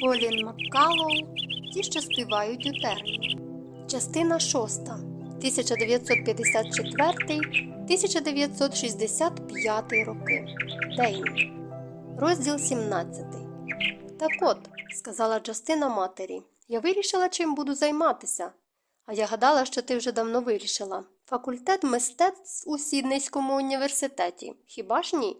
Колін Маккалоу Ті, що співають у терні. Частина 6. 1954-1965 роки. Дейн. Розділ 17. Так от, сказала Джастина матері, я вирішила, чим буду займатися. А я гадала, що ти вже давно вирішила. Факультет мистецтв у Сіднейському університеті. Хіба ж ні?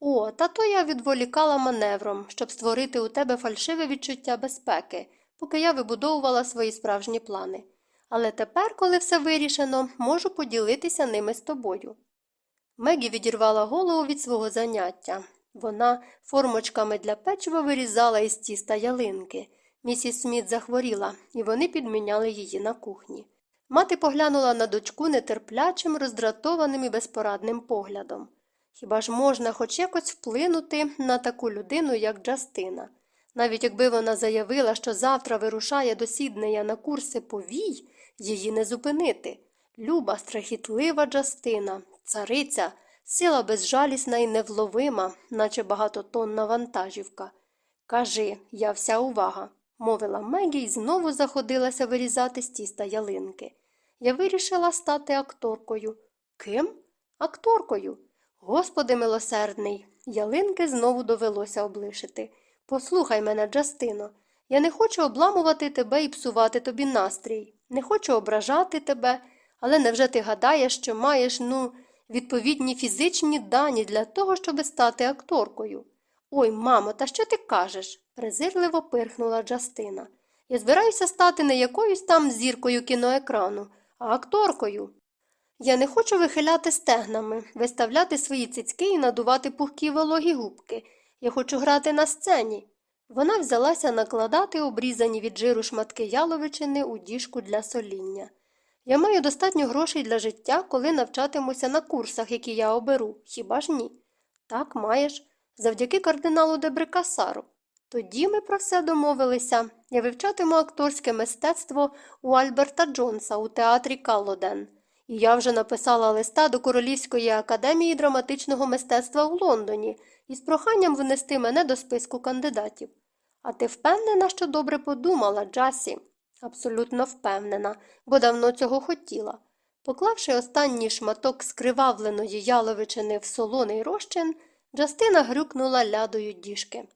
О, та то я відволікала маневром, щоб створити у тебе фальшиве відчуття безпеки, поки я вибудовувала свої справжні плани. Але тепер, коли все вирішено, можу поділитися ними з тобою. Мегі відірвала голову від свого заняття. Вона формочками для печива вирізала із тіста ялинки. Місіс Сміт захворіла, і вони підміняли її на кухні. Мати поглянула на дочку нетерплячим, роздратованим і безпорадним поглядом. Хіба ж можна хоч якось вплинути на таку людину, як Джастина? Навіть якби вона заявила, що завтра вирушає до Сіднея на курси повій, її не зупинити. Люба, страхітлива Джастина, цариця, сила безжалісна і невловима, наче багатотонна вантажівка. Кажи, я вся увага, мовила Мегі і знову заходилася вирізати з тіста ялинки. Я вирішила стати акторкою. Ким? Акторкою. Господи милосердний, ялинки знову довелося облишити. Послухай мене, Джастино, я не хочу обламувати тебе і псувати тобі настрій, не хочу ображати тебе, але невже ти гадаєш, що маєш, ну, відповідні фізичні дані для того, щоби стати акторкою? Ой, мамо, та що ти кажеш? презирливо пирхнула Джастина. Я збираюся стати не якоюсь там зіркою кіноекрану, а акторкою. Я не хочу вихиляти стегнами, виставляти свої цицьки і надувати пухкі вологі губки. Я хочу грати на сцені. Вона взялася накладати обрізані від жиру шматки яловичини у діжку для соління. Я маю достатньо грошей для життя, коли навчатимуся на курсах, які я оберу. Хіба ж ні? Так, маєш, завдяки кардиналу Дебрикасару. Тоді ми про все домовилися. Я вивчатиму акторське мистецтво у Альберта Джонса у театрі Каллоден. І я вже написала листа до Королівської академії драматичного мистецтва у Лондоні із проханням внести мене до списку кандидатів. А ти впевнена, що добре подумала, Джасі? Абсолютно впевнена, бо давно цього хотіла. Поклавши останній шматок скривавленої яловичини в солоний розчин, Джастина грюкнула лядою діжки.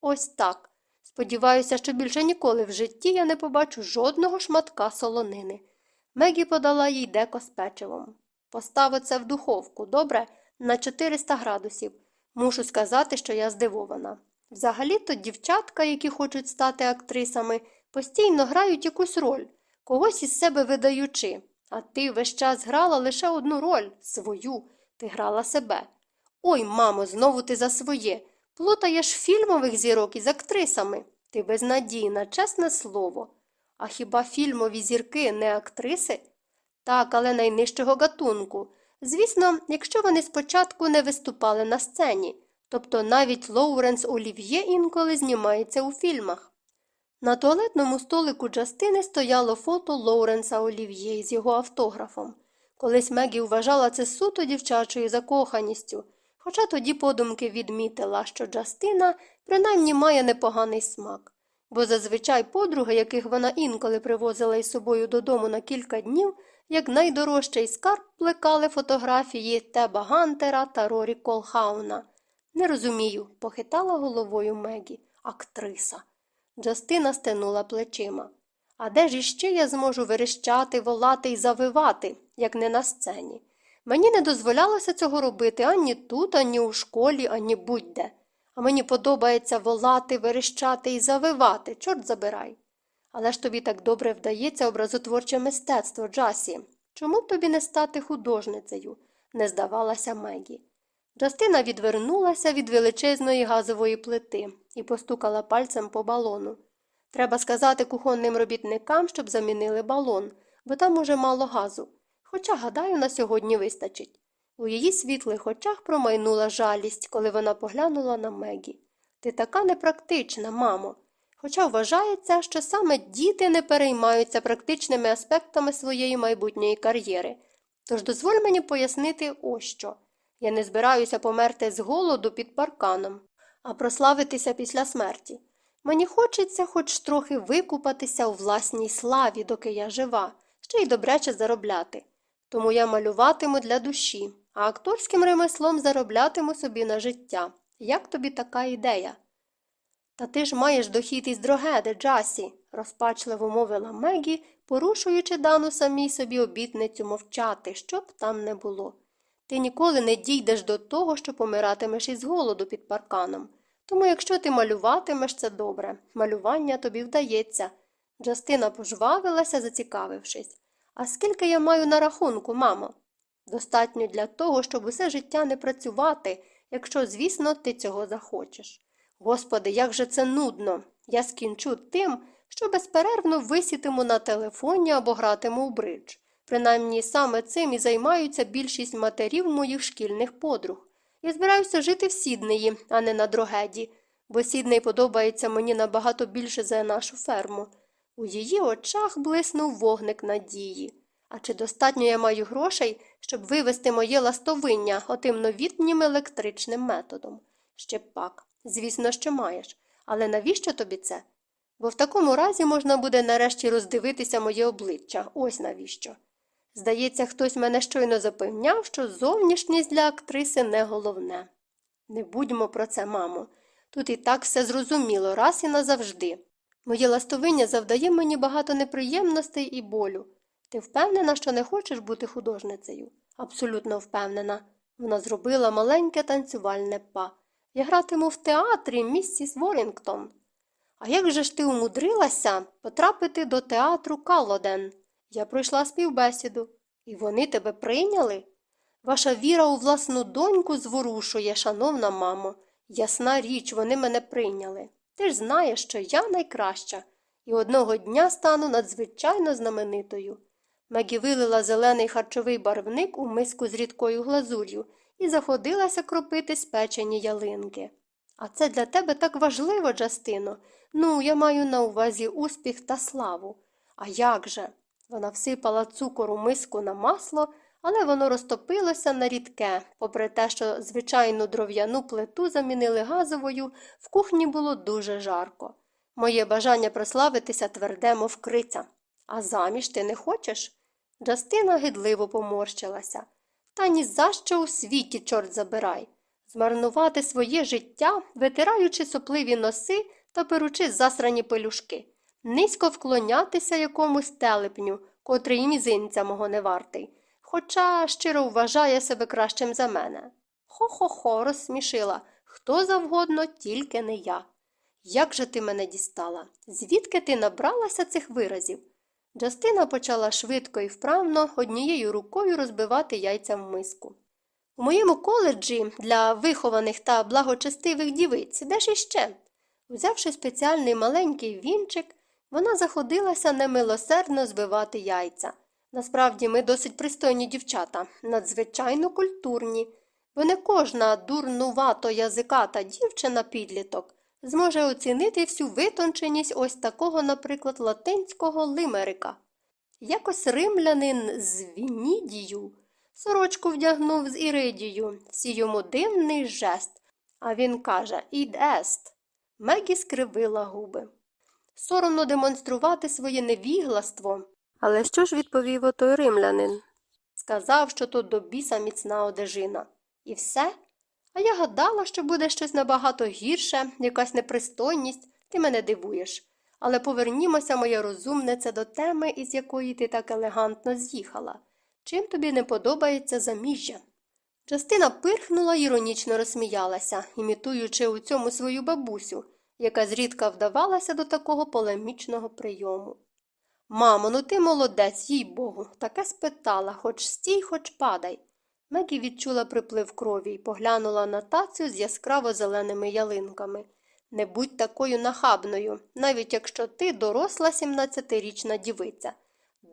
Ось так. Сподіваюся, що більше ніколи в житті я не побачу жодного шматка солонини. Мегі подала їй деко з печивом. Постави це в духовку, добре, на 400 градусів. Мушу сказати, що я здивована. Взагалі-то дівчатка, які хочуть стати актрисами, постійно грають якусь роль, когось із себе видаючи. А ти весь час грала лише одну роль свою, ти грала себе. Ой, мамо, знову ти за своє. Плутаєш фільмових зірок із актрисами. Ти безнадійна, чесне слово. А хіба фільмові зірки не актриси? Так, але найнижчого гатунку. Звісно, якщо вони спочатку не виступали на сцені, тобто навіть Лоуренс Олів'є інколи знімається у фільмах. На туалетному столику Джастини стояло фото Лоуренса Олів'є з його автографом. Колись Мегі вважала це суто дівчачою закоханістю, хоча тоді подумки відмітила, що Джастина принаймні має непоганий смак бо зазвичай подруги, яких вона інколи привозила із собою додому на кілька днів, як найдорожчий скарб плекали фотографії Теба Гантера та Рорі Колхауна. Не розумію, похитала головою Мегі, актриса. Джастина стенула плечима. А де ж іще я зможу верещати, волати і завивати, як не на сцені? Мені не дозволялося цього робити ані тут, ані у школі, ані будь-де а мені подобається волати, верещати і завивати, чорт забирай. Але ж тобі так добре вдається образотворче мистецтво, Джасі. Чому б тобі не стати художницею? не здавалася Мегі. Джастина відвернулася від величезної газової плити і постукала пальцем по балону. Треба сказати кухонним робітникам, щоб замінили балон, бо там уже мало газу. Хоча, гадаю, на сьогодні вистачить. У її світлих очах промайнула жалість, коли вона поглянула на Мегі. Ти така непрактична, мамо. Хоча вважається, що саме діти не переймаються практичними аспектами своєї майбутньої кар'єри. Тож дозволь мені пояснити ось що. Я не збираюся померти з голоду під парканом, а прославитися після смерті. Мені хочеться хоч трохи викупатися у власній славі, доки я жива, ще й добряче заробляти. Тому я малюватиму для душі, а акторським ремеслом зароблятиму собі на життя. Як тобі така ідея? Та ти ж маєш дохід із дрогеди, Джасі, розпачливо мовила Мегі, порушуючи дану самій собі обітницю мовчати, що б там не було. Ти ніколи не дійдеш до того, що помиратимеш із голоду під парканом. Тому якщо ти малюватимеш, це добре. Малювання тобі вдається. Джастина пожвавилася, зацікавившись. А скільки я маю на рахунку, мамо? Достатньо для того, щоб усе життя не працювати, якщо, звісно, ти цього захочеш. Господи, як же це нудно. Я скінчу тим, що безперервно висітиму на телефоні або гратиму у бридж. Принаймні саме цим і займаються більшість матерів моїх шкільних подруг. Я збираюся жити в Сіднеї, а не на Дрогеді, бо Сідней подобається мені набагато більше за нашу ферму. У її очах блиснув вогник надії. А чи достатньо я маю грошей, щоб вивести моє ластовиння отим новітнім електричним методом? Ще пак, звісно, що маєш. Але навіщо тобі це? Бо в такому разі можна буде нарешті роздивитися моє обличчя. Ось навіщо. Здається, хтось мене щойно запевняв, що зовнішність для актриси не головне. Не будьмо про це, мамо. Тут і так все зрозуміло, раз і назавжди. Моє ластовиння завдає мені багато неприємностей і болю. Ти впевнена, що не хочеш бути художницею? Абсолютно впевнена. Вона зробила маленьке танцювальне па. Я гратиму в театрі місіс Ворінгтон. А як же ж ти умудрилася потрапити до театру Калоден? Я пройшла співбесіду. І вони тебе прийняли? Ваша віра у власну доньку зворушує, шановна мамо. Ясна річ, вони мене прийняли. Ти ж знаєш, що я найкраща, і одного дня стану надзвичайно знаменитою. Мегі вилила зелений харчовий барвник у миску з рідкою глазур'ю і заходилася кропити спечені ялинки. А це для тебе так важливо, Джастино. Ну, я маю на увазі успіх та славу. А як же? Вона всипала цукор у миску на масло, але воно розтопилося на рідке, попри те, що звичайну дров'яну плиту замінили газовою, в кухні було дуже жарко. Моє бажання прославитися тверде, мов криця. А заміж ти не хочеш? Джастина гидливо поморщилася. Та ні за що у світі, чорт забирай. Змарнувати своє життя, витираючи сопливі носи та перучи засрані пелюшки, низько вклонятися якомусь телепню, котрий і мізинця мого не вартий, хоча щиро вважає себе кращим за мене. Хо-хо-хо, розсмішила, хто завгодно, тільки не я. Як же ти мене дістала? Звідки ти набралася цих виразів? Джастина почала швидко і вправно однією рукою розбивати яйця в миску. У моєму коледжі для вихованих та благочестивих дівиць де ж іще? Взявши спеціальний маленький вінчик, вона заходилася немилосердно збивати яйця. Насправді ми досить пристойні дівчата, надзвичайно культурні, бо не кожна дурнувато язиката дівчина підліток зможе оцінити всю витонченість ось такого, наприклад, латинського лимерика. Якось римлянин з Вінідію сорочку вдягнув з Іридію, всі йому дивний жест, а він каже «Ід ест». Мегі скривила губи. Соромно демонструвати своє невігластво. Але що ж відповів отой римлянин? Сказав, що то до біса міцна одежина. І все? А я гадала, що буде щось набагато гірше, якась непристойність, ти мене дивуєш. Але повернімося, моя розумниця, до теми, із якої ти так елегантно з'їхала. Чим тобі не подобається заміжжя? Частина пирхнула іронічно розсміялася, імітуючи у цьому свою бабусю, яка зрідка вдавалася до такого полемічного прийому. Мамо, ну ти молодець, їй богу, таке спитала, хоч стій, хоч падай. Мегі відчула приплив крові і поглянула на тацю з яскраво зеленими ялинками. Не будь такою нахабною, навіть якщо ти доросла 17-річна дівиця.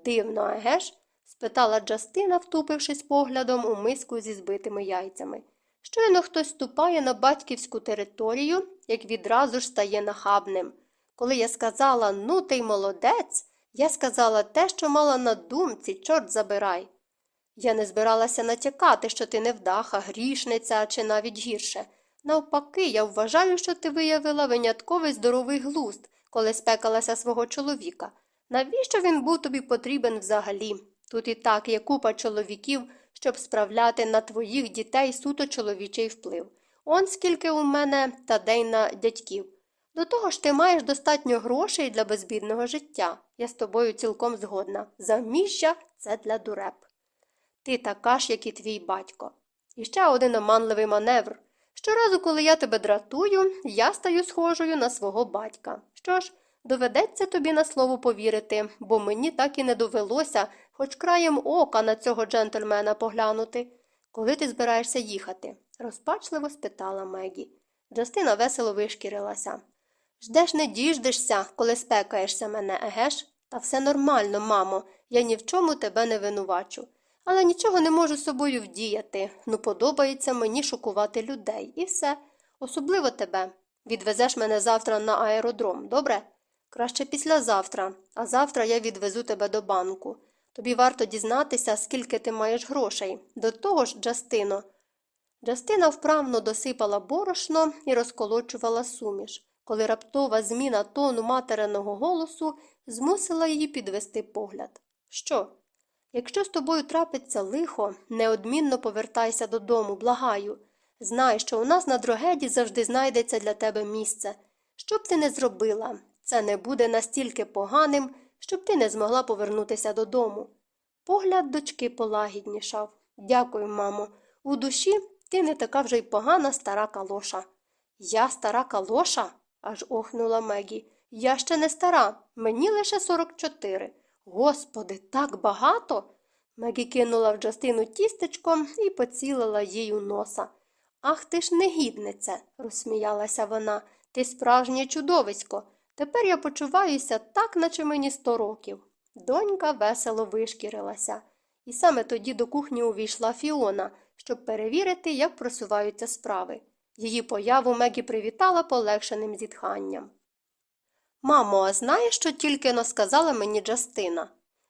Дивно, еге ж? спитала Джастина, втупившись поглядом у миску зі збитими яйцями. Щойно хтось ступає на батьківську територію, як відразу ж стає нахабним. Коли я сказала ну ти й молодець, я сказала те, що мала на думці, чорт забирай. Я не збиралася натякати, що ти невдаха, грішниця чи навіть гірше. Навпаки, я вважаю, що ти виявила винятковий здоровий глузд, коли спекалася свого чоловіка. Навіщо він був тобі потрібен взагалі? Тут і так є купа чоловіків, щоб справляти на твоїх дітей суто чоловічий вплив. Он скільки у мене та дейна дядьків. До того ж ти маєш достатньо грошей для безбідного життя. Я з тобою цілком згодна. Заміжжя це для дуреб. Ти така ж, як і твій батько. І ще один оманливий маневр. Щоразу, коли я тебе дратую, я стаю схожою на свого батька. Що ж, доведеться тобі на слово повірити, бо мені так і не довелося, хоч краєм ока на цього джентльмена поглянути. Коли ти збираєшся їхати? розпачливо спитала Мегі. Джастина весело вишкірилася. Ждеш не діждешся, коли спекаєшся мене, егеш? Та все нормально, мамо, я ні в чому тебе не винувачу. Але нічого не можу з собою вдіяти. Ну, подобається мені шокувати людей, і все. Особливо тебе. Відвезеш мене завтра на аеродром, добре? Краще післязавтра, а завтра я відвезу тебе до банку. Тобі варто дізнатися, скільки ти маєш грошей. До того ж, Джастино. Джастина вправно досипала борошно і розколочувала суміш, коли раптова зміна тону материного голосу змусила її підвести погляд. Що? Якщо з тобою трапиться лихо, неодмінно повертайся додому, благаю. Знай, що у нас на дрогеді завжди знайдеться для тебе місце. Що б ти не зробила, це не буде настільки поганим, щоб ти не змогла повернутися додому. Погляд дочки полагіднішав. Дякую, мамо. У душі ти не така вже й погана стара калоша. Я стара калоша? аж охнула Мегі. Я ще не стара, мені лише сорок чотири. Господи, так багато. Мегі кинула в Джастину тістечком і поцілила їй у носа. Ах ти ж негіднице, розсміялася вона. Ти справжнє чудовисько. Тепер я почуваюся так, наче мені сто років. Донька весело вишкірилася. І саме тоді до кухні увійшла Фіона, щоб перевірити, як просуваються справи. Її появу Мегі привітала полегшеним зітханням. Мамо, а знаєш, що тільки но сказала мені Джастина?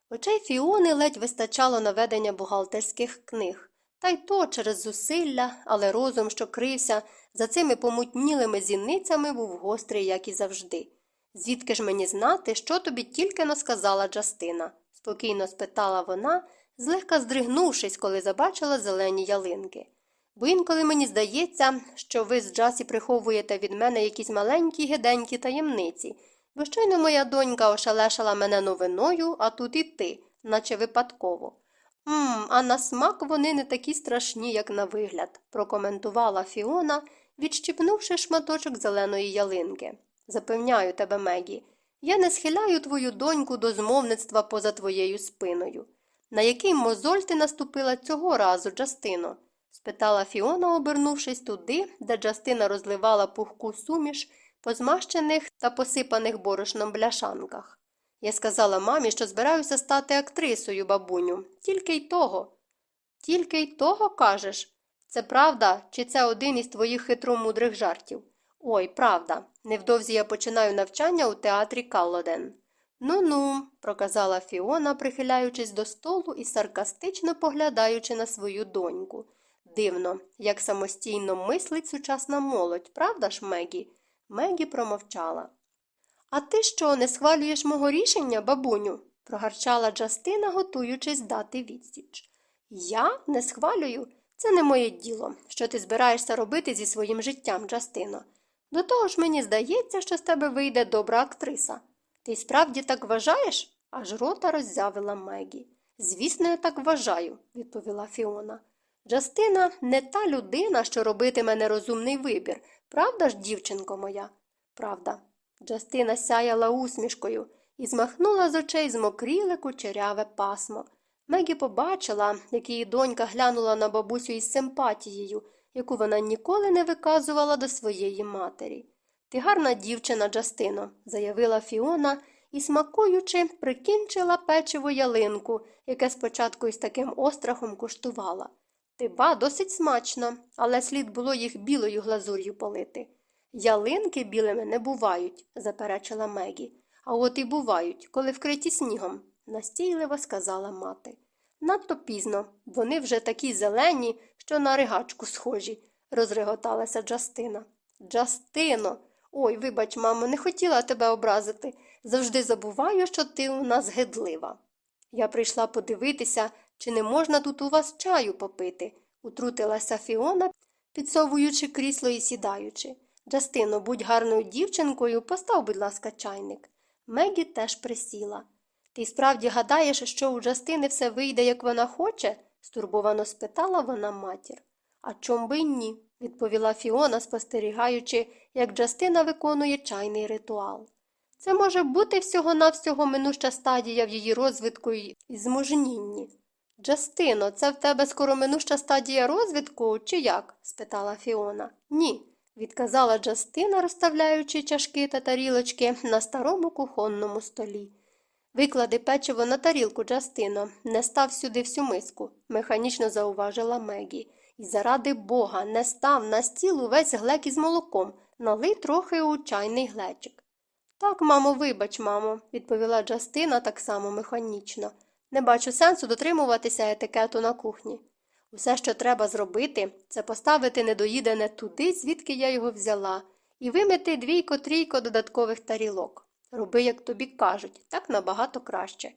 Очей Фіони ледь вистачало на ведення бухгалтерських книг, та й то через зусилля, але розум, що крився за цими помутнілими зіницями, був гострий, як і завжди. Звідки ж мені знати, що тобі тільки но сказала Джастина? спокійно спитала вона, злегка здригнувшись, коли забачила зелені ялинки. Бо інколи мені здається, що ви з Джасі приховуєте від мене якісь маленькі гиденькі таємниці, бо щойно моя донька ошалешала мене новиною, а тут і ти, наче випадково. Мм, а на смак вони не такі страшні, як на вигляд, прокоментувала Фіона, відщипнувши шматочок зеленої ялинки. Запевняю тебе, Мегі, я не схиляю твою доньку до змовництва поза твоєю спиною. На який мозоль ти наступила цього разу, Джастино? спитала Фіона, обернувшись туди, де Джастина розливала пухку суміш по змащених та посипаних борошном бляшанках. Я сказала мамі, що збираюся стати актрисою, бабуню, тільки й того. Тільки й того кажеш? Це правда, чи це один із твоїх хитромудрих жартів? Ой, правда. Невдовзі я починаю навчання у театрі Каллоден. Ну ну, проказала Фіона, прихиляючись до столу і саркастично поглядаючи на свою доньку. Дивно, як самостійно мислить сучасна молодь, правда ж, Мегі? Мегі промовчала. А ти що, не схвалюєш мого рішення, бабуню? прогарчала Джастина, готуючись дати відсіч. Я не схвалюю. Це не моє діло, що ти збираєшся робити зі своїм життям, Джастино. До того ж мені здається, що з тебе вийде добра актриса. Ти справді так вважаєш? аж рота роззявила Мегі. Звісно, я так вважаю, відповіла Фіона. Джастина не та людина, що робитиме нерозумний вибір. Правда ж, дівчинко моя? Правда. Джастина сяяла усмішкою і змахнула з очей змокріле кучеряве пасмо. Мегі побачила, як її донька глянула на бабусю із симпатією, яку вона ніколи не виказувала до своєї матері. Ти гарна дівчина, Джастино, заявила Фіона і, смакуючи, прикінчила печиву ялинку, яке спочатку із таким острахом куштувала. Ти ба, досить смачно, але слід було їх білою глазур'ю полити. Ялинки білими не бувають, заперечила Мегі. А от і бувають, коли вкриті снігом, настійливо сказала мати. Надто пізно, вони вже такі зелені, що на ригачку схожі. розреготалася Джастина. Джастино, ой, вибач, мамо, не хотіла тебе образити. Завжди забуваю, що ти у нас гидлива. Я прийшла подивитися, чи не можна тут у вас чаю попити, утрутилася Фіона, підсовуючи крісло і сідаючи. Джастино, будь гарною дівчинкою, постав, будь ласка, чайник. Мегі теж присіла. Ти справді гадаєш, що у Джастини все вийде, як вона хоче? стурбовано спитала вона матір. А чом би ні? відповіла Фіона, спостерігаючи, як Джастина виконує чайний ритуал. Це може бути всього-навсього минуща стадія в її розвитку і змужнінні. Джастино, це в тебе скоро минуща стадія розвитку, чи як? спитала Фіона. Ні, відказала Джастина, розставляючи чашки та тарілочки на старому кухонному столі. Виклади печиво на тарілку, Джастино, не став сюди всю миску, механічно зауважила Мегі. І заради бога, не став на стіл увесь глек із молоком, налий трохи у чайний глечик. Так, мамо, вибач, мамо, відповіла Джастина так само механічно. Не бачу сенсу дотримуватися етикету на кухні. Усе, що треба зробити, це поставити недоїдене туди, звідки я його взяла, і вимити двійко-трійко додаткових тарілок. Роби, як тобі кажуть, так набагато краще.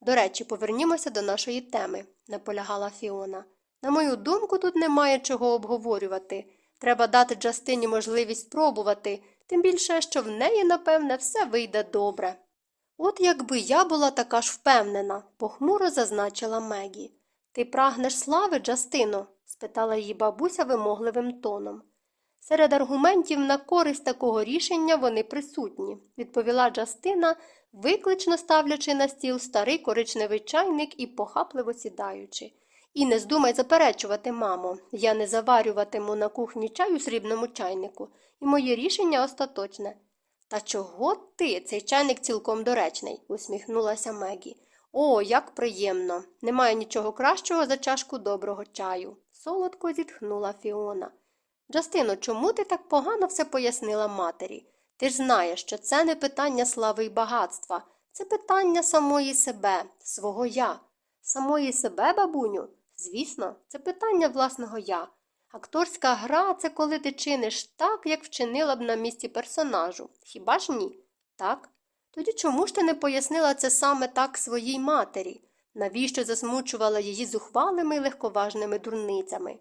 До речі, повернімося до нашої теми, наполягала Фіона. На мою думку, тут немає чого обговорювати. Треба дати Джастині можливість спробувати, тим більше, що в неї, напевне, все вийде добре. От якби я була така ж впевнена, похмуро зазначила Мегі. Ти прагнеш слави, Джастино? спитала її бабуся вимогливим тоном. Серед аргументів на користь такого рішення вони присутні, відповіла Джастина, виклично ставлячи на стіл старий коричневий чайник і похапливо сідаючи. І не здумай заперечувати, мамо, я не заварюватиму на кухні чай у срібному чайнику, і моє рішення остаточне. Та чого ти? Цей чайник цілком доречний, усміхнулася Мегі. О, як приємно. Немає нічого кращого за чашку доброго чаю. Солодко зітхнула Фіона. Джастино, чому ти так погано все пояснила матері? Ти ж знаєш, що це не питання слави й багатства, це питання самої себе, свого я. Самої себе, бабуню? Звісно, це питання власного я. Акторська гра це коли ти чиниш так, як вчинила б на місці персонажу. Хіба ж ні? Так? Тоді чому ж ти не пояснила це саме так своїй матері? Навіщо засмучувала її зухвалими й легковажними дурницями?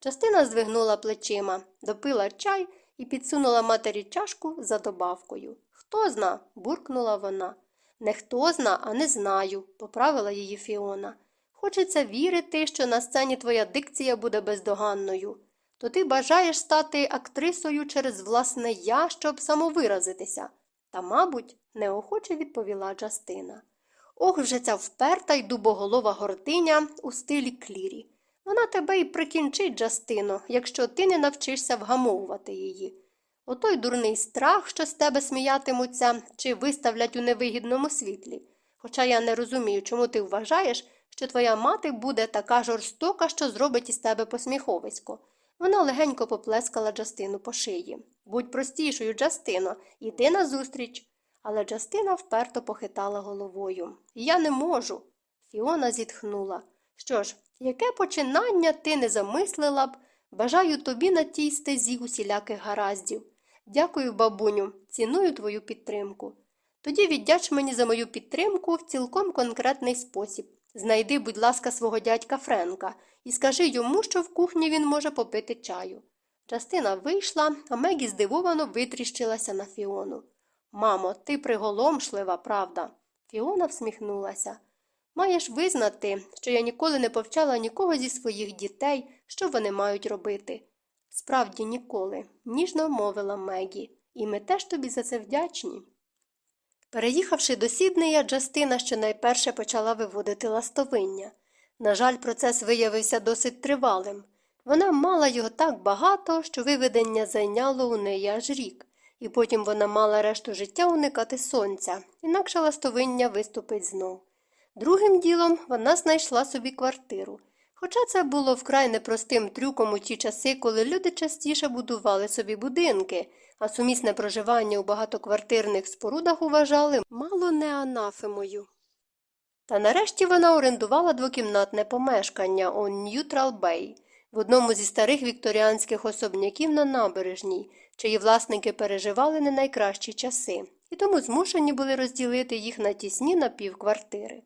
Частина здвигнула плечима, допила чай і підсунула матері чашку за добавкою. Хто зна? буркнула вона. Не хто зна, а не знаю, поправила її Фіона. Хочеться вірити, що на сцені твоя дикція буде бездоганною. То ти бажаєш стати актрисою через власне я, щоб самовиразитися. Та, мабуть, неохоче відповіла Джастина. Ох, вже ця вперта й дубоголова гординя у стилі клірі. Вона тебе й прикінчить, Джастино, якщо ти не навчишся вгамовувати її. Отой дурний страх, що з тебе сміятимуться чи виставлять у невигідному світлі. Хоча я не розумію, чому ти вважаєш, що твоя мати буде така жорстока, що зробить із тебе посміховисько. Вона легенько поплескала Джастину по шиї. Будь простішою, Джастино, іди назустріч. Але Джастина вперто похитала головою. Я не можу. Фіона зітхнула. Що ж, яке починання ти не замислила б, бажаю тобі на тій стезі усіляких гараздів. Дякую, бабуню, ціную твою підтримку. Тоді віддяч мені за мою підтримку в цілком конкретний спосіб. Знайди, будь ласка, свого дядька Френка і скажи йому, що в кухні він може попити чаю. Частина вийшла, а Мегі здивовано витріщилася на Фіону. Мамо, ти приголомшлива, правда? Фіона всміхнулася. Маєш визнати, що я ніколи не повчала нікого зі своїх дітей, що вони мають робити. Справді ніколи, ніжно мовила Мегі, і ми теж тобі за це вдячні. Переїхавши до Сіднея, Джастина щонайперше почала виводити ластовиння. На жаль, процес виявився досить тривалим. Вона мала його так багато, що виведення зайняло у неї аж рік, і потім вона мала решту життя уникати сонця, інакше ластовиння виступить знов. Другим ділом вона знайшла собі квартиру. Хоча це було вкрай непростим трюком у ті часи, коли люди частіше будували собі будинки, а сумісне проживання у багатоквартирних спорудах вважали мало не анафемою. Та нарешті вона орендувала двокімнатне помешкання у Ньютрал Бей. в одному зі старих вікторіанських особняків на набережній, чиї власники переживали не найкращі часи, і тому змушені були розділити їх на тісні напівквартири.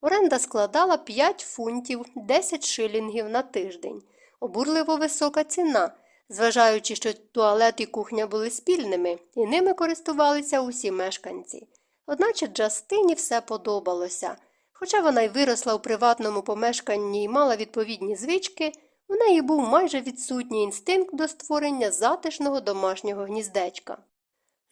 Оренда складала 5 фунтів 10 шилінгів на тиждень, обурливо висока ціна, зважаючи, що туалет і кухня були спільними, і ними користувалися усі мешканці. Одначе Джастині все подобалося. Хоча вона й виросла у приватному помешканні і мала відповідні звички, у неї був майже відсутній інстинкт до створення затишного домашнього гніздечка.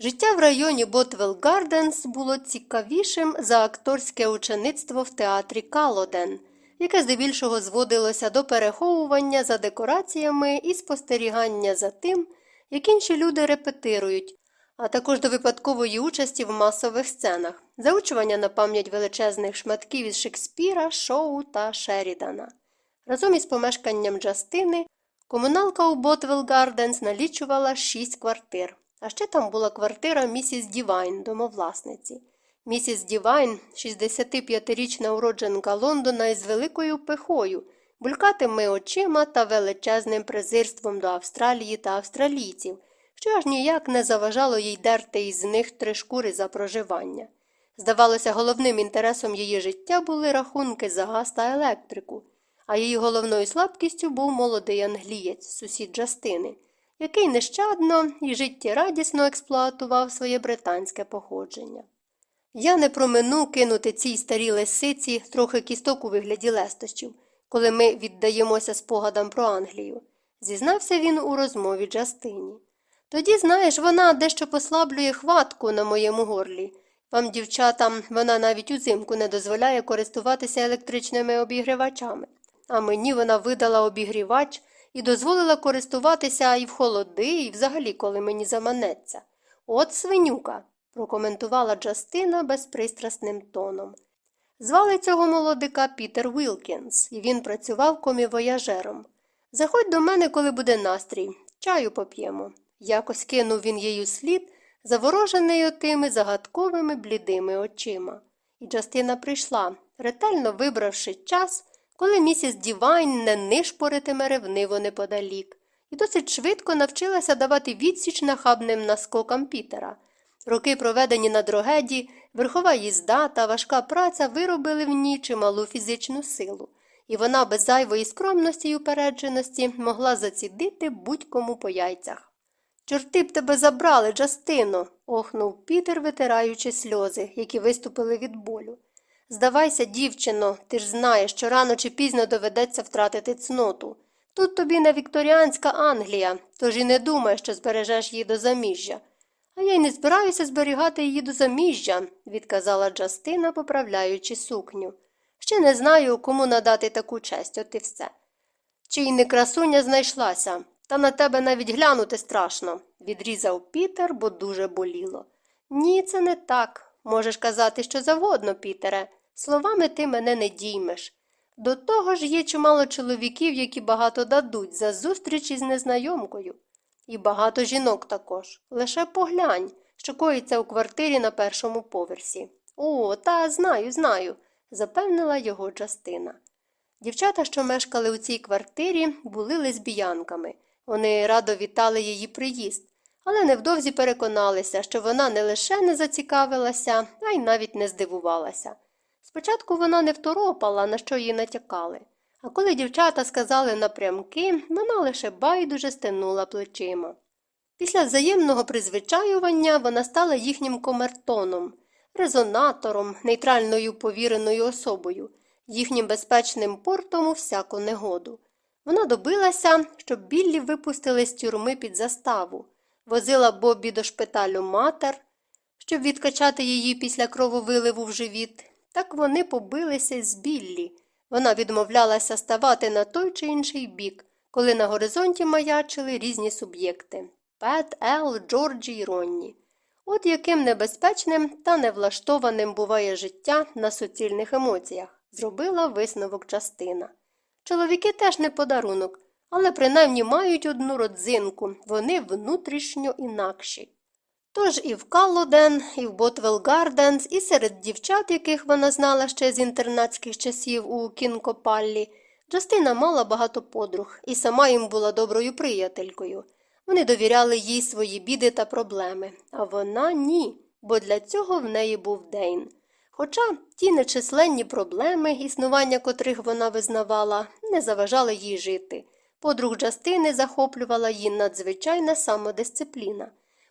Життя в районі Ботвелл Гарденс було цікавішим за акторське учеництво в театрі Калоден, яке здебільшого зводилося до переховування за декораціями і спостерігання за тим, як інші люди репетирують, а також до випадкової участі в масових сценах, заучування на пам'ять величезних шматків із Шекспіра, Шоу та Шерідана. Разом із помешканням Джастини комуналка у Ботвелл Гарденс налічувала шість квартир. А ще там була квартира місіс Дівайн, домовласниці. Місіс Дівайн, 65-річна уродженка Лондона із великою пихою, булькатими очима та величезним презирством до Австралії та австралійців, що аж ніяк не заважало їй дерти із них три шкури за проживання. Здавалося, головним інтересом її життя були рахунки за газ та електрику, а її головною слабкістю був молодий англієць, сусід Джастини який нещадно і життєрадісно експлуатував своє британське походження. Я не промину кинути цій старій лисиці трохи кісток у вигляді лестощів, коли ми віддаємося спогадам про Англію, зізнався він у розмові Джастині. Тоді, знаєш, вона дещо послаблює хватку на моєму горлі. Вам, дівчатам, вона навіть узимку не дозволяє користуватися електричними обігрівачами, а мені вона видала обігрівач, і дозволила користуватися і в холоди, і взагалі, коли мені заманеться. От свинюка, прокоментувала Джастина безпристрасним тоном. Звали цього молодика Пітер Вілкінс, і він працював комівояжером. Заходь до мене, коли буде настрій, чаю поп'ємо. Якось кинув він їй слід, заворожений отими загадковими блідими очима. І Джастина прийшла, ретельно вибравши час, коли місіс Дівайн не нишпоритиме ревниво неподалік, і досить швидко навчилася давати відсіч нахабним наскокам Пітера. Роки, проведені на дрогеді, верхова їзда та важка праця виробили в ній чималу фізичну силу, і вона без зайвої скромності й упередженості могла зацідити будь-кому по яйцях. Чорти б тебе забрали, Джастино, охнув Пітер, витираючи сльози, які виступили від болю. Здавайся, дівчино, ти ж знаєш, що рано чи пізно доведеться втратити цноту. Тут тобі не вікторіанська Англія, тож і не думай, що збережеш її до заміжжя. А я й не збираюся зберігати її до заміжжя, відказала Джастина, поправляючи сукню. Ще не знаю, кому надати таку честь, от і все. Чи й не красуня знайшлася, та на тебе навіть глянути страшно, відрізав Пітер, бо дуже боліло. Ні, це не так. Можеш казати, що завгодно, Пітере. Словами ти мене не діймеш. До того ж є чимало чоловіків, які багато дадуть за зустріч із незнайомкою. І багато жінок також. Лише поглянь, що коїться у квартирі на першому поверсі. О, та знаю, знаю, запевнила його частина. Дівчата, що мешкали у цій квартирі, були лесбіянками. Вони радо вітали її приїзд, але невдовзі переконалися, що вона не лише не зацікавилася, а й навіть не здивувалася. Спочатку вона не второпала, на що її натякали, а коли дівчата сказали напрямки, вона лише байдуже стенула плечима. Після взаємного призвичаювання вона стала їхнім комертоном, резонатором, нейтральною повіреною особою, їхнім безпечним портом у всяку негоду. Вона добилася, щоб Біллі випустили з тюрми під заставу, возила Бобі до шпиталю матер, щоб відкачати її після крововиливу в живіт. Так вони побилися з Біллі. Вона відмовлялася ставати на той чи інший бік, коли на горизонті маячили різні суб'єкти Пет, Ел, Джорджі й Ронні. От яким небезпечним та невлаштованим буває життя на суцільних емоціях, зробила висновок Джастина. Чоловіки теж не подарунок, але принаймні мають одну родзинку вони внутрішньо інакші. Тож і в Каллоден, і в Ботвелл Гарденс, і серед дівчат, яких вона знала ще з інтернатських часів у Кінкопаллі, Джастина мала багато подруг і сама їм була доброю приятелькою. Вони довіряли їй свої біди та проблеми, а вона ні, бо для цього в неї був Дейн. Хоча ті нечисленні проблеми, існування котрих вона визнавала, не заважали їй жити. Подруг Джастини захоплювала її надзвичайна самодисципліна.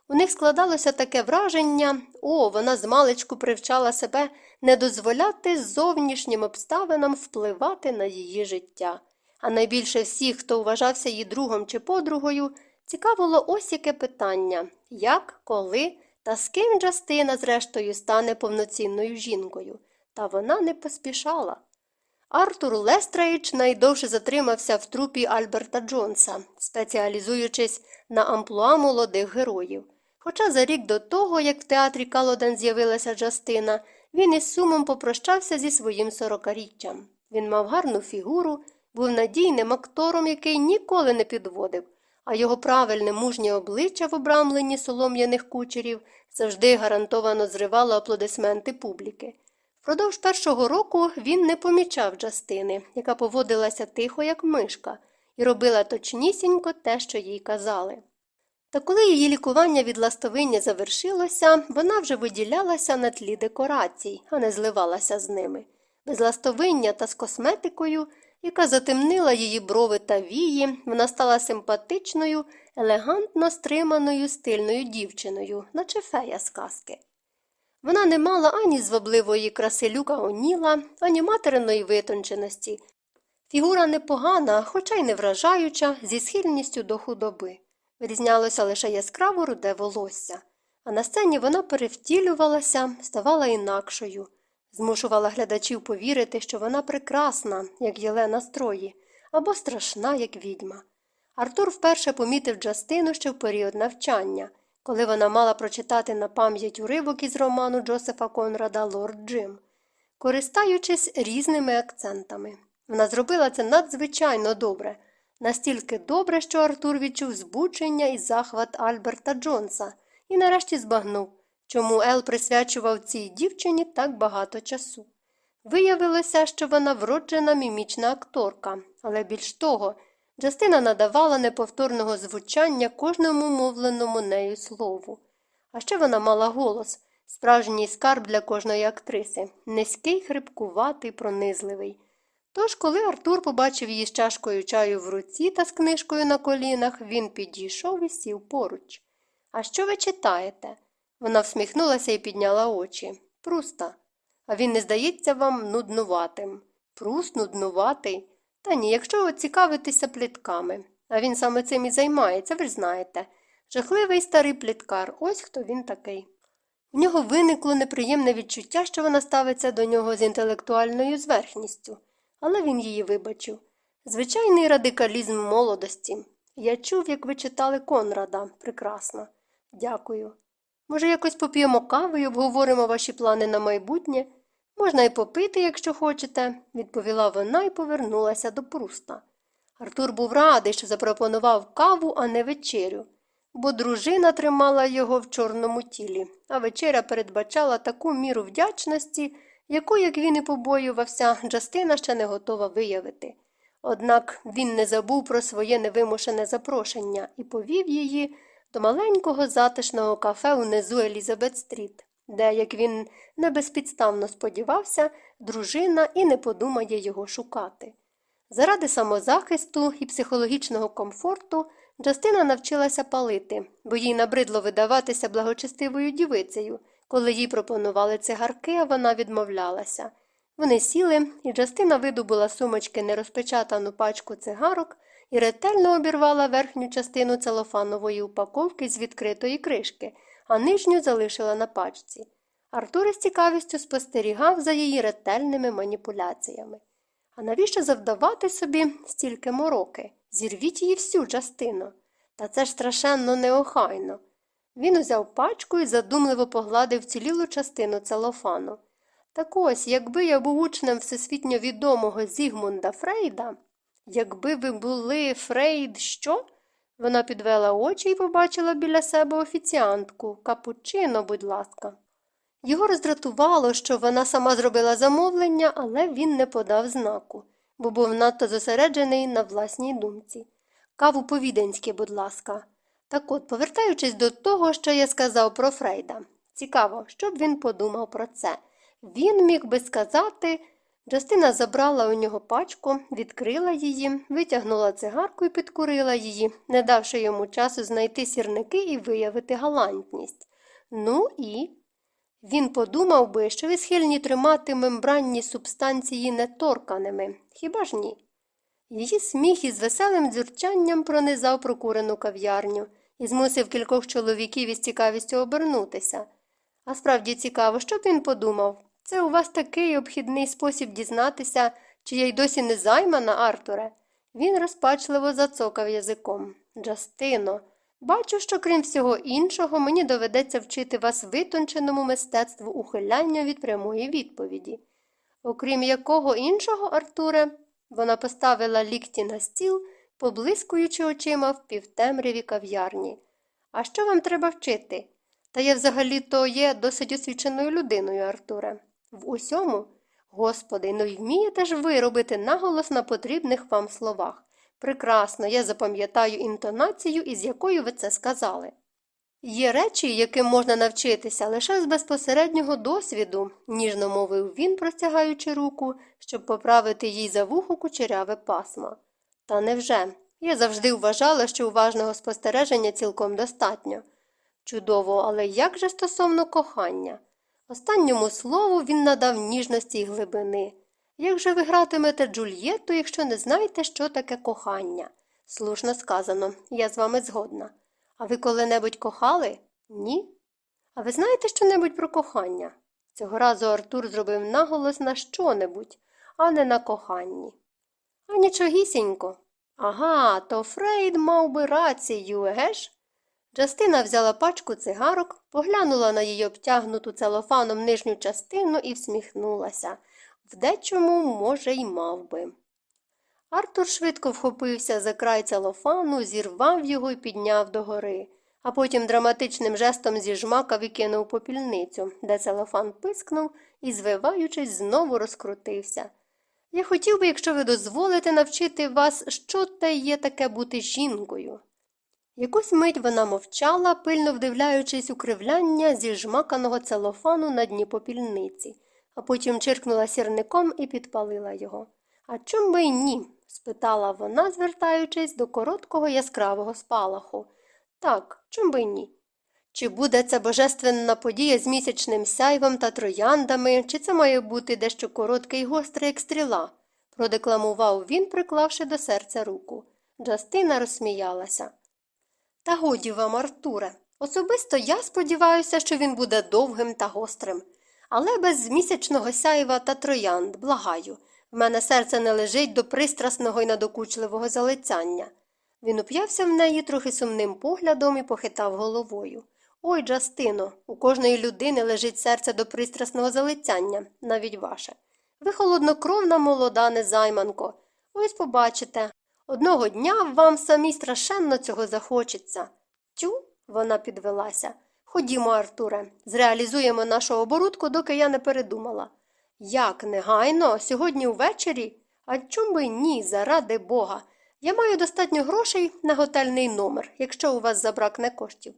У них складалося таке враження о, вона змалечку привчала себе не дозволяти зовнішнім обставинам впливати на її життя. А найбільше всіх, хто вважався її другом чи подругою, цікавило ось яке питання як, коли та з ким Джастина, зрештою, стане повноцінною жінкою. Та вона не поспішала. Артур Лестрейдж найдовше затримався в трупі Альберта Джонса, спеціалізуючись на амплуа молодих героїв. Хоча за рік до того, як в театрі Калоден з'явилася Джастина, він із сумом попрощався зі своїм сорокаріччям. Він мав гарну фігуру, був надійним актором, який ніколи не підводив, а його правильне мужнє обличчя в обрамленні солом'яних кучерів завжди гарантовано зривало аплодисменти публіки. Впродовж першого року він не помічав Джастини, яка поводилася тихо, як мишка, і робила точнісінько те, що їй казали. Та коли її лікування від ластовиння завершилося, вона вже виділялася на тлі декорацій, а не зливалася з ними. Без ластовиння та з косметикою, яка затемнила її брови та вії, вона стала симпатичною, елегантно стриманою стильною дівчиною, наче фея з казки. Вона не мала ані звабливої краси люка Оніла, ані материної витонченості. Фігура непогана, хоча й не вражаюча, зі схильністю до худоби. Вирізнялося лише яскраво руде волосся, а на сцені вона перевтілювалася, ставала інакшою, змушувала глядачів повірити, що вона прекрасна, як Єлена строї, або страшна, як відьма. Артур вперше помітив Джастину ще в період навчання, коли вона мала прочитати на пам'ять уривок із роману Джосефа Конрада Лорд Джим, користаючись різними акцентами. Вона зробила це надзвичайно добре, настільки добре, що Артур відчув збучення і захват Альберта Джонса і нарешті збагнув, чому Ел присвячував цій дівчині так багато часу. Виявилося, що вона вроджена мімічна акторка, але більш того, Джастина надавала неповторного звучання кожному мовленому нею слову. А ще вона мала голос, справжній скарб для кожної актриси, низький, хрипкуватий, пронизливий. Тож, коли Артур побачив її з чашкою чаю в руці та з книжкою на колінах, він підійшов і сів поруч. А що ви читаєте? Вона всміхнулася і підняла очі. Пруста. А він не здається вам нуднуватим. Пруст, нуднуватий. Та ні, якщо ви цікавитеся плітками. А він саме цим і займається, ви ж знаєте. Жахливий старий пліткар, ось хто він такий. В нього виникло неприємне відчуття, що вона ставиться до нього з інтелектуальною зверхністю, але він її вибачив. Звичайний радикалізм молодості. Я чув, як ви читали Конрада. Прекрасно. Дякую. Може, якось поп'ємо кави і обговоримо ваші плани на майбутнє? Можна й попити, якщо хочете, відповіла вона і повернулася до пруста. Артур був радий, що запропонував каву, а не вечерю, бо дружина тримала його в чорному тілі, а вечеря передбачала таку міру вдячності, яку, як він і побоювався, Джастина ще не готова виявити. Однак він не забув про своє невимушене запрошення і повів її до маленького затишного кафе унизу Елізабет Стріт, де, як він небезпідставно сподівався, дружина і не подумає його шукати. Заради самозахисту і психологічного комфорту Джастина навчилася палити, бо їй набридло видаватися благочестивою дівицею, коли їй пропонували цигарки, вона відмовлялася. Вони сіли, і Джастина видобула сумочки нерозпечатану пачку цигарок і ретельно обірвала верхню частину целофанової упаковки з відкритої кришки, а нижню залишила на пачці. Артур із цікавістю спостерігав за її ретельними маніпуляціями. А навіщо завдавати собі стільки мороки? Зірвіть її всю частину. Та це ж страшенно неохайно. Він узяв пачку і задумливо погладив цілілу частину целофану. Так ось, якби я був учнем всесвітньо відомого Зігмунда Фрейда, якби ви були Фрейд, що? Вона підвела очі і побачила біля себе офіціантку. Капучино, будь ласка. Його роздратувало, що вона сама зробила замовлення, але він не подав знаку. бо був надто зосереджений на власній думці. Каву по-віденськи, будь ласка. Так от, повертаючись до того, що я сказав про Фрейда, цікаво, що б він подумав про це. Він міг би сказати. Джастина забрала у нього пачку, відкрила її, витягнула цигарку і підкурила її, не давши йому часу знайти сірники і виявити галантність. Ну і. Він подумав би, що ви схильні тримати мембранні субстанції неторканими. Хіба ж ні? Її сміх із веселим дзюрчанням пронизав прокурену кав'ярню і змусив кількох чоловіків із цікавістю обернутися. А справді цікаво, що б він подумав? Це у вас такий обхідний спосіб дізнатися, чи я й досі не займана, Артуре. Він розпачливо зацокав язиком. Джастино, бачу, що крім всього іншого, мені доведеться вчити вас витонченому мистецтву ухиляння від прямої відповіді. Окрім якого іншого, Артуре, вона поставила лікті на стіл, поблискуючи очима в півтемряві кав'ярні. А що вам треба вчити? Та я взагалі то є досить освіченою людиною, Артуре. В усьому, Господи, ну й вмієте ж ви робити наголос на потрібних вам словах. Прекрасно, я запам'ятаю інтонацію, із якою ви це сказали. Є речі, яким можна навчитися лише з безпосереднього досвіду, ніжно мовив він, простягаючи руку, щоб поправити їй за вухо кучеряве пасмо. Та невже? Я завжди вважала, що уважного спостереження цілком достатньо. Чудово, але як же стосовно кохання? Останньому слову він надав ніжності й глибини. Як же ви гратимете Джульєту, якщо не знаєте, що таке кохання? Слушно сказано, я з вами згодна. А ви коли-небудь кохали? Ні? А ви знаєте що-небудь про кохання? Цього разу Артур зробив наголос на що-небудь, а не на коханні. А нічогісінько. Ага, то Фрейд мав би рацію, еге ж? Джастина взяла пачку цигарок, поглянула на її обтягнуту целофаном нижню частину і всміхнулася. В дечому, може, й мав би. Артур швидко вхопився за край целофану, зірвав його і підняв догори, а потім драматичним жестом зіжмакав і кинув попільницю, де целофан пискнув і, звиваючись, знову розкрутився. Я хотів би, якщо ви дозволите, навчити вас, що те є таке бути жінкою. Якусь мить вона мовчала, пильно вдивляючись у кривляння зіжмаканого целофану на дні попільниці, а потім чиркнула сірником і підпалила його. А чом би й ні? спитала вона, звертаючись до короткого яскравого спалаху. Так, чом би й ні? Чи буде це божественна подія з місячним сяйвом та трояндами, чи це має бути дещо коротке й гостре, як стріла? продекламував він, приклавши до серця руку. Джастина розсміялася. Та годі вам, Артуре. Особисто я сподіваюся, що він буде довгим та гострим. Але без місячного сяйва та троянд, благаю, в мене серце не лежить до пристрасного і надокучливого залицяння. Він уп'явся в неї трохи сумним поглядом і похитав головою. Ой, Джастино, у кожної людини лежить серце до пристрасного залицяння, навіть ваше. Ви холоднокровна молода незайманко. Ось побачите. Одного дня вам самі страшенно цього захочеться. Тю, вона підвелася. Ходімо, Артуре, зреалізуємо нашу оборудку, доки я не передумала. Як негайно, сьогодні ввечері? А чому би ні, заради бога. Я маю достатньо грошей на готельний номер, якщо у вас забракне коштів.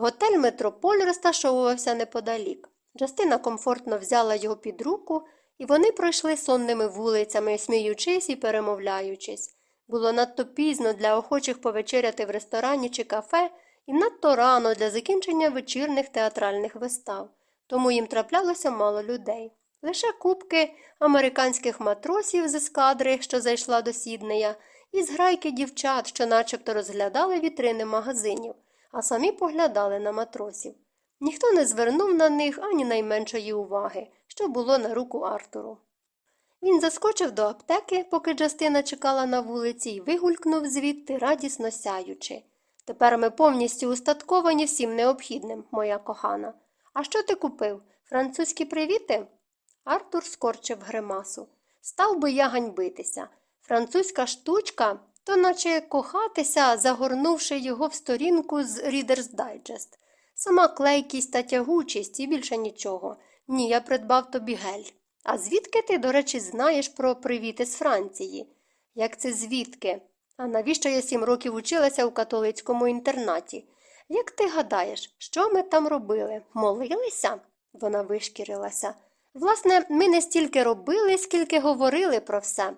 Готель Метрополь розташовувався неподалік. Джастина комфортно взяла його під руку, і вони пройшли сонними вулицями, сміючись і перемовляючись. Було надто пізно для охочих повечеряти в ресторані чи кафе і надто рано для закінчення вечірних театральних вистав, тому їм траплялося мало людей. Лише купки американських матросів з ескадри, що зайшла до Сіднея, і зграйки дівчат, що начебто розглядали вітрини магазинів, а самі поглядали на матросів. Ніхто не звернув на них ані найменшої уваги, що було на руку Артуру. Він заскочив до аптеки, поки Джастина чекала на вулиці, і вигулькнув звідти, радісно сяючи. Тепер ми повністю устатковані всім необхідним, моя кохана. А що ти купив? Французькі привіти? Артур скорчив гримасу. Став би я ганьбитися. Французька штучка, то наче кохатися, загорнувши його в сторінку з Reader's Digest. Сама клейкість та тягучість і більше нічого. Ні, я придбав тобі гель. А звідки ти, до речі, знаєш про привіти з Франції? Як це звідки? А навіщо я сім років училася у католицькому інтернаті? Як ти гадаєш, що ми там робили? Молилися? Вона вишкірилася. Власне, ми не стільки робили, скільки говорили про все.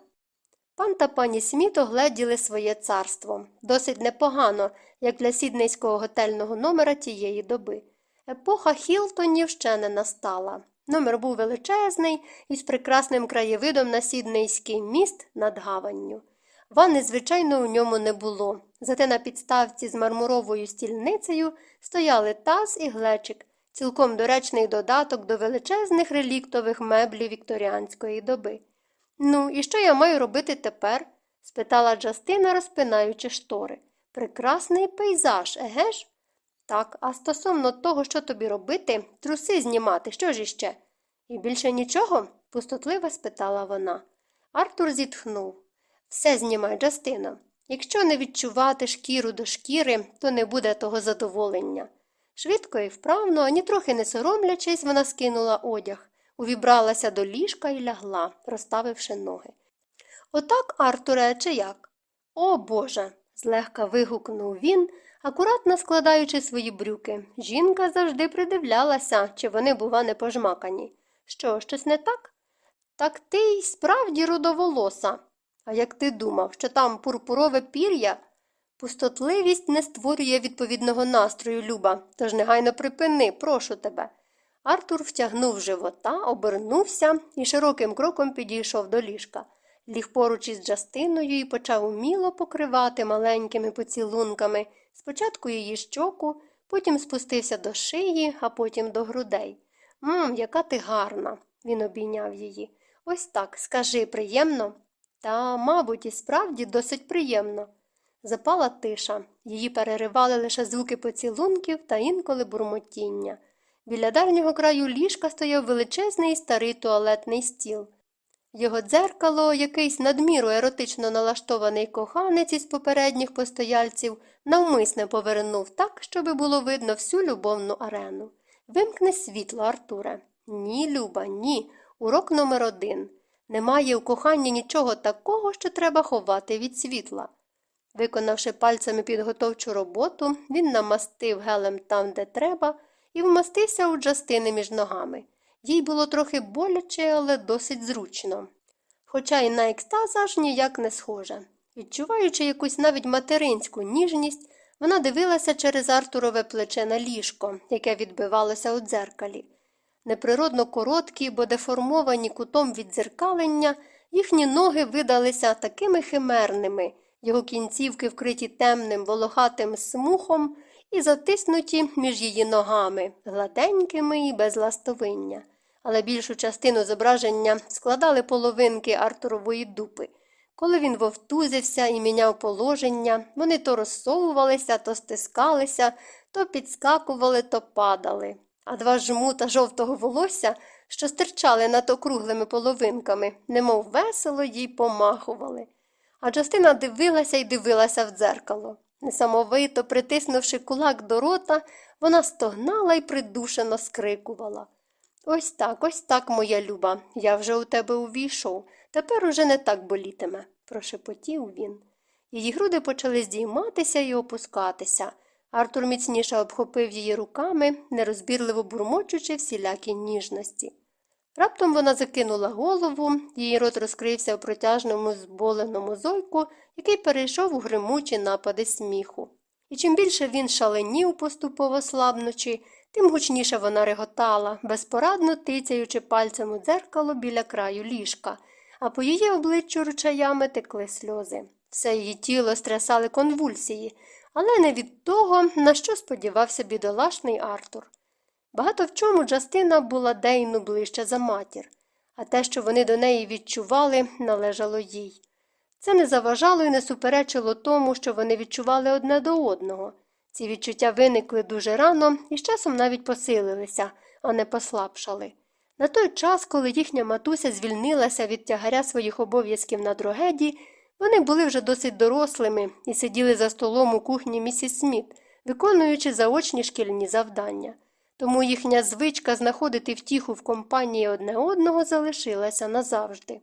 Пан та пані Сміт огледіли своє царство. Досить непогано, як для сіднейського готельного номера тієї доби. Епоха Хілтонів ще не настала. Номер був величезний із прекрасним краєвидом на сіднейський міст над гаванню. Ванни, звичайно, у ньому не було. Зате на підставці з мармуровою стільницею стояли таз і глечик, цілком доречний додаток до величезних реліктових меблів вікторіанської доби. Ну, і що я маю робити тепер? спитала Джастина, розпинаючи штори. Прекрасний пейзаж, еге ж? Так, а стосовно того, що тобі робити, труси знімати, що ж іще? І більше нічого? пустотливо спитала вона. Артур зітхнув. Все знімай, Джастина. Якщо не відчувати шкіру до шкіри, то не буде того задоволення. Швидко і вправно, ані трохи не соромлячись, вона скинула одяг, увібралася до ліжка і лягла, розставивши ноги. Отак, Артуре, чи як? О Боже. злегка вигукнув він, акуратно складаючи свої брюки. Жінка завжди придивлялася, чи вони, бува, не пожмакані. Що, щось не так? Так ти й справді рудоволоса. А як ти думав, що там пурпурове пір'я? Пустотливість не створює відповідного настрою, Люба, тож негайно припини, прошу тебе. Артур втягнув живота, обернувся і широким кроком підійшов до ліжка. Ліг поруч із Джастиною і почав уміло покривати маленькими поцілунками спочатку її щоку, потім спустився до шиї, а потім до грудей. Мм, яка ти гарна, він обійняв її. Ось так, скажи, приємно? Та, мабуть, і справді досить приємно. Запала тиша, її переривали лише звуки поцілунків та інколи бурмотіння. Біля дальнього краю ліжка стояв величезний старий туалетний стіл. Його дзеркало, якийсь надміру еротично налаштований коханець із попередніх постояльців, навмисне повернув так, щоби було видно всю любовну арену. Вимкни світло, Артуре. Ні, Люба, ні. Урок номер один. Немає у коханні нічого такого, що треба ховати від світла. Виконавши пальцями підготовчу роботу, він намастив гелем там, де треба, і вмастився у джастини між ногами. Їй було трохи боляче, але досить зручно. Хоча й на екстаз аж ніяк не схоже. Відчуваючи якусь навіть материнську ніжність, вона дивилася через Артурове плече на ліжко, яке відбивалося у дзеркалі. Неприродно короткі, бо деформовані кутом від дзеркалення, їхні ноги видалися такими химерними, його кінцівки вкриті темним волохатим смухом і затиснуті між її ногами, гладенькими і без ластовиння. Але більшу частину зображення складали половинки Артурової дупи. Коли він вовтузився і міняв положення, вони то розсовувалися, то стискалися, то підскакували, то падали а два жмута жовтого волосся, що стирчали над округлими половинками, немов весело їй помахували. А Джастина дивилася і дивилася в дзеркало. Несамовито, притиснувши кулак до рота, вона стогнала і придушено скрикувала. Ось так, ось так, моя люба, я вже у тебе увійшов, тепер уже не так болітиме, прошепотів він. Її груди почали здійматися і опускатися. Артур міцніше обхопив її руками, нерозбірливо бурмочучи всілякі ніжності. Раптом вона закинула голову, її рот розкрився у протяжному зболеному зойку, який перейшов у гримучі напади сміху. І чим більше він шаленів, поступово слабнучи, тим гучніше вона реготала, безпорадно тицяючи пальцем у дзеркало біля краю ліжка, а по її обличчю ручаями текли сльози. Все її тіло стрясали конвульсії але не від того, на що сподівався бідолашний Артур. Багато в чому Джастина була Дейну ближче за матір, а те, що вони до неї відчували, належало їй. Це не заважало і не суперечило тому, що вони відчували одне до одного. Ці відчуття виникли дуже рано і з часом навіть посилилися, а не послабшали. На той час, коли їхня матуся звільнилася від тягаря своїх обов'язків на дрогеді, вони були вже досить дорослими і сиділи за столом у кухні місіс Сміт, виконуючи заочні шкільні завдання. Тому їхня звичка знаходити втіху в компанії одне одного залишилася назавжди.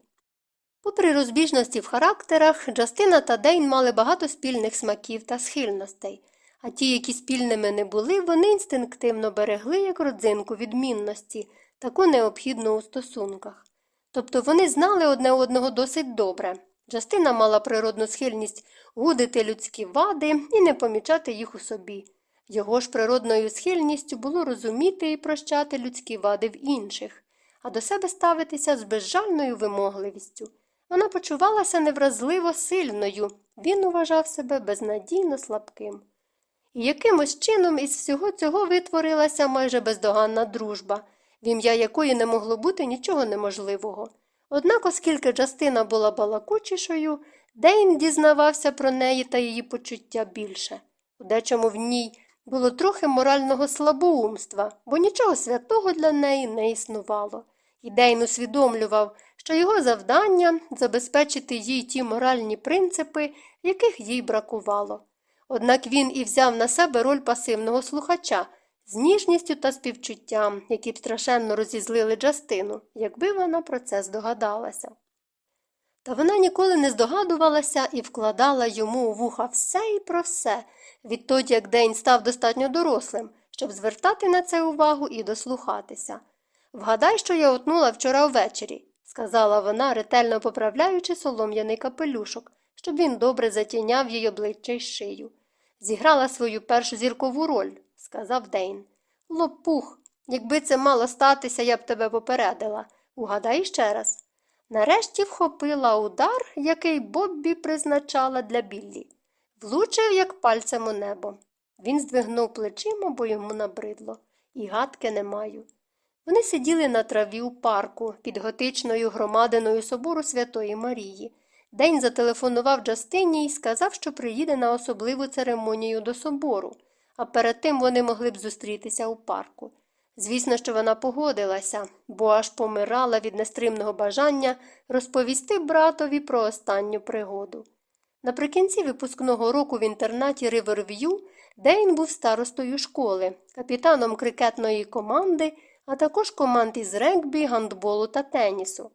Попри розбіжності в характерах, Джастина та Дейн мали багато спільних смаків та схильностей, а ті, які спільними не були, вони інстинктивно берегли як родзинку відмінності, таку необхідну у стосунках. Тобто вони знали одне одного досить добре. Джастина мала природну схильність гудити людські вади і не помічати їх у собі. Його ж природною схильністю було розуміти і прощати людські вади в інших, а до себе ставитися з безжальною вимогливістю. Вона почувалася невразливо сильною, він уважав себе безнадійно слабким. І якимось чином із всього цього витворилася майже бездоганна дружба, в ім'я якої не могло бути нічого неможливого. Однак, оскільки Джастина була балакучішою, Дейн дізнавався про неї та її почуття більше. У дечому в ній було трохи морального слабоумства, бо нічого святого для неї не існувало. І Дейн усвідомлював, що його завдання забезпечити їй ті моральні принципи, яких їй бракувало. Однак він і взяв на себе роль пасивного слухача з ніжністю та співчуттям, які б страшенно розізлили Джастину, якби вона про це здогадалася. Та вона ніколи не здогадувалася і вкладала йому у вуха все і про все, відтоді як день став достатньо дорослим, щоб звертати на це увагу і дослухатися. Вгадай, що я отнула вчора ввечері, сказала вона, ретельно поправляючи солом'яний капелюшок, щоб він добре затіняв їй обличчя й шию. Зіграла свою першу зіркову роль, сказав Дейн. Лопух, якби це мало статися, я б тебе попередила. Угадай ще раз. Нарешті вхопила удар, який Боббі призначала для Біллі. Влучив, як пальцем у небо. Він здвигнув плечима, бо йому набридло, і гадки не маю. Вони сиділи на траві у парку під готичною громадиною собору Святої Марії. День зателефонував Джастині і сказав, що приїде на особливу церемонію до собору, а перед тим вони могли б зустрітися у парку. Звісно, що вона погодилася, бо аж помирала від нестримного бажання розповісти братові про останню пригоду. Наприкінці випускного року в інтернаті Риверв'ю Дейн був старостою школи, капітаном крикетної команди, а також команд із регбі, гандболу та тенісу.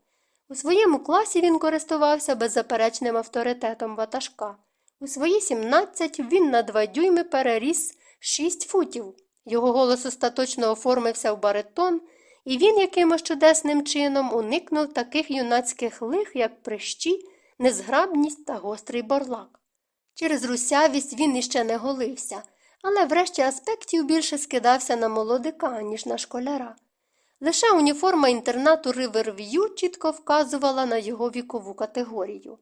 У своєму класі він користувався беззаперечним авторитетом ватажка. У свої 17 він на два дюйми переріс 6 футів. Його голос остаточно оформився в баритон, і він якимось чудесним чином уникнув таких юнацьких лих, як прищі, незграбність та гострий борлак. Через русявість він іще не голився, але врешті аспектів більше скидався на молодика, ніж на школяра. Лише уніформа інтернату Риверв'ю чітко вказувала на його вікову категорію.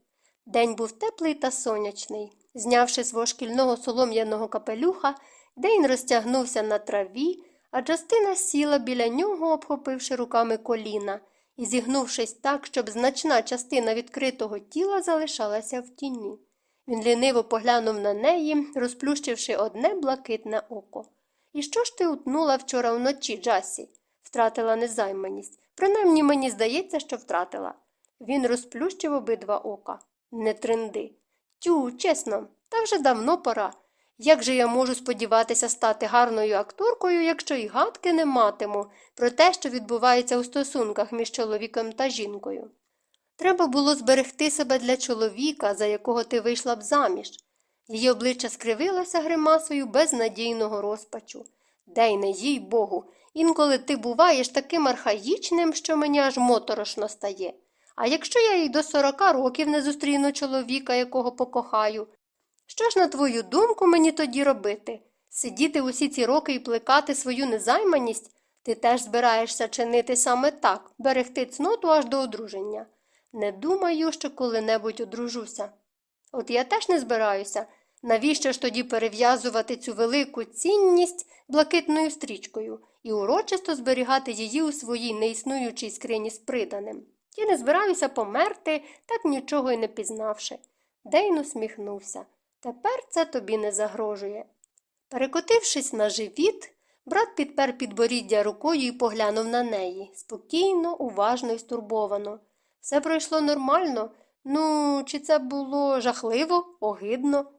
День був теплий та сонячний. Знявши свого шкільного солом'яного капелюха, Дейн розтягнувся на траві, а Джастина сіла біля нього, обхопивши руками коліна, і зігнувшись так, щоб значна частина відкритого тіла залишалася в тіні. Він ліниво поглянув на неї, розплющивши одне блакитне око. І що ж ти утнула вчора вночі, Джасі? Втратила незайманість. Принаймні мені здається, що втратила. Він розплющив обидва ока. Не тренди. Тю, чесно, та вже давно пора. Як же я можу сподіватися стати гарною акторкою, якщо й гадки не матиму про те, що відбувається у стосунках між чоловіком та жінкою? Треба було зберегти себе для чоловіка, за якого ти вийшла б заміж. Її обличчя скривилося гримасою безнадійного розпачу. Дейне, їй богу, інколи ти буваєш таким архаїчним, що мені аж моторошно стає. А якщо я й до сорока років не зустріну чоловіка, якого покохаю, що ж, на твою думку, мені тоді робити? Сидіти усі ці роки і плекати свою незайманість? Ти теж збираєшся чинити саме так, берегти цноту аж до одруження. Не думаю, що коли-небудь одружуся. От я теж не збираюся. Навіщо ж тоді перев'язувати цю велику цінність блакитною стрічкою і урочисто зберігати її у своїй неіснуючій скрині з приданим? Я не збираюся померти, так нічого й не пізнавши. Дейн усміхнувся. Тепер це тобі не загрожує. Перекотившись на живіт, брат підпер підборіддя рукою і поглянув на неї спокійно, уважно і стурбовано. Все пройшло нормально. Ну, чи це було жахливо, огидно?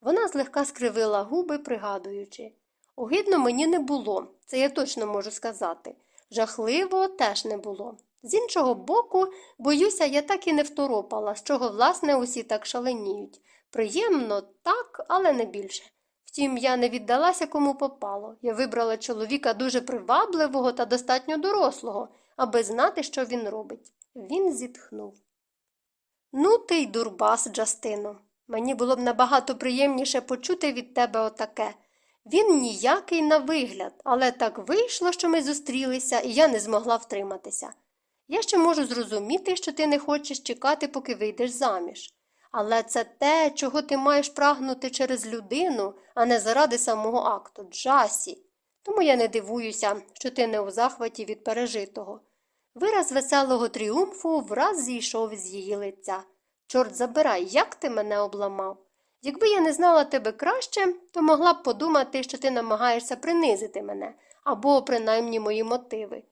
Вона злегка скривила губи, пригадуючи. Огидно мені не було, це я точно можу сказати. Жахливо теж не було. З іншого боку, боюся, я так і не второпала, з чого, власне, усі так шаленіють. Приємно, так, але не більше. Втім, я не віддалася кому попало. Я вибрала чоловіка дуже привабливого та достатньо дорослого, аби знати, що він робить. Він зітхнув. Ну, ти й дурбас, Джастино. Мені було б набагато приємніше почути від тебе отаке. Він ніякий на вигляд, але так вийшло, що ми зустрілися, і я не змогла втриматися. Я ще можу зрозуміти, що ти не хочеш чекати, поки вийдеш заміж. Але це те, чого ти маєш прагнути через людину, а не заради самого акту, Джасі. Тому я не дивуюся, що ти не у захваті від пережитого. Вираз веселого тріумфу враз зійшов з її лиця. Чорт забирай, як ти мене обламав. Якби я не знала тебе краще, то могла б подумати, що ти намагаєшся принизити мене або принаймні мої мотиви.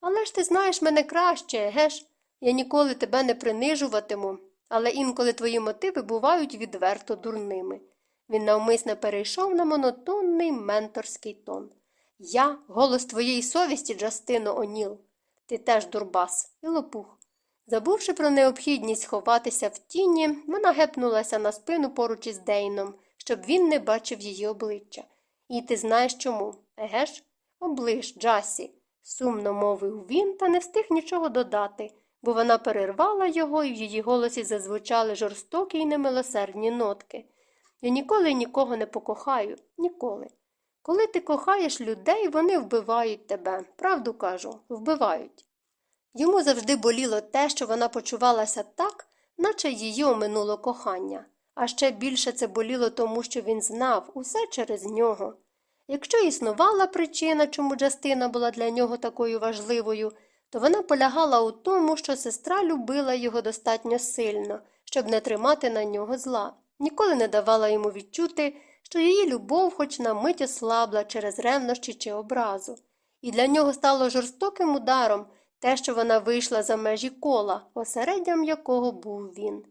Але ж ти знаєш мене краще, геш? Я ніколи тебе не принижуватиму, але інколи твої мотиви бувають відверто дурними. Він навмисно перейшов на монотонний менторський тон. Я голос твоєї совісті, Джастино Оніл. Ти теж дурбас і лопух. Забувши про необхідність ховатися в тіні, вона гепнулася на спину поруч із Дейном, щоб він не бачив її обличчя. І ти знаєш чому? Еге ж? Оближ, Джасі, сумно мовив він, та не встиг нічого додати, бо вона перервала його, і в її голосі зазвучали жорстокі й немилосердні нотки. Я ніколи нікого не покохаю, ніколи. Коли ти кохаєш людей, вони вбивають тебе, правду кажу, вбивають. Йому завжди боліло те, що вона почувалася так, наче її оминуло кохання, а ще більше це боліло тому, що він знав усе через нього. Якщо існувала причина, чому Джастина була для нього такою важливою, то вона полягала у тому, що сестра любила його достатньо сильно, щоб не тримати на нього зла, ніколи не давала йому відчути, що її любов хоч на мить ослабла через ревнощі чи образу, і для нього стало жорстоким ударом те, що вона вийшла за межі кола, осереддям якого був він.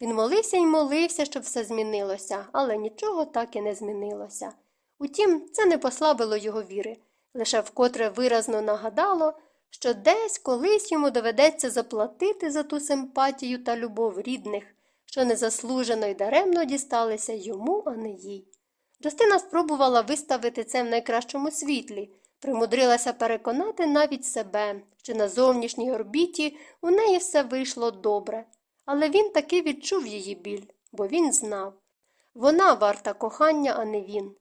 Він молився і молився, щоб все змінилося, але нічого так і не змінилося. Утім, це не послабило його віри, лише вкотре виразно нагадало, що десь колись йому доведеться заплатити за ту симпатію та любов рідних, що незаслужено й даремно дісталися йому, а не їй. Джастина спробувала виставити це в найкращому світлі, примудрилася переконати навіть себе, що на зовнішній орбіті у неї все вийшло добре, але він таки відчув її біль, бо він знав. Вона варта кохання, а не він.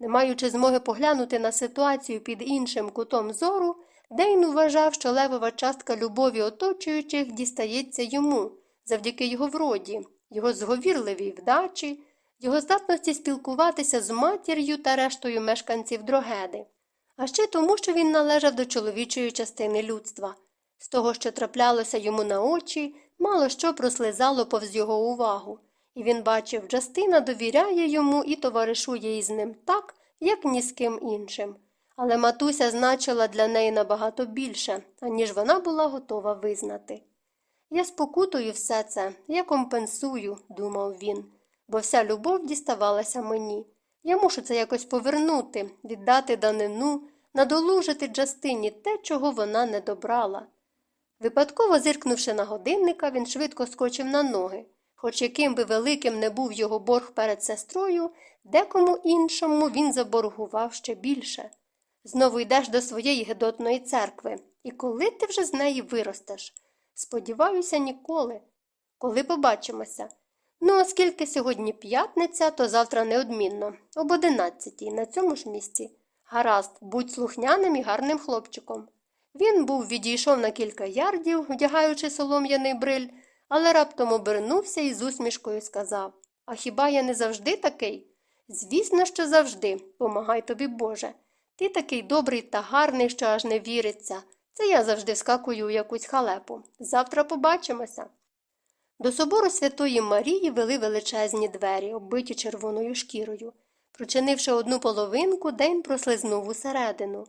Не маючи змоги поглянути на ситуацію під іншим кутом зору, Дейн вважав, що левова частка любові оточуючих дістається йому завдяки його вроді, його зговірливій вдачі, його здатності спілкуватися з матір'ю та рештою мешканців дрогеди, а ще тому, що він належав до чоловічої частини людства. З того, що траплялося йому на очі, мало що прослизало повз його увагу, і він бачив, Джастина довіряє йому і товаришує із ним так, як ні з ким іншим. Але матуся значила для неї набагато більше, аніж вона була готова визнати. Я спокутую все це, я компенсую, думав він, бо вся любов діставалася мені. Я мушу це якось повернути, віддати данину, надолужити Джастині те, чого вона не добрала. Випадково зиркнувши на годинника, він швидко скочив на ноги. Хоч яким би великим не був його борг перед сестрою, декому іншому він заборгував ще більше. Знову йдеш до своєї гедотної церкви, і коли ти вже з неї виростеш? Сподіваюся, ніколи. Коли побачимося. Ну, оскільки сьогодні п'ятниця, то завтра неодмінно, об одинадцятій, на цьому ж місці. Гаразд, будь слухняним і гарним хлопчиком. Він був відійшов на кілька ярдів, вдягаючи солом'яний бриль, але раптом обернувся і з усмішкою сказав А хіба я не завжди такий? Звісно, що завжди, помагай тобі, Боже. Ти такий добрий та гарний, що аж не віриться. Це я завжди скакую у якусь халепу. Завтра побачимося. До собору Святої Марії вели величезні двері, оббиті червоною шкірою. Прочинивши одну половинку, Дейн прослизнув усередину.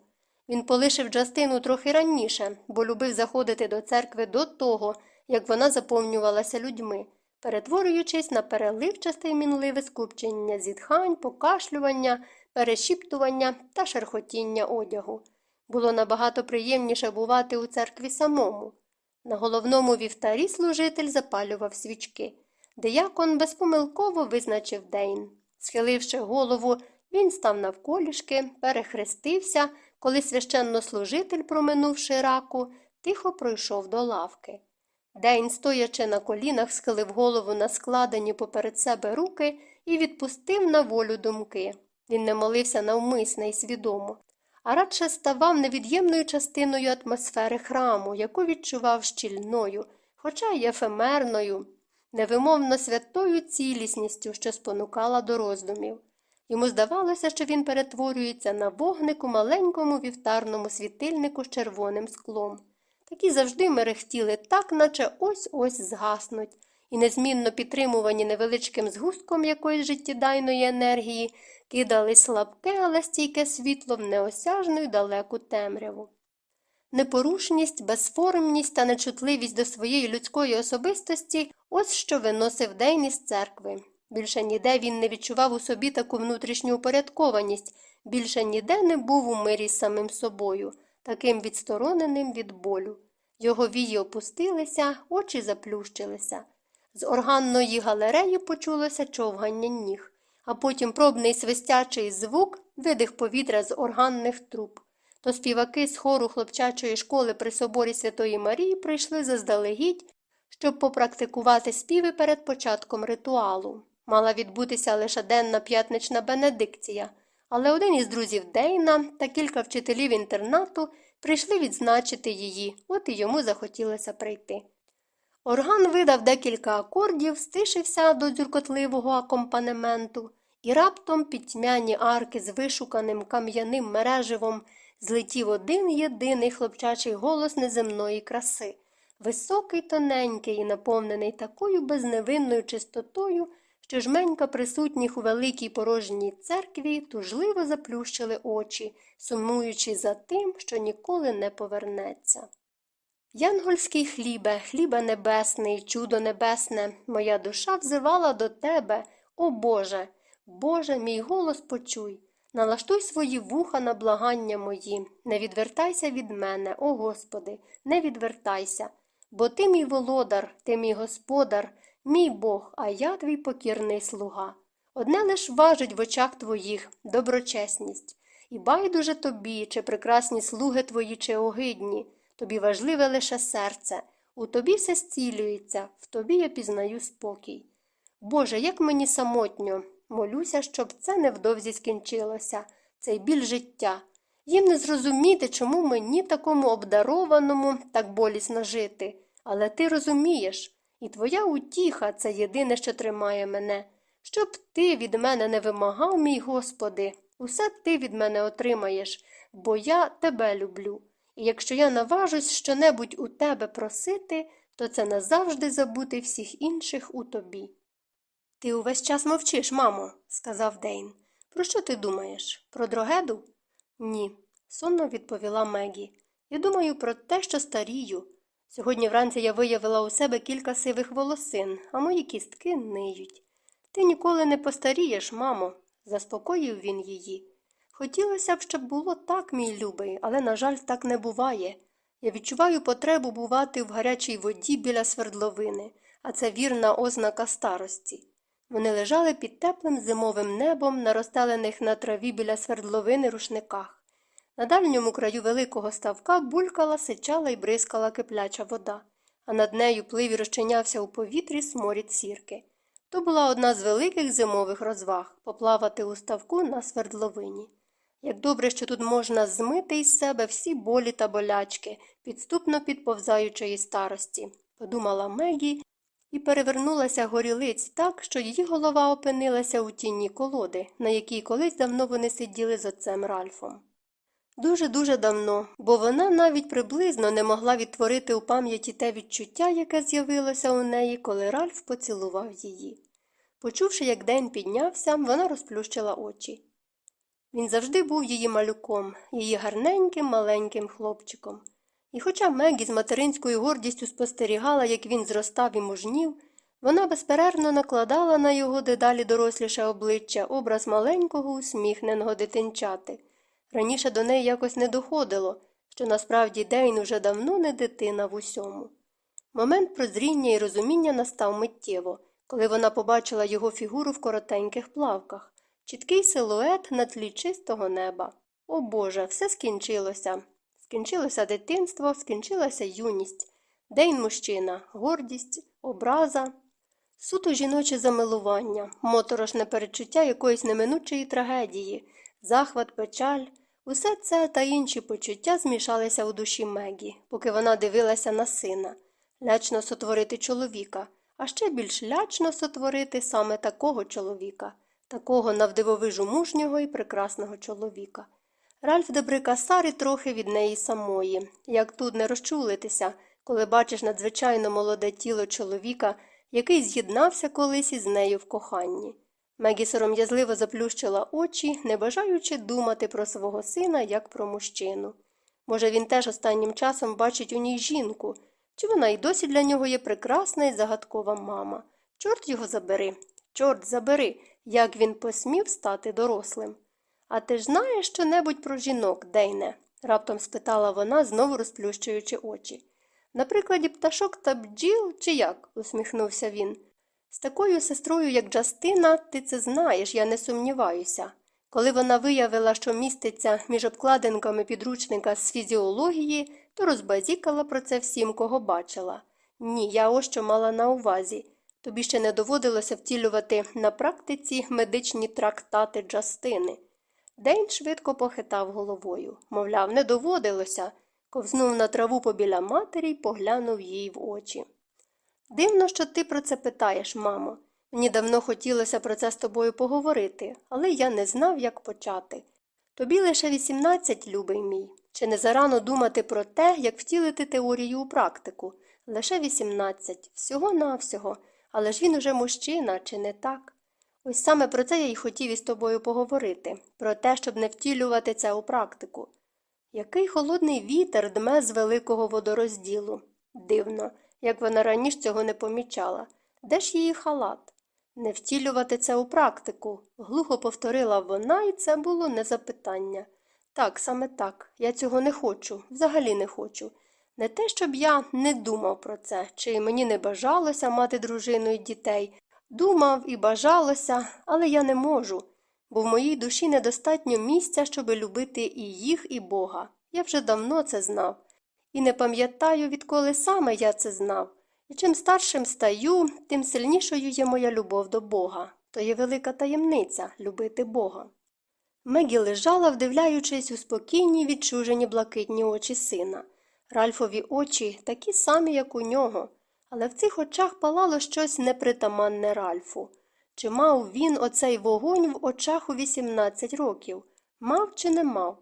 Він полишив Джастину трохи раніше, бо любив заходити до церкви до того, як вона заповнювалася людьми, перетворюючись на переливчасте й мінливе скупчення зітхань, покашлювання перешіптування та шерхотіння одягу. Було набагато приємніше бувати у церкві самому. На головному вівтарі служитель запалював свічки. Деякон безпомилково визначив Дейн. Схиливши голову, він став навколішки, перехрестився, коли священнослужитель, проминувши раку, тихо пройшов до лавки. Дейн, стоячи на колінах, схилив голову на складені поперед себе руки і відпустив на волю думки. Він не молився навмисне і свідомо, а радше ставав невід'ємною частиною атмосфери храму, яку відчував щільною, хоча й ефемерною, невимовно святою цілісністю, що спонукала до роздумів. Йому здавалося, що він перетворюється на вогник у маленькому вівтарному світильнику з червоним склом. Такі завжди мерехтіли так, наче ось ось згаснуть, і незмінно підтримувані невеличким згустком якоїсь життєдайної енергії, кидали слабке, але стійке світло в неосяжну й далеку темряву. Непорушність, безформність та нечутливість до своєї людської особистості ось що виносив день із церкви. Більше ніде він не відчував у собі таку внутрішню упорядкованість, більше ніде не був у мирі з самим собою, таким відстороненим від болю. Його вії опустилися, очі заплющилися. З органної галереї почулося човгання ніг, а потім пробний свистячий звук, видих повітря з органних труб. То співаки з хору хлопчачої школи при соборі Святої Марії прийшли заздалегідь, щоб попрактикувати співи перед початком ритуалу. Мала відбутися лише денна п'ятнична бенедикція, але один із друзів Дейна та кілька вчителів інтернату прийшли відзначити її, от і йому захотілося прийти. Орган видав декілька акордів, стишився до дзюркотливого акомпанементу, і раптом під тьмяні арки з вишуканим кам'яним мереживом злетів один єдиний хлопчачий голос неземної краси, високий, тоненький і наповнений такою безневинною чистотою, що жменька присутніх у великій порожній церкві тужливо заплющили очі, сумуючи за тим, що ніколи не повернеться. Янгольський хлібе, хлібе небесний, чудо небесне, моя душа взивала до тебе, о Боже, Боже, мій голос почуй. Налаштуй свої вуха на благання мої, не відвертайся від мене, о Господи, не відвертайся, бо ти мій володар, ти мій господар, мій Бог, а я твій покірний слуга. Одне лиш важить в очах твоїх доброчесність, і байдуже тобі, чи прекрасні слуги твої, чи огидні, тобі важливе лише серце, у тобі все зцілюється, в тобі я пізнаю спокій. Боже, як мені самотньо, молюся, щоб це невдовзі скінчилося, цей біль життя. Їм не зрозуміти, чому мені такому обдарованому так болісно жити. Але ти розумієш, і твоя утіха це єдине, що тримає мене. Щоб ти від мене не вимагав, мій Господи, усе ти від мене отримаєш, бо я тебе люблю. І якщо я наважусь щонебудь у тебе просити, то це назавжди забути всіх інших у тобі. Ти увесь час мовчиш, мамо, сказав Дейн. Про що ти думаєш? Про дрогеду? Ні, сонно відповіла Мегі. Я думаю про те, що старію. Сьогодні вранці я виявила у себе кілька сивих волосин, а мої кістки ниють. Ти ніколи не постарієш, мамо, заспокоїв він її. Хотілося б, щоб було так, мій любий, але, на жаль, так не буває. Я відчуваю потребу бувати в гарячій воді біля свердловини, а це вірна ознака старості. Вони лежали під теплим зимовим небом на розстелених на траві біля свердловини рушниках. На дальньому краю великого ставка булькала, сичала і бризкала кипляча вода, а над нею плив і розчинявся у повітрі сморід сірки. То була одна з великих зимових розваг поплавати у ставку на свердловині. Як добре, що тут можна змити із себе всі болі та болячки, підступно підповзаючої старості, подумала Мегі і перевернулася горілиць так, що її голова опинилася у тіні колоди, на якій колись давно вони сиділи з отцем Ральфом. Дуже-дуже давно, бо вона навіть приблизно не могла відтворити у пам'яті те відчуття, яке з'явилося у неї, коли Ральф поцілував її. Почувши, як день піднявся, вона розплющила очі. Він завжди був її малюком, її гарненьким маленьким хлопчиком. І хоча Мегі з материнською гордістю спостерігала, як він зростав і мужнів, Вона безперервно накладала на його дедалі доросліше обличчя образ маленького усміхненого дитинчати. Раніше до неї якось не доходило, що насправді Дейн уже давно не дитина в усьому. Момент прозріння і розуміння настав миттєво, коли вона побачила його фігуру в коротеньких плавках, чіткий силует на тлі чистого неба. О Боже, все скінчилося. Скінчилося дитинство, скінчилася юність. Дейн мужчина, гордість, образа, суто жіноче замилування, моторошне перечуття якоїсь неминучої трагедії, захват, печаль. Усе це та інші почуття змішалися у душі Мегі, поки вона дивилася на сина. Лячно сотворити чоловіка, а ще більш лячно сотворити саме такого чоловіка, такого навдивовижу мужнього і прекрасного чоловіка. Ральф Дебрикасар і трохи від неї самої, як тут не розчулитися, коли бачиш надзвичайно молоде тіло чоловіка, який з'єднався колись із нею в коханні. Мегі сором'язливо заплющила очі, не бажаючи думати про свого сина як про мужчину. Може, він теж останнім часом бачить у ній жінку, чи вона й досі для нього є прекрасна і загадкова мама. Чорт його забери, чорт забери, як він посмів стати дорослим. А ти ж знаєш що небудь про жінок, Дейне? раптом спитала вона, знову розплющуючи очі. На прикладі пташок та бджіл, чи як? усміхнувся він. З такою сестрою, як Джастина, ти це знаєш, я не сумніваюся. Коли вона виявила, що міститься між обкладинками підручника з фізіології, то розбазікала про це всім, кого бачила. Ні, я ось що мала на увазі. Тобі ще не доводилося втілювати на практиці медичні трактати Джастини. Дейн швидко похитав головою. Мовляв, не доводилося, ковзнув на траву побіля матері й поглянув їй в очі. Дивно, що ти про це питаєш, мамо. Мені давно хотілося про це з тобою поговорити, але я не знав, як почати. Тобі лише 18, любий мій. Чи не зарано думати про те, як втілити теорію у практику? Лише 18, всього навсього, але ж він уже мужчина, чи не так? Ось саме про це я й хотів із тобою поговорити, про те, щоб не втілювати це у практику. Який холодний вітер дме з великого водорозділу. Дивно, як вона раніше цього не помічала. Де ж її халат? Не втілювати це у практику, глухо повторила вона, і це було не запитання. Так, саме так, я цього не хочу, взагалі не хочу. Не те, щоб я не думав про це, чи мені не бажалося мати дружину і дітей. Думав і бажалося, але я не можу, бо в моїй душі недостатньо місця, щоби любити і їх, і Бога. Я вже давно це знав. І не пам'ятаю, відколи саме я це знав. І чим старшим стаю, тим сильнішою є моя любов до Бога. То є велика таємниця любити Бога. Мегі лежала, вдивляючись у спокійні, відчужені блакитні очі сина. Ральфові очі такі самі, як у нього, але в цих очах палало щось непритаманне Ральфу. Чи мав він оцей вогонь в очах у 18 років? Мав чи не мав?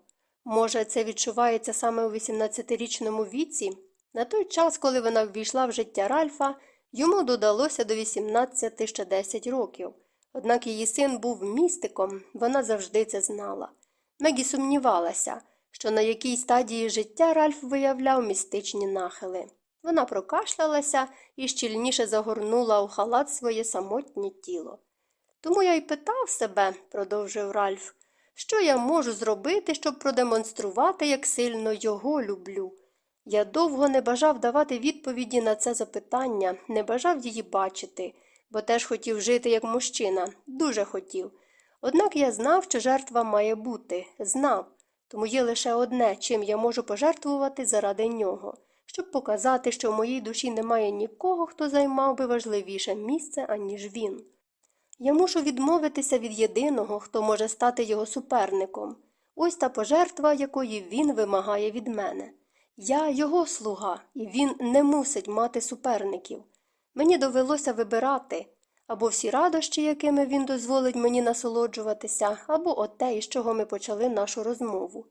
Може, це відчувається саме у 18-річному віці? На той час, коли вона ввійшла в життя Ральфа, йому додалося до 18 ще 10 років. Однак її син був містиком, вона завжди це знала. Мегі сумнівалася, що на якій стадії життя Ральф виявляв містичні нахили. Вона прокашлялася і щільніше загорнула у халат своє самотнє тіло. Тому я й питав себе, продовжив Ральф, що я можу зробити, щоб продемонструвати, як сильно його люблю. Я довго не бажав давати відповіді на це запитання, не бажав її бачити, бо теж хотів жити як мужчина, дуже хотів. Однак я знав, що жертва має бути, знав, тому є лише одне, чим я можу пожертвувати заради нього, щоб показати, що в моїй душі немає нікого, хто займав би важливіше місце, аніж він. Я мушу відмовитися від єдиного, хто може стати його суперником. Ось та пожертва, якої він вимагає від мене. Я його слуга, і він не мусить мати суперників. Мені довелося вибирати або всі радощі, якими він дозволить мені насолоджуватися, або оте, із чого ми почали нашу розмову.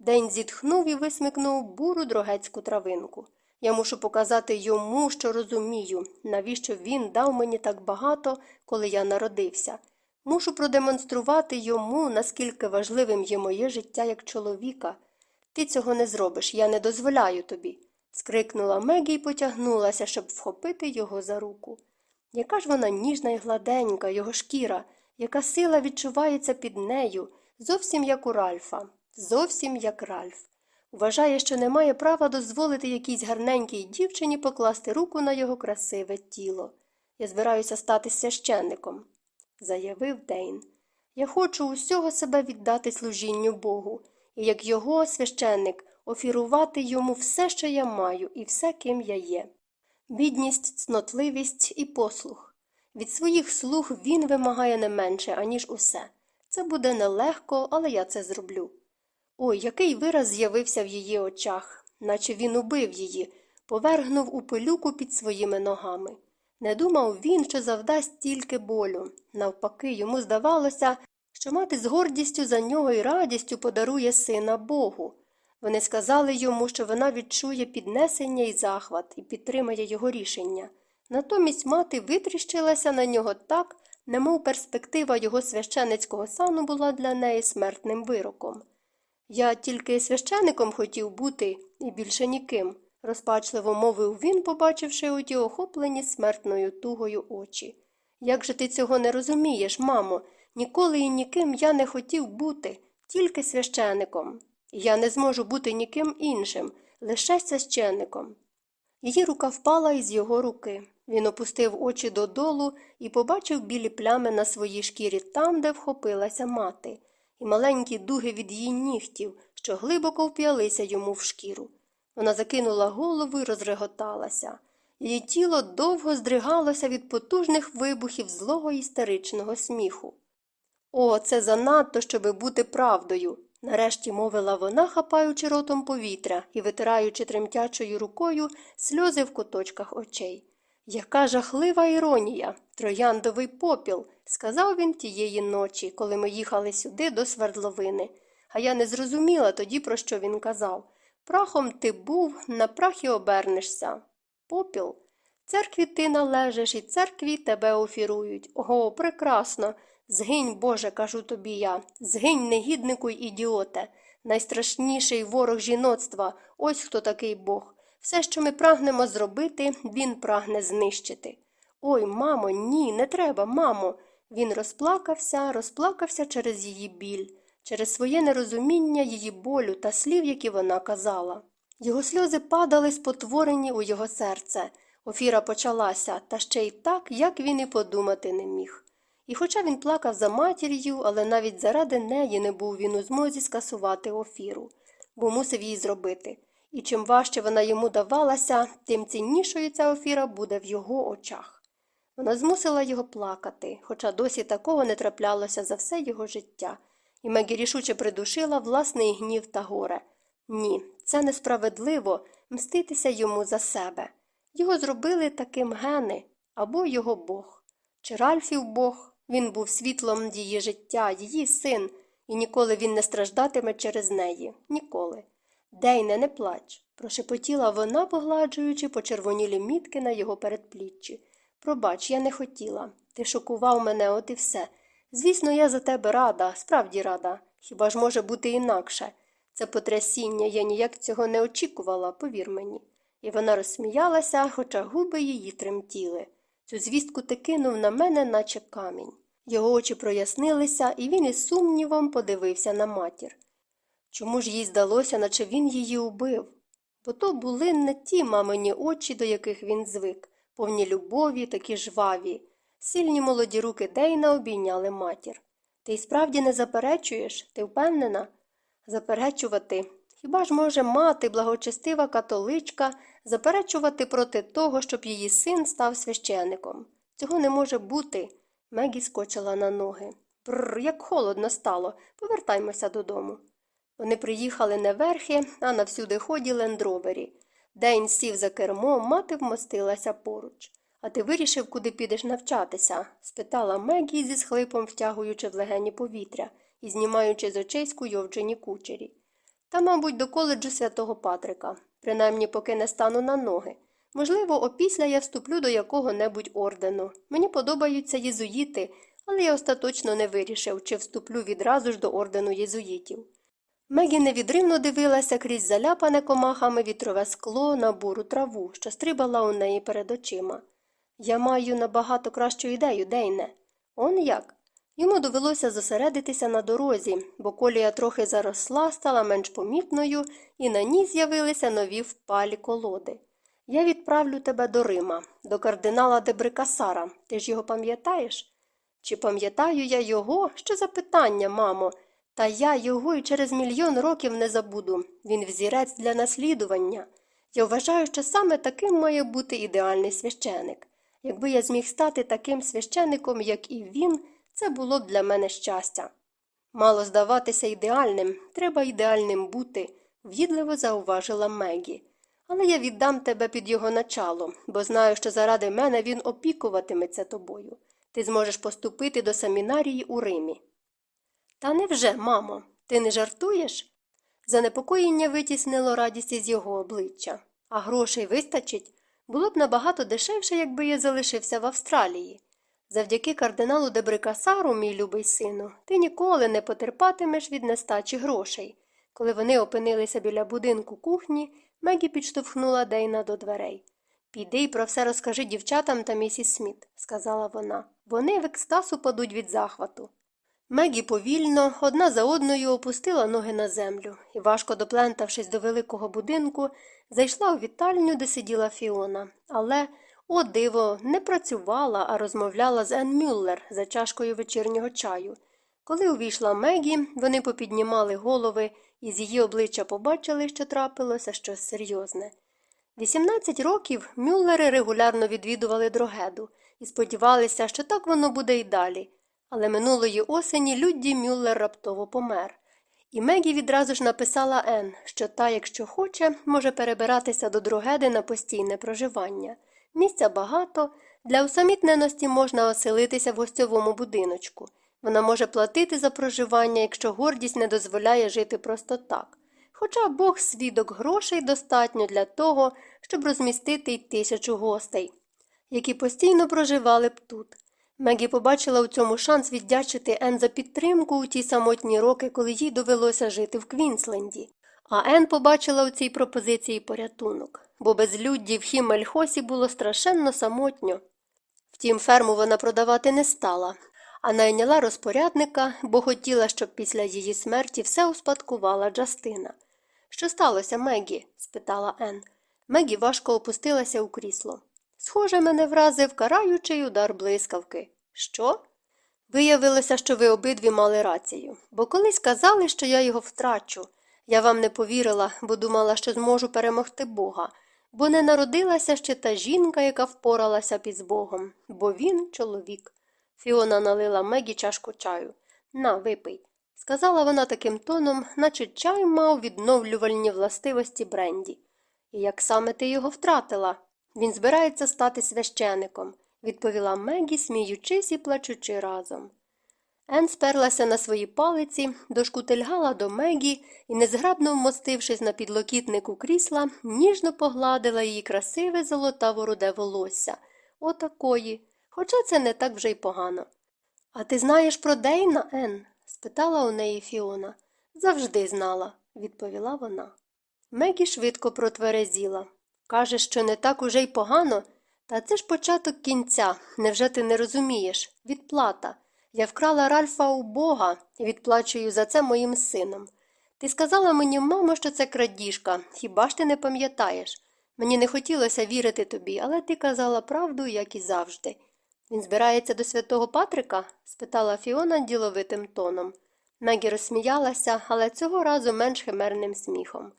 День зітхнув і висмикнув буру дрогецьку травинку. Я мушу показати йому, що розумію, навіщо він дав мені так багато, коли я народився. Мушу продемонструвати йому, наскільки важливим є моє життя як чоловіка. Ти цього не зробиш, я не дозволяю тобі. скрикнула Мегі і потягнулася, щоб вхопити його за руку. Яка ж вона ніжна і гладенька, його шкіра, яка сила відчувається під нею, зовсім як у Ральфа, зовсім як Ральф. Вважає, що не має права дозволити якійсь гарненькій дівчині покласти руку на його красиве тіло. Я збираюся стати священником, заявив Дейн. Я хочу усього себе віддати служінню Богу, і як його священник офірувати йому все, що я маю, і все, ким я є. Бідність, цнотливість і послух. Від своїх слуг він вимагає не менше, аніж усе. Це буде нелегко, але я це зроблю. Ой, який вираз з'явився в її очах, наче він убив її, повергнув у пилюку під своїми ногами. Не думав він, що завдасть тільки болю. Навпаки, йому здавалося, що мати з гордістю за нього і радістю подарує сина Богу. Вони сказали йому, що вона відчує піднесення і захват і підтримає його рішення. Натомість мати витріщилася на нього так, немов перспектива його священицького сану була для неї смертним вироком. Я тільки священиком хотів бути і більше ніким, розпачливо мовив він, побачивши у ті охоплені смертною тугою очі. Як же ти цього не розумієш, мамо? Ніколи і ніким я не хотів бути, тільки священиком. Я не зможу бути ніким іншим, лише священником. Її рука впала із його руки. Він опустив очі додолу і побачив білі плями на своїй шкірі там, де вхопилася мати, і маленькі дуги від її нігтів, що глибоко вп'ялися йому в шкіру. Вона закинула голову і розреготалася. Її тіло довго здригалося від потужних вибухів злого істеричного сміху. О, це занадто, щоби бути правдою, нарешті мовила вона, хапаючи ротом повітря і витираючи тремтячою рукою сльози в куточках очей. Яка жахлива іронія, трояндовий попіл, сказав він тієї ночі, коли ми їхали сюди до свердловини. А я не зрозуміла тоді, про що він казав. Прахом ти був, на прах і обернешся. Попіл. Церкві ти належиш, і церкві тебе офірують. Ого, прекрасно. Згинь, Боже, кажу тобі я, згинь, негіднику й ідіоте, найстрашніший ворог жіноцтва, ось хто такий Бог. Все, що ми прагнемо зробити, він прагне знищити. Ой, мамо, ні, не треба, мамо. Він розплакався, розплакався через її біль, через своє нерозуміння її болю та слів, які вона казала. Його сльози падали спотворені у його серце. Офіра почалася, та ще й так, як він і подумати не міг. І хоча він плакав за матір'ю, але навіть заради неї не був він у змозі скасувати офіру, бо мусив її зробити. І чим важче вона йому давалася, тим ціннішою ця офіра буде в його очах. Вона змусила його плакати, хоча досі такого не траплялося за все його життя, і Мегі рішуче придушила власний гнів та горе. Ні, це несправедливо мститися йому за себе. Його зробили таким гени або його Бог. Чи Ральфів Бог, він був світлом її життя, її син, і ніколи він не страждатиме через неї. Ніколи. Дейне, не плач, прошепотіла вона, погладжуючи почервонілі мітки на його передпліччі. Пробач, я не хотіла. Ти шокував мене, от і все. Звісно, я за тебе рада, справді рада. Хіба ж може бути інакше? Це потрясіння, я ніяк цього не очікувала, повір мені. І вона розсміялася, хоча губи її тремтіли. Цю звістку ти кинув на мене, наче камінь. Його очі прояснилися, і він із сумнівом подивився на матір. Чому ж їй здалося, наче він її убив? Бо то були не ті мамині очі, до яких він звик, повні любові, такі жваві. Сильні молоді руки Дейна обійняли матір. Ти й справді не заперечуєш? Ти впевнена? Заперечувати. Хіба ж може мати, благочестива католичка, заперечувати проти того, щоб її син став священником? Цього не може бути. Мегі скочила на ноги. Бррр, як холодно стало. Повертаймося додому. Вони приїхали не верхи, а на всюди ході лендровері. День сів за кермо, мати вмостилася поруч. А ти вирішив, куди підеш навчатися? спитала Мегі зі схлипом втягуючи в легені повітря і знімаючи з очей скуйовджені кучері. Та, мабуть, до коледжу святого Патрика, принаймні поки не стану на ноги. Можливо, опісля я вступлю до якого-небудь ордену. Мені подобаються єзуїти, але я остаточно не вирішив, чи вступлю відразу ж до ордену єзуїтів. Мегі невідривно дивилася крізь заляпане комахами вітрове скло на буру траву, що стрибала у неї перед очима. Я маю набагато кращу ідею, Дейне. Он як? Йому довелося зосередитися на дорозі, бо колія трохи заросла, стала менш помітною, і на ній з'явилися нові впалі колоди. Я відправлю тебе до Рима, до кардинала Дебрикасара. Ти ж його пам'ятаєш? Чи пам'ятаю я його? Що за питання, мамо? Та я його і через мільйон років не забуду. Він взірець для наслідування. Я вважаю, що саме таким має бути ідеальний священик. Якби я зміг стати таким священником, як і він, це було б для мене щастя. Мало здаватися ідеальним, треба ідеальним бути, в'їдливо зауважила Мегі. Але я віддам тебе під його начало, бо знаю, що заради мене він опікуватиметься тобою. Ти зможеш поступити до семінарії у Римі. Та невже, мамо, ти не жартуєш? Занепокоєння витіснило радість із його обличчя, а грошей вистачить було б набагато дешевше, якби я залишився в Австралії. Завдяки кардиналу Дебрикасару, мій любий сину, ти ніколи не потерпатимеш від нестачі грошей. Коли вони опинилися біля будинку кухні, Мегі підштовхнула Дейна до дверей. Піди й про все розкажи дівчатам та місіс Сміт, сказала вона. Вони в екстаз упадуть від захвату. Мегі повільно, одна за одною опустила ноги на землю і, важко доплентавшись до великого будинку, зайшла у вітальню, де сиділа Фіона, але, о диво, не працювала, а розмовляла з Ен Мюллер за чашкою вечірнього чаю. Коли увійшла Мегі, вони попіднімали голови і з її обличчя побачили, що трапилося щось серйозне. 18 років Мюллери регулярно відвідували дрогеду і сподівалися, що так воно буде й далі. Але минулої осені Людді Мюллер раптово помер. І Мегі відразу ж написала Ен, що та, якщо хоче, може перебиратися до Дрогеди на постійне проживання. Місця багато, для усамітненості можна оселитися в гостьовому будиночку. Вона може платити за проживання, якщо гордість не дозволяє жити просто так. Хоча Бог свідок грошей достатньо для того, щоб розмістити й тисячу гостей, які постійно проживали б тут. Мегі побачила у цьому шанс віддячити Ен за підтримку у ті самотні роки, коли їй довелося жити в Квінсленді. А Ен побачила у цій пропозиції порятунок, бо без Людді в Хімельхосі було страшенно самотньо. Втім, ферму вона продавати не стала, а найняла розпорядника, бо хотіла, щоб після її смерті все успадкувала Джастина. Що сталося, Мегі? спитала Ен. Мегі важко опустилася у крісло. Схоже, мене вразив караючий удар блискавки. Що? Виявилося, що ви обидві мали рацію, бо колись казали, що я його втрачу. Я вам не повірила, бо думала, що зможу перемогти Бога, бо не народилася ще та жінка, яка впоралася із Богом, бо він чоловік. Фіона налила Мегі чашку чаю. На, випий, сказала вона таким тоном, наче чай мав відновлювальні властивості Бренді. І як саме ти його втратила? Він збирається стати священиком, відповіла Мегі, сміючись і плачучи разом. Ен сперлася на свої палиці, дошкутильгала до Мегі і, незграбно вмостившись на підлокітнику крісла, ніжно погладила її красиве золотаво руде волосся. Отакої. Хоча це не так вже й погано. А ти знаєш про Дейна, Ен? спитала у неї Фіона. Завжди знала, відповіла вона. Мегі швидко протверезіла. Каже, що не так уже й погано, та це ж початок кінця. Невже ти не розумієш? Відплата. Я вкрала Ральфа у Бога і відплачую за це моїм сином. Ти сказала мені, мамо, що це крадіжка, хіба ж ти не пам'ятаєш? Мені не хотілося вірити тобі, але ти казала правду, як і завжди. Він збирається до святого Патрика? спитала Фіона діловитим тоном. Мегі розсміялася, але цього разу менш химерним сміхом.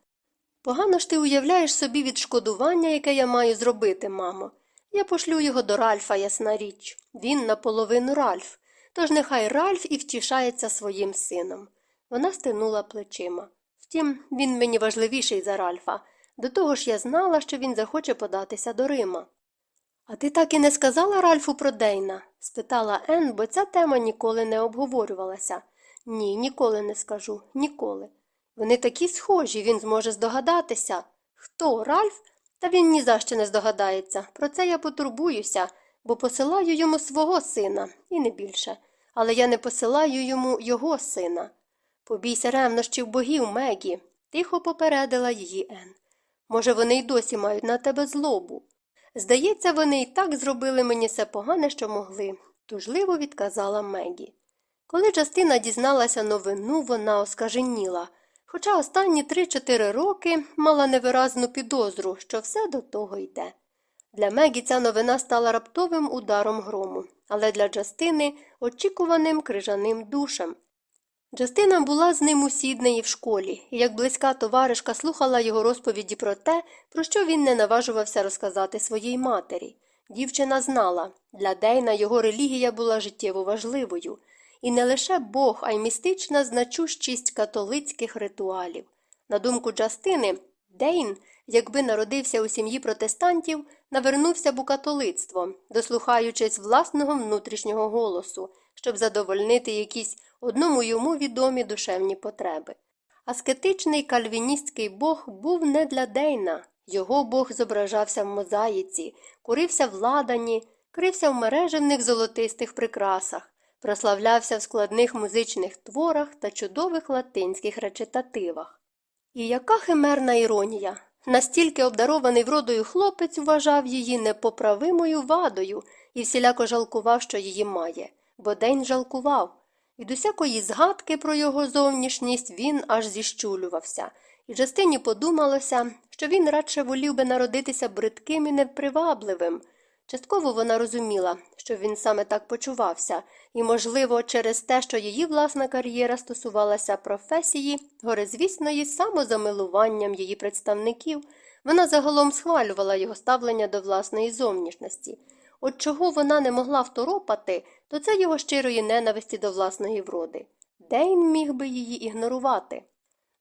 Погано ж ти уявляєш собі відшкодування, яке я маю зробити, мамо. Я пошлю його до Ральфа, ясна річ. Він наполовину Ральф. Тож нехай Ральф і втішається своїм сином. Вона стинула плечима. Втім, він мені важливіший за Ральфа. До того ж я знала, що він захоче податися до Рима. А ти так і не сказала Ральфу про Дейна? спитала Ен, бо ця тема ніколи не обговорювалася. Ні, ніколи не скажу, ніколи. Вони такі схожі, він зможе здогадатися. Хто, Ральф? Та він ні за що не здогадається. Про це я потурбуюся, бо посилаю йому свого сина, і не більше. Але я не посилаю йому його сина. Побійся ревнощів богів, Мегі, тихо попередила її Ен. Може, вони й досі мають на тебе злобу. Здається, вони і так зробили мені все погане, що могли, тужливо відказала Мегі. Коли Джастина дізналася новину, вона оскаженіла, хоча останні три-чотири роки мала невиразну підозру, що все до того йде. Для Мегі ця новина стала раптовим ударом грому, але для Джастини очікуваним крижаним душем. Джастина була з ним у Сіднеї в школі, і як близька товаришка слухала його розповіді про те, про що він не наважувався розказати своїй матері. Дівчина знала, для Дейна його релігія була життєво важливою, і не лише Бог, а й містична значущість католицьких ритуалів. На думку Джастини, Дейн, якби народився у сім'ї протестантів, навернувся б у католицтво, дослухаючись власного внутрішнього голосу, щоб задовольнити якісь одному йому відомі душевні потреби. Аскетичний кальвіністський бог був не для Дейна. Його бог зображався в мозаїці, курився в ладані, крився в мережевних золотистих прикрасах, прославлявся в складних музичних творах та чудових латинських речитативах. І яка химерна іронія! Настільки обдарований вродою хлопець вважав її непоправимою вадою і всіляко жалкував, що її має, бо Дейн жалкував. Від усякої згадки про його зовнішність він аж зіщулювався, і Джастині подумалося, що він радше волів би народитися бридким і непривабливим. Частково вона розуміла, що він саме так почувався, і, можливо, через те, що її власна кар'єра стосувалася професії, горизвісної самозамилуванням її представників, вона загалом схвалювала його ставлення до власної зовнішності. От чого вона не могла второпати, то це його щирої ненависті до власної вроди. Дейн міг би її ігнорувати.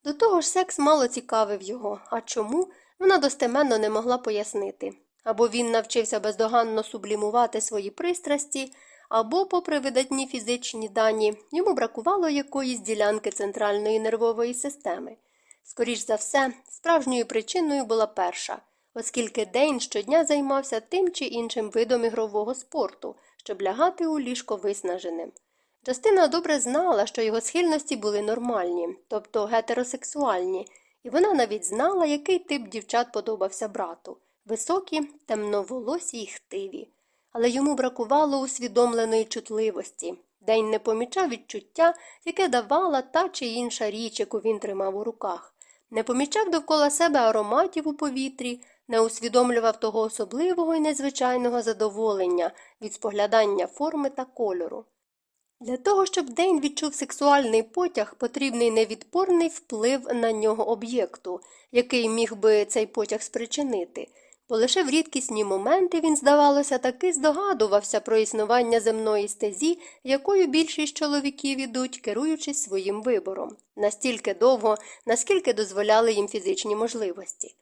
До того ж, секс мало цікавив його, а чому вона достеменно не могла пояснити. Або він навчився бездоганно сублімувати свої пристрасті, або, попри видатні фізичні дані, йому бракувало якоїсь ділянки центральної нервової системи. Скоріш за все, справжньою причиною була перша оскільки Дейн щодня займався тим чи іншим видом ігрового спорту, щоб лягати у ліжко виснаженим. Джастина добре знала, що його схильності були нормальні, тобто гетеросексуальні, і вона навіть знала, який тип дівчат подобався брату високі, темноволосі й хтиві. Але йому бракувало усвідомленої чутливості. День не помічав відчуття, яке давала та чи інша річ, яку він тримав у руках, не помічав довкола себе ароматів у повітрі, не усвідомлював того особливого і незвичайного задоволення від споглядання форми та кольору. Для того, щоб Дейн відчув сексуальний потяг, потрібний невідпорний вплив на нього об'єкту, який міг би цей потяг спричинити, бо лише в рідкісні моменти він, здавалося, таки здогадувався про існування земної стезі, якою більшість чоловіків ідуть, керуючись своїм вибором, настільки довго, наскільки дозволяли їм фізичні можливості.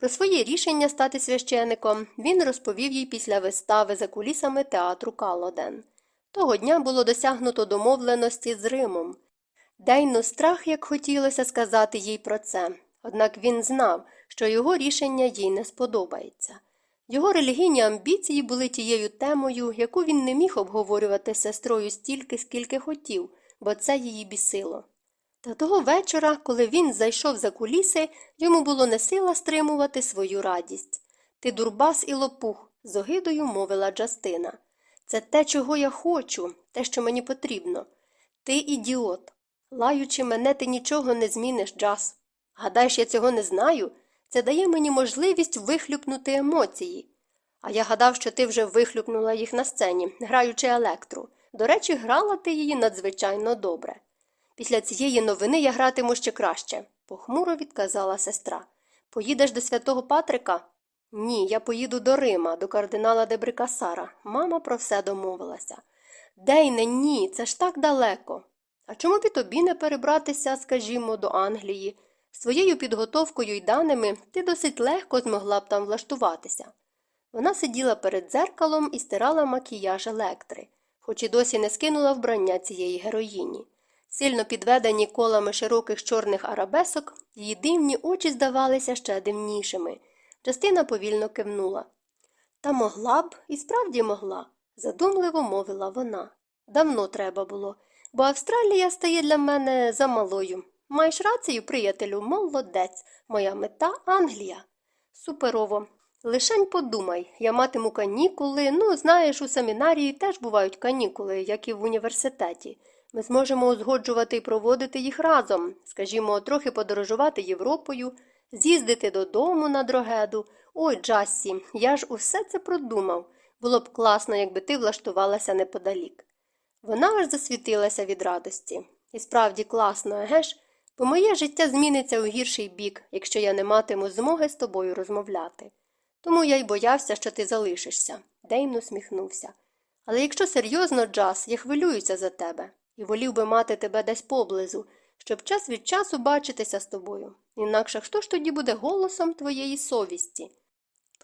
Про своє рішення стати священиком він розповів їй після вистави за кулісами театру Калоден. Того дня було досягнуто домовленості з Римом. Дейно страх, як хотілося сказати їй про це, однак він знав, що його рішення їй не сподобається. Його релігійні амбіції були тією темою, яку він не міг обговорювати з сестрою стільки, скільки хотів, бо це її бісило. Та того вечора, коли він зайшов за куліси, йому було не сила стримувати свою радість. Ти дурбас і лопух, з огидою мовила Джастина. Це те, чого я хочу, те, що мені потрібно. Ти ідіот. Лаючи мене, ти нічого не зміниш, Джаз. Гадаєш, я цього не знаю? Це дає мені можливість вихлюпнути емоції. А я гадав, що ти вже вихлюпнула їх на сцені, граючи електру. До речі, грала ти її надзвичайно добре. Після цієї новини я гратиму ще краще, похмуро відказала сестра. Поїдеш до святого Патрика? Ні, я поїду до Рима, до кардинала Дебрикасара. Мама про все домовилася. Дейне, ні, це ж так далеко. А чому б і тобі не перебратися, скажімо, до Англії? Своєю підготовкою й даними ти досить легко змогла б там влаштуватися. Вона сиділа перед дзеркалом і стирала макіяж електри, хоч і досі не скинула вбрання цієї героїні. Сильно підведені колами широких чорних арабесок, її дивні очі здавалися ще дивнішими. Частина повільно кивнула. Та могла б, і справді могла, задумливо мовила вона. Давно треба було, бо Австралія стає для мене замалою. Маєш рацію, приятелю, молодець, моя мета Англія. Суперово. Лишень подумай, я матиму канікули, ну, знаєш, у семінарії теж бувають канікули, як і в університеті. Ми зможемо узгоджувати і проводити їх разом, скажімо, трохи подорожувати Європою, з'їздити додому на дрогеду. Ой, Джассі, я ж усе це продумав. Було б класно, якби ти влаштувалася неподалік. Вона аж засвітилася від радості. І справді класно, еге ж? Бо моє життя зміниться у гірший бік, якщо я не матиму змоги з тобою розмовляти. Тому я й боявся, що ти залишишся. Дейн усміхнувся. Але якщо серйозно, Джаз, я хвилююся за тебе і волів би мати тебе десь поблизу, щоб час від часу бачитися з тобою. Інакше хто ж тоді буде голосом твоєї совісті?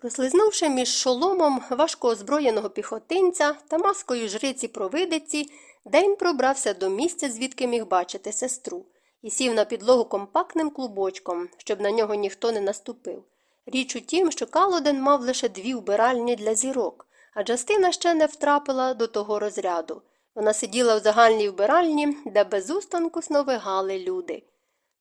Прослизнувши між шоломом важко озброєного піхотинця та маскою жриці провидиці, Дейн пробрався до місця, звідки міг бачити сестру, і сів на підлогу компактним клубочком, щоб на нього ніхто не наступив. Річ у тім, що Калоден мав лише дві вбиральні для зірок, а Джастина ще не втрапила до того розряду. Вона сиділа в загальній вбиральні, де без устанку сновигали люди.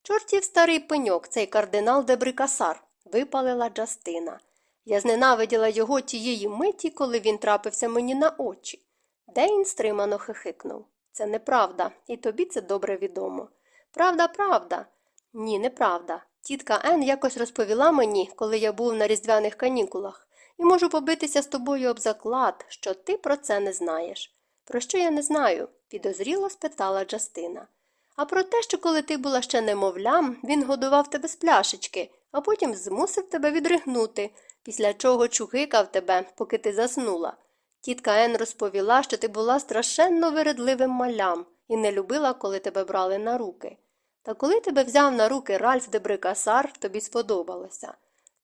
Чортів старий пеньок, цей кардинал Дебрикасар, випалила Джастина. Я зненавиділа його тієї миті, коли він трапився мені на очі. Дейн стримано хихикнув. Це неправда, і тобі це добре відомо. Правда, правда. Ні, неправда. Тітка Ен якось розповіла мені, коли я був на різдвяних канікулах, і можу побитися з тобою об заклад, що ти про це не знаєш. Про що я не знаю? підозріло спитала Джастина. А про те, що коли ти була ще немовлям, він годував тебе з пляшечки, а потім змусив тебе відригнути, після чого чугикав тебе, поки ти заснула. Тітка Ен розповіла, що ти була страшенно виредливим малям і не любила, коли тебе брали на руки. Та коли тебе взяв на руки Ральф де Брикасар, тобі сподобалося.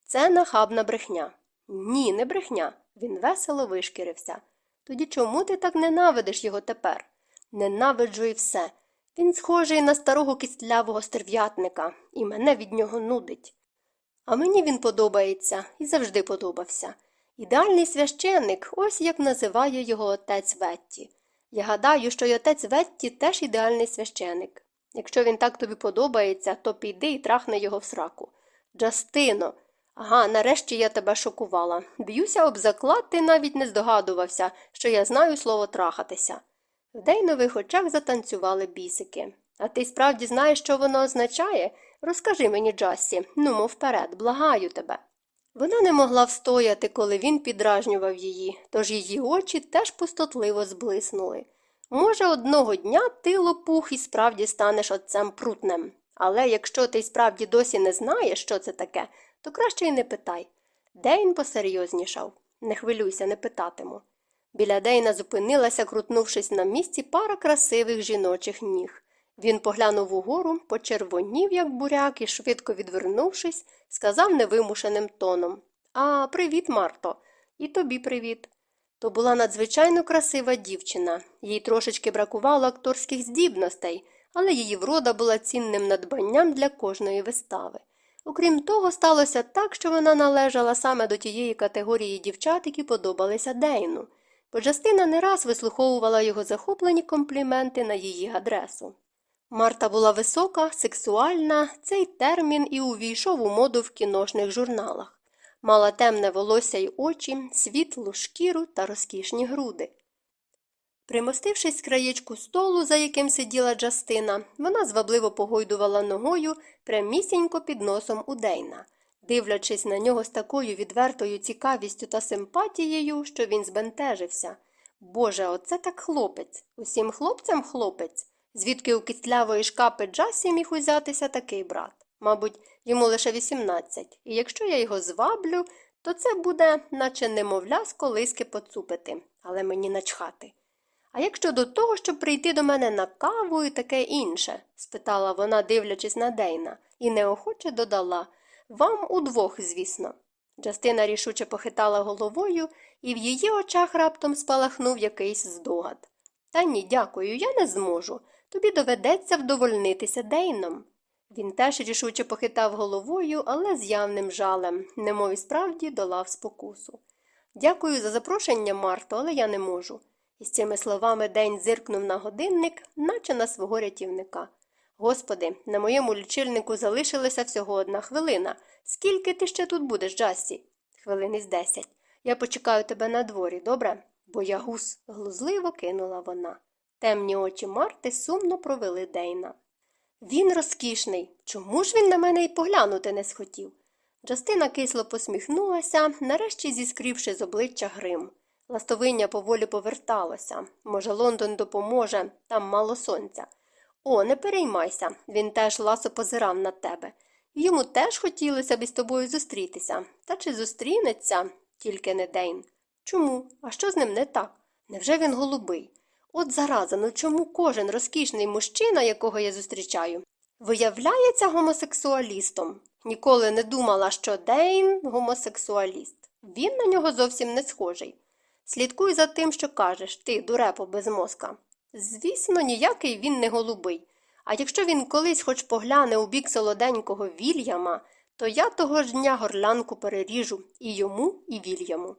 Це нахабна брехня. Ні, не брехня. Він весело вишкірився. Тоді чому ти так ненавидиш його тепер? Ненавиджу і все. Він схожий на старого кістлявого стерв'ятника, і мене від нього нудить. А мені він подобається і завжди подобався. Ідеальний священник, ось як називає його отець Ветті. Я гадаю, що й отець Ветті теж ідеальний священик. Якщо він так тобі подобається, то піди і трахни його в сраку. Джастино, ага, нарешті я тебе шокувала. Б'юся об заклад, ти навіть не здогадувався, що я знаю слово трахатися. В Дейнових очах затанцювали бісики. А ти справді знаєш, що воно означає? Розкажи мені, Джассі, ну мов вперед, благаю тебе. Вона не могла встояти, коли він підражнював її, тож її очі теж пустотливо зблиснули. Може, одного дня ти, лопух, і справді станеш отцем прутнем. Але якщо ти справді досі не знаєш, що це таке, то краще й не питай. Дейн посерйознішав. Не хвилюйся, не питатиму. Біля Дейна зупинилася, крутнувшись на місці, пара красивих жіночих ніг. Він поглянув угору, почервонів, як буряк, і, швидко відвернувшись, сказав невимушеним тоном А, привіт, Марто, і тобі привіт. То була надзвичайно красива дівчина, їй трошечки бракувало акторських здібностей, але її врода була цінним надбанням для кожної вистави. Окрім того, сталося так, що вона належала саме до тієї категорії дівчат, які подобалися Дейну, бо Джастина не раз вислуховувала його захоплені компліменти на її адресу. Марта була висока, сексуальна, цей термін і увійшов у моду в кіношних журналах мала темне волосся й очі, світлу шкіру та розкішні груди. Примостившись краєчку столу, за яким сиділа Джастина, вона звабливо погойдувала ногою прямісінько під носом у Дейна, дивлячись на нього з такою відвертою цікавістю та симпатією, що він збентежився. Боже, оце так хлопець. Усім хлопцям хлопець. Звідки у кістлявої шкапи Джасі міг узятися такий брат? Мабуть, йому лише 18, і якщо я його зваблю, то це буде, наче немовля, з колиски поцупити, але мені начхати. А як щодо того, щоб прийти до мене на каву і таке інше? спитала вона, дивлячись на Дейна, і неохоче додала Вам удвох, звісно. Джастина рішуче похитала головою, і в її очах раптом спалахнув якийсь здогад. Та ні, дякую, я не зможу. Тобі доведеться вдовольнитися Дейном. Він теж рішуче похитав головою, але з явним жалем, немов і справді долав спокусу. Дякую за запрошення, Марто, але я не можу. І з цими словами день зиркнув на годинник, наче на свого рятівника. Господи, на моєму лічильнику залишилася всього одна хвилина. Скільки ти ще тут будеш, Джасі? хвилин із десять. Я почекаю тебе на дворі, добре? Боягуз, глузливо кинула вона. Темні очі Марти сумно провели Дейна. Він розкішний. Чому ж він на мене й поглянути не схотів? Джастина кисло посміхнулася, нарешті зіскрівши з обличчя грим. Ластовиння поволі поверталося. Може, Лондон допоможе, там мало сонця. О, не переймайся, він теж ласо позирав на тебе. Йому теж хотілося б із тобою зустрітися. Та чи зустрінеться, тільки не Дейн. Чому? А що з ним не так? Невже він голубий? От зараза, ну чому кожен розкішний мужчина, якого я зустрічаю, виявляється гомосексуалістом? Ніколи не думала, що Дейн гомосексуаліст. Він на нього зовсім не схожий. Слідкуй за тим, що кажеш, ти, дурепо без мозка. Звісно, ніякий він не голубий. А якщо він колись хоч погляне у бік солоденького Вільяма, то я того ж дня горлянку переріжу і йому, і Вільяму.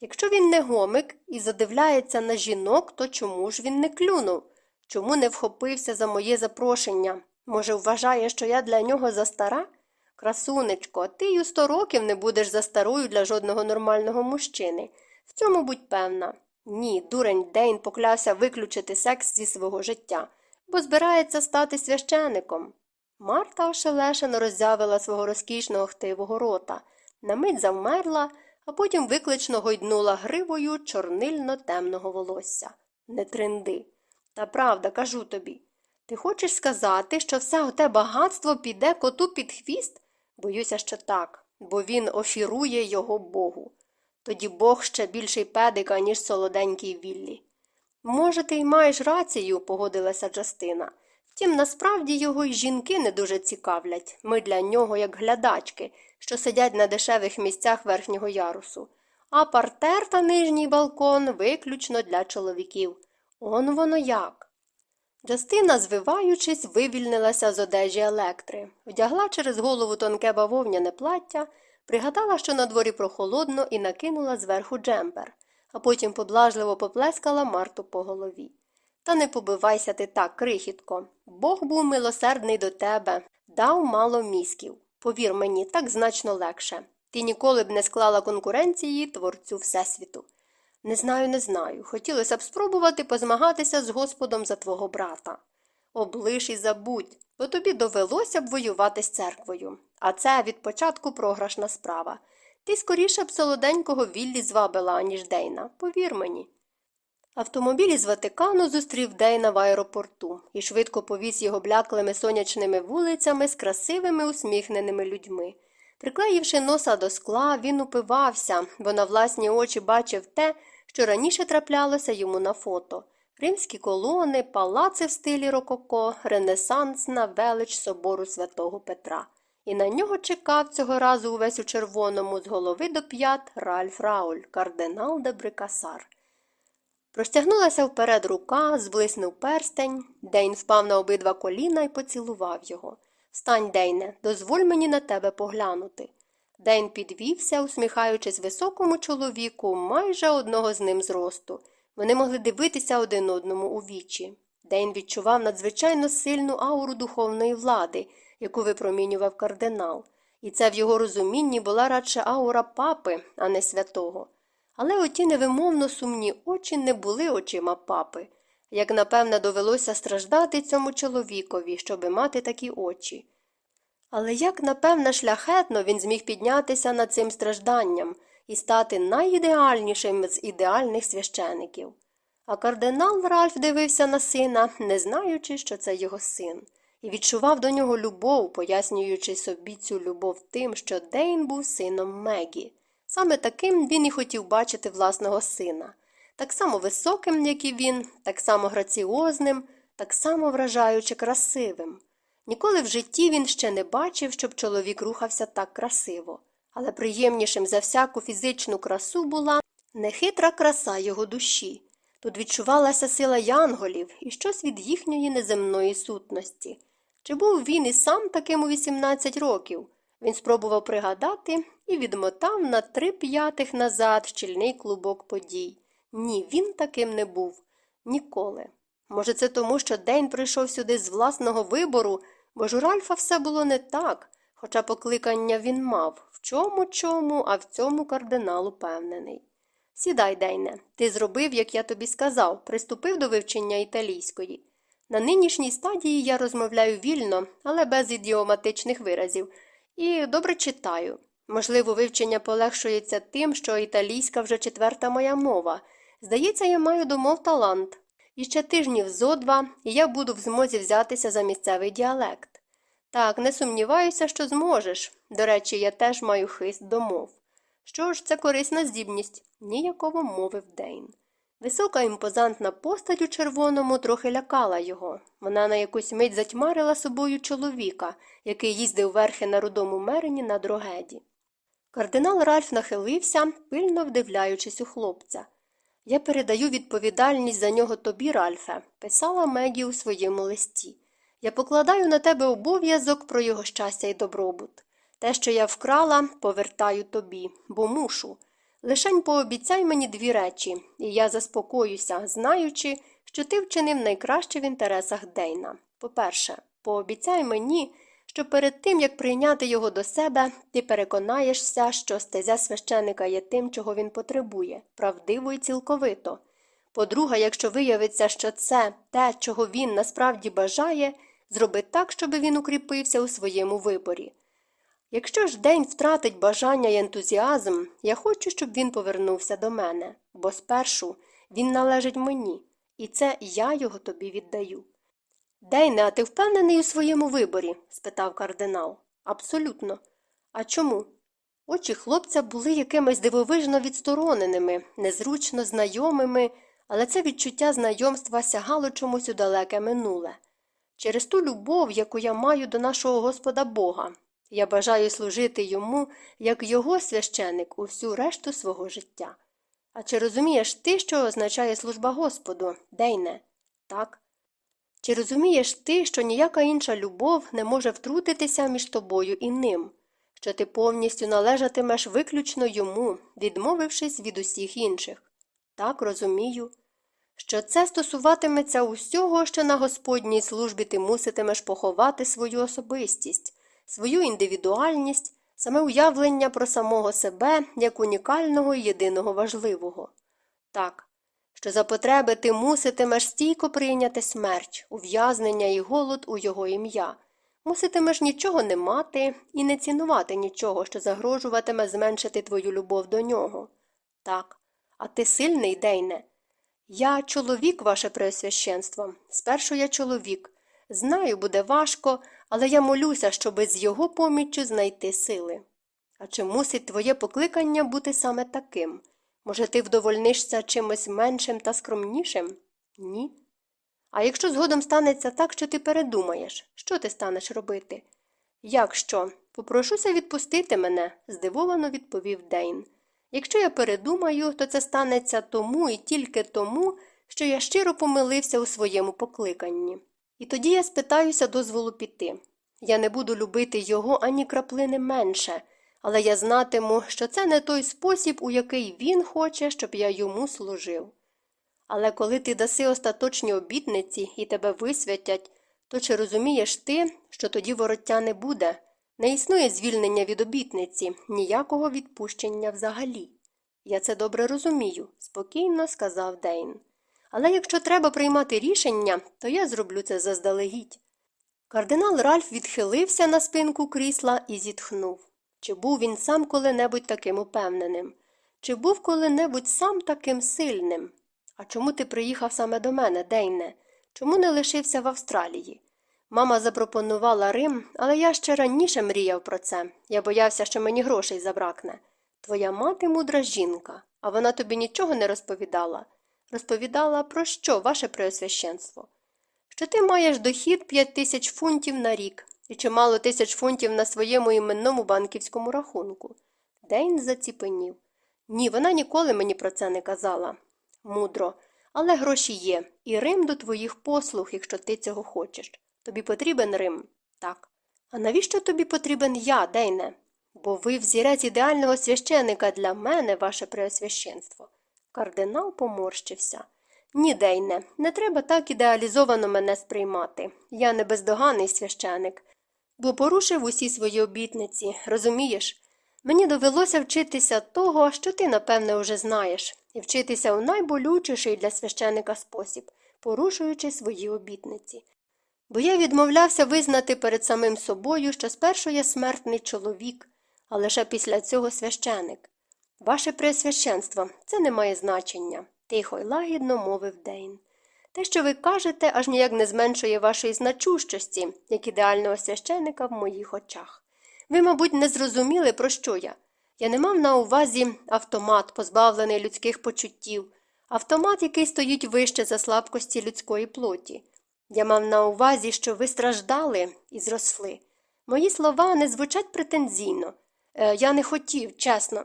Якщо він не гомик і задивляється на жінок, то чому ж він не клюнув? Чому не вхопився за моє запрошення? Може, вважає, що я для нього застара? Красунечко, ти й у сто років не будеш за старою для жодного нормального мужчини. В цьому будь певна. Ні, дурень Дейн поклявся виключити секс зі свого життя, бо збирається стати священиком. Марта ошелешено роззявила свого розкішного хтивого рота, на мить завмерла, а потім виклично гойднула гривою чорнильно темного волосся. Не тренди. Та правда, кажу тобі. Ти хочеш сказати, що все оте багатство піде коту під хвіст? Боюся, що так, бо він офірує його Богу. Тоді Бог ще більший педика, ніж солоденький Віллі. Може, ти й маєш рацію, погодилася Джастина. Втім, насправді його й жінки не дуже цікавлять. Ми для нього, як глядачки, що сидять на дешевих місцях верхнього ярусу. А партер та нижній балкон виключно для чоловіків. Он воно як. Джастина, звиваючись, вивільнилася з одежі електри, вдягла через голову тонке бавовняне плаття, пригадала, що на дворі прохолодно, і накинула зверху джемпер, а потім поблажливо поплескала Марту по голові. Та не побивайся ти так, крихітко. Бог був милосердний до тебе, дав мало мізків. Повір мені, так значно легше. Ти ніколи б не склала конкуренції творцю Всесвіту. Не знаю, не знаю. Хотілося б спробувати позмагатися з Господом за твого брата. Облиш і забудь, бо тобі довелося б воювати з церквою. А це від початку програшна справа. Ти скоріше б солоденького Віллі звабила, аніж Дейна, повір мені. Автомобіль із Ватикану зустрів Дейна в аеропорту і швидко повіз його бляклими сонячними вулицями з красивими усміхненими людьми. Приклеївши носа до скла, він упивався, бо на власні очі бачив те, що раніше траплялося йому на фото римські колони, палаци в стилі рококо, ренесансна велич собору святого Петра. І на нього чекав цього разу увесь у червоному з голови до п'ят Ральф Рауль, кардинал де Брикасар. Простягнулася вперед рука, зблиснув перстень, Дейн впав на обидва коліна і поцілував його. Встань, Дейне, дозволь мені на тебе поглянути. Дейн підвівся, усміхаючись високому чоловіку, майже одного з ним зросту. Вони могли дивитися один одному у вічі. Дейн відчував надзвичайно сильну ауру духовної влади, яку випромінював кардинал, і це в його розумінні була радше аура папи, а не святого. Але оті невимовно сумні очі не були очима папи. Як напевне довелося страждати цьому чоловікові, щоби мати такі очі. Але як, напевне, шляхетно він зміг піднятися над цим стражданням і стати найідеальнішим з ідеальних священиків. А кардинал Ральф дивився на сина, не знаючи, що це його син, і відчував до нього любов, пояснюючи собі цю любов тим, що Дейн був сином Мегі. Саме таким він і хотів бачити власного сина, так само високим, як і він, так само граціозним, так само вражаючи красивим. Ніколи в житті він ще не бачив, щоб чоловік рухався так красиво, але приємнішим за всяку фізичну красу була нехитра краса його душі. Тут відчувалася сила янголів і щось від їхньої неземної сутності. Чи був він і сам таким у 18 років? Він спробував пригадати і відмотав на три п'ятих назад щільний клубок подій. Ні, він таким не був. Ніколи. Може, це тому, що день прийшов сюди з власного вибору, бо ж у Ральфа все було не так, Хоча покликання він мав в чому чому, а в цьому кардинал упевнений. Сідай, Дейне, ти зробив, як я тобі сказав, приступив до вивчення італійської. На нинішній стадії я розмовляю вільно, але без ідіоматичних виразів, і добре читаю. Можливо, вивчення полегшується тим, що італійська вже четверта моя мова. Здається, я маю до мов талант. І ще тижнів зо два, і я буду в змозі взятися за місцевий діалект. Так, не сумніваюся, що зможеш. До речі, я теж маю хист до мов. Що ж, це корисна здібність, ніяково мовив Дейн. Висока імпозантна постать у червоному трохи лякала його. Вона на якусь мить затьмарила собою чоловіка, який їздив верхи на рудому мерені на дрогеді. Кардинал Ральф нахилився, пильно вдивляючись у хлопця. Я передаю відповідальність за нього тобі, Ральфе, писала Мегі у своєму листі. Я покладаю на тебе обов'язок про його щастя і добробут. Те, що я вкрала, повертаю тобі, бо мушу. Лишень пообіцяй мені дві речі, і я заспокоюся, знаючи, що ти вчинив найкраще в інтересах Дейна. По-перше, пообіцяй мені, що перед тим, як прийняти його до себе, ти переконаєшся, що стезя священика є тим, чого він потребує, правдиво і цілковито. По-друге, якщо виявиться, що це те, чого він насправді бажає, зроби так, щоб він укріпився у своєму виборі. Якщо ж день втратить бажання і ентузіазм, я хочу, щоб він повернувся до мене, бо спершу він належить мені, і це я його тобі віддаю. Дейне, а ти впевнений у своєму виборі? спитав кардинал. Абсолютно. А чому? Очі хлопця були якимись дивовижно відстороненими, незручно знайомими, але це відчуття знайомства сягало чомусь у далеке минуле. Через ту любов, яку я маю до нашого Господа Бога, я бажаю служити йому, як його священик, усю решту свого життя. А чи розумієш ти, що означає служба Господу, Дейне? Так. Чи розумієш ти, що ніяка інша любов не може втрутитися між тобою і ним, що ти повністю належатимеш виключно йому, відмовившись від усіх інших? Так, розумію. Що це стосуватиметься усього, що на Господній службі ти муситимеш поховати свою особистість, свою індивідуальність, саме уявлення про самого себе як унікального і єдиного важливого. Так, що за потреби ти муситимеш стійко прийняти смерть, ув'язнення і голод у його ім'я, муситимеш нічого не мати і не цінувати нічого, що загрожуватиме зменшити твою любов до нього. Так, а ти сильний, Дейне. Я чоловік, ваше преосвященство. Спершу я чоловік. Знаю, буде важко, але я молюся, щоби з його поміччю знайти сили. А чи мусить твоє покликання бути саме таким? Може, ти вдовольнишся чимось меншим та скромнішим? Ні. А якщо згодом станеться так, що ти передумаєш, що ти станеш робити? Як що? Попрошуся відпустити мене, здивовано відповів Дейн. Якщо я передумаю, то це станеться тому і тільки тому, що я щиро помилився у своєму покликанні. І тоді я спитаюся дозволу піти. Я не буду любити його ані краплини менше, але я знатиму, що це не той спосіб, у який він хоче, щоб я йому служив. Але коли ти даси остаточні обітниці і тебе висвятять, то чи розумієш ти, що тоді вороття не буде? Не існує звільнення від обітниці, ніякого відпущення взагалі. Я це добре розумію, спокійно сказав Дейн. Але якщо треба приймати рішення, то я зроблю це заздалегідь. Кардинал Ральф відхилився на спинку крісла і зітхнув. Чи був він сам коли-небудь таким упевненим? Чи був коли-небудь сам таким сильним? А чому ти приїхав саме до мене, Дейне? Чому не лишився в Австралії? Мама запропонувала Рим, але я ще раніше мріяв про це. Я боявся, що мені грошей забракне. Твоя мати мудра жінка, а вона тобі нічого не розповідала. Розповідала, про що, ваше преосвященство? Що ти маєш дохід 5 тисяч фунтів на рік і чимало тисяч фунтів на своєму іменному банківському рахунку. Дейн заціпенів. Ні, вона ніколи мені про це не казала. Мудро, але гроші є, і Рим до твоїх послуг, якщо ти цього хочеш. Тобі потрібен Рим? Так. А навіщо тобі потрібен я, Дейне? Бо ви взірець ідеального священика для мене, ваше преосвященство. Кардинал поморщився. Ні, Дейне, не треба так ідеалізовано мене сприймати. Я не бездоганний священик. бо порушив усі свої обітниці, розумієш? Мені довелося вчитися того, що ти, напевне, уже знаєш, і вчитися у найболючіший для священика спосіб, порушуючи свої обітниці. Бо я відмовлявся визнати перед самим собою, що спершу я смертний чоловік, а лише після цього священик. Ваше преосвященство, це не має значення, тихо й лагідно мовив Дейн. Те, що ви кажете, аж ніяк не зменшує вашої значущості, як ідеального священика в моїх очах. Ви, мабуть, не зрозуміли, про що я. Я не мав на увазі автомат, позбавлений людських почуттів, автомат, який стоїть вище за слабкості людської плоті. Я мав на увазі, що ви страждали і зросли. Мої слова не звучать претензійно. Е, я не хотів, чесно.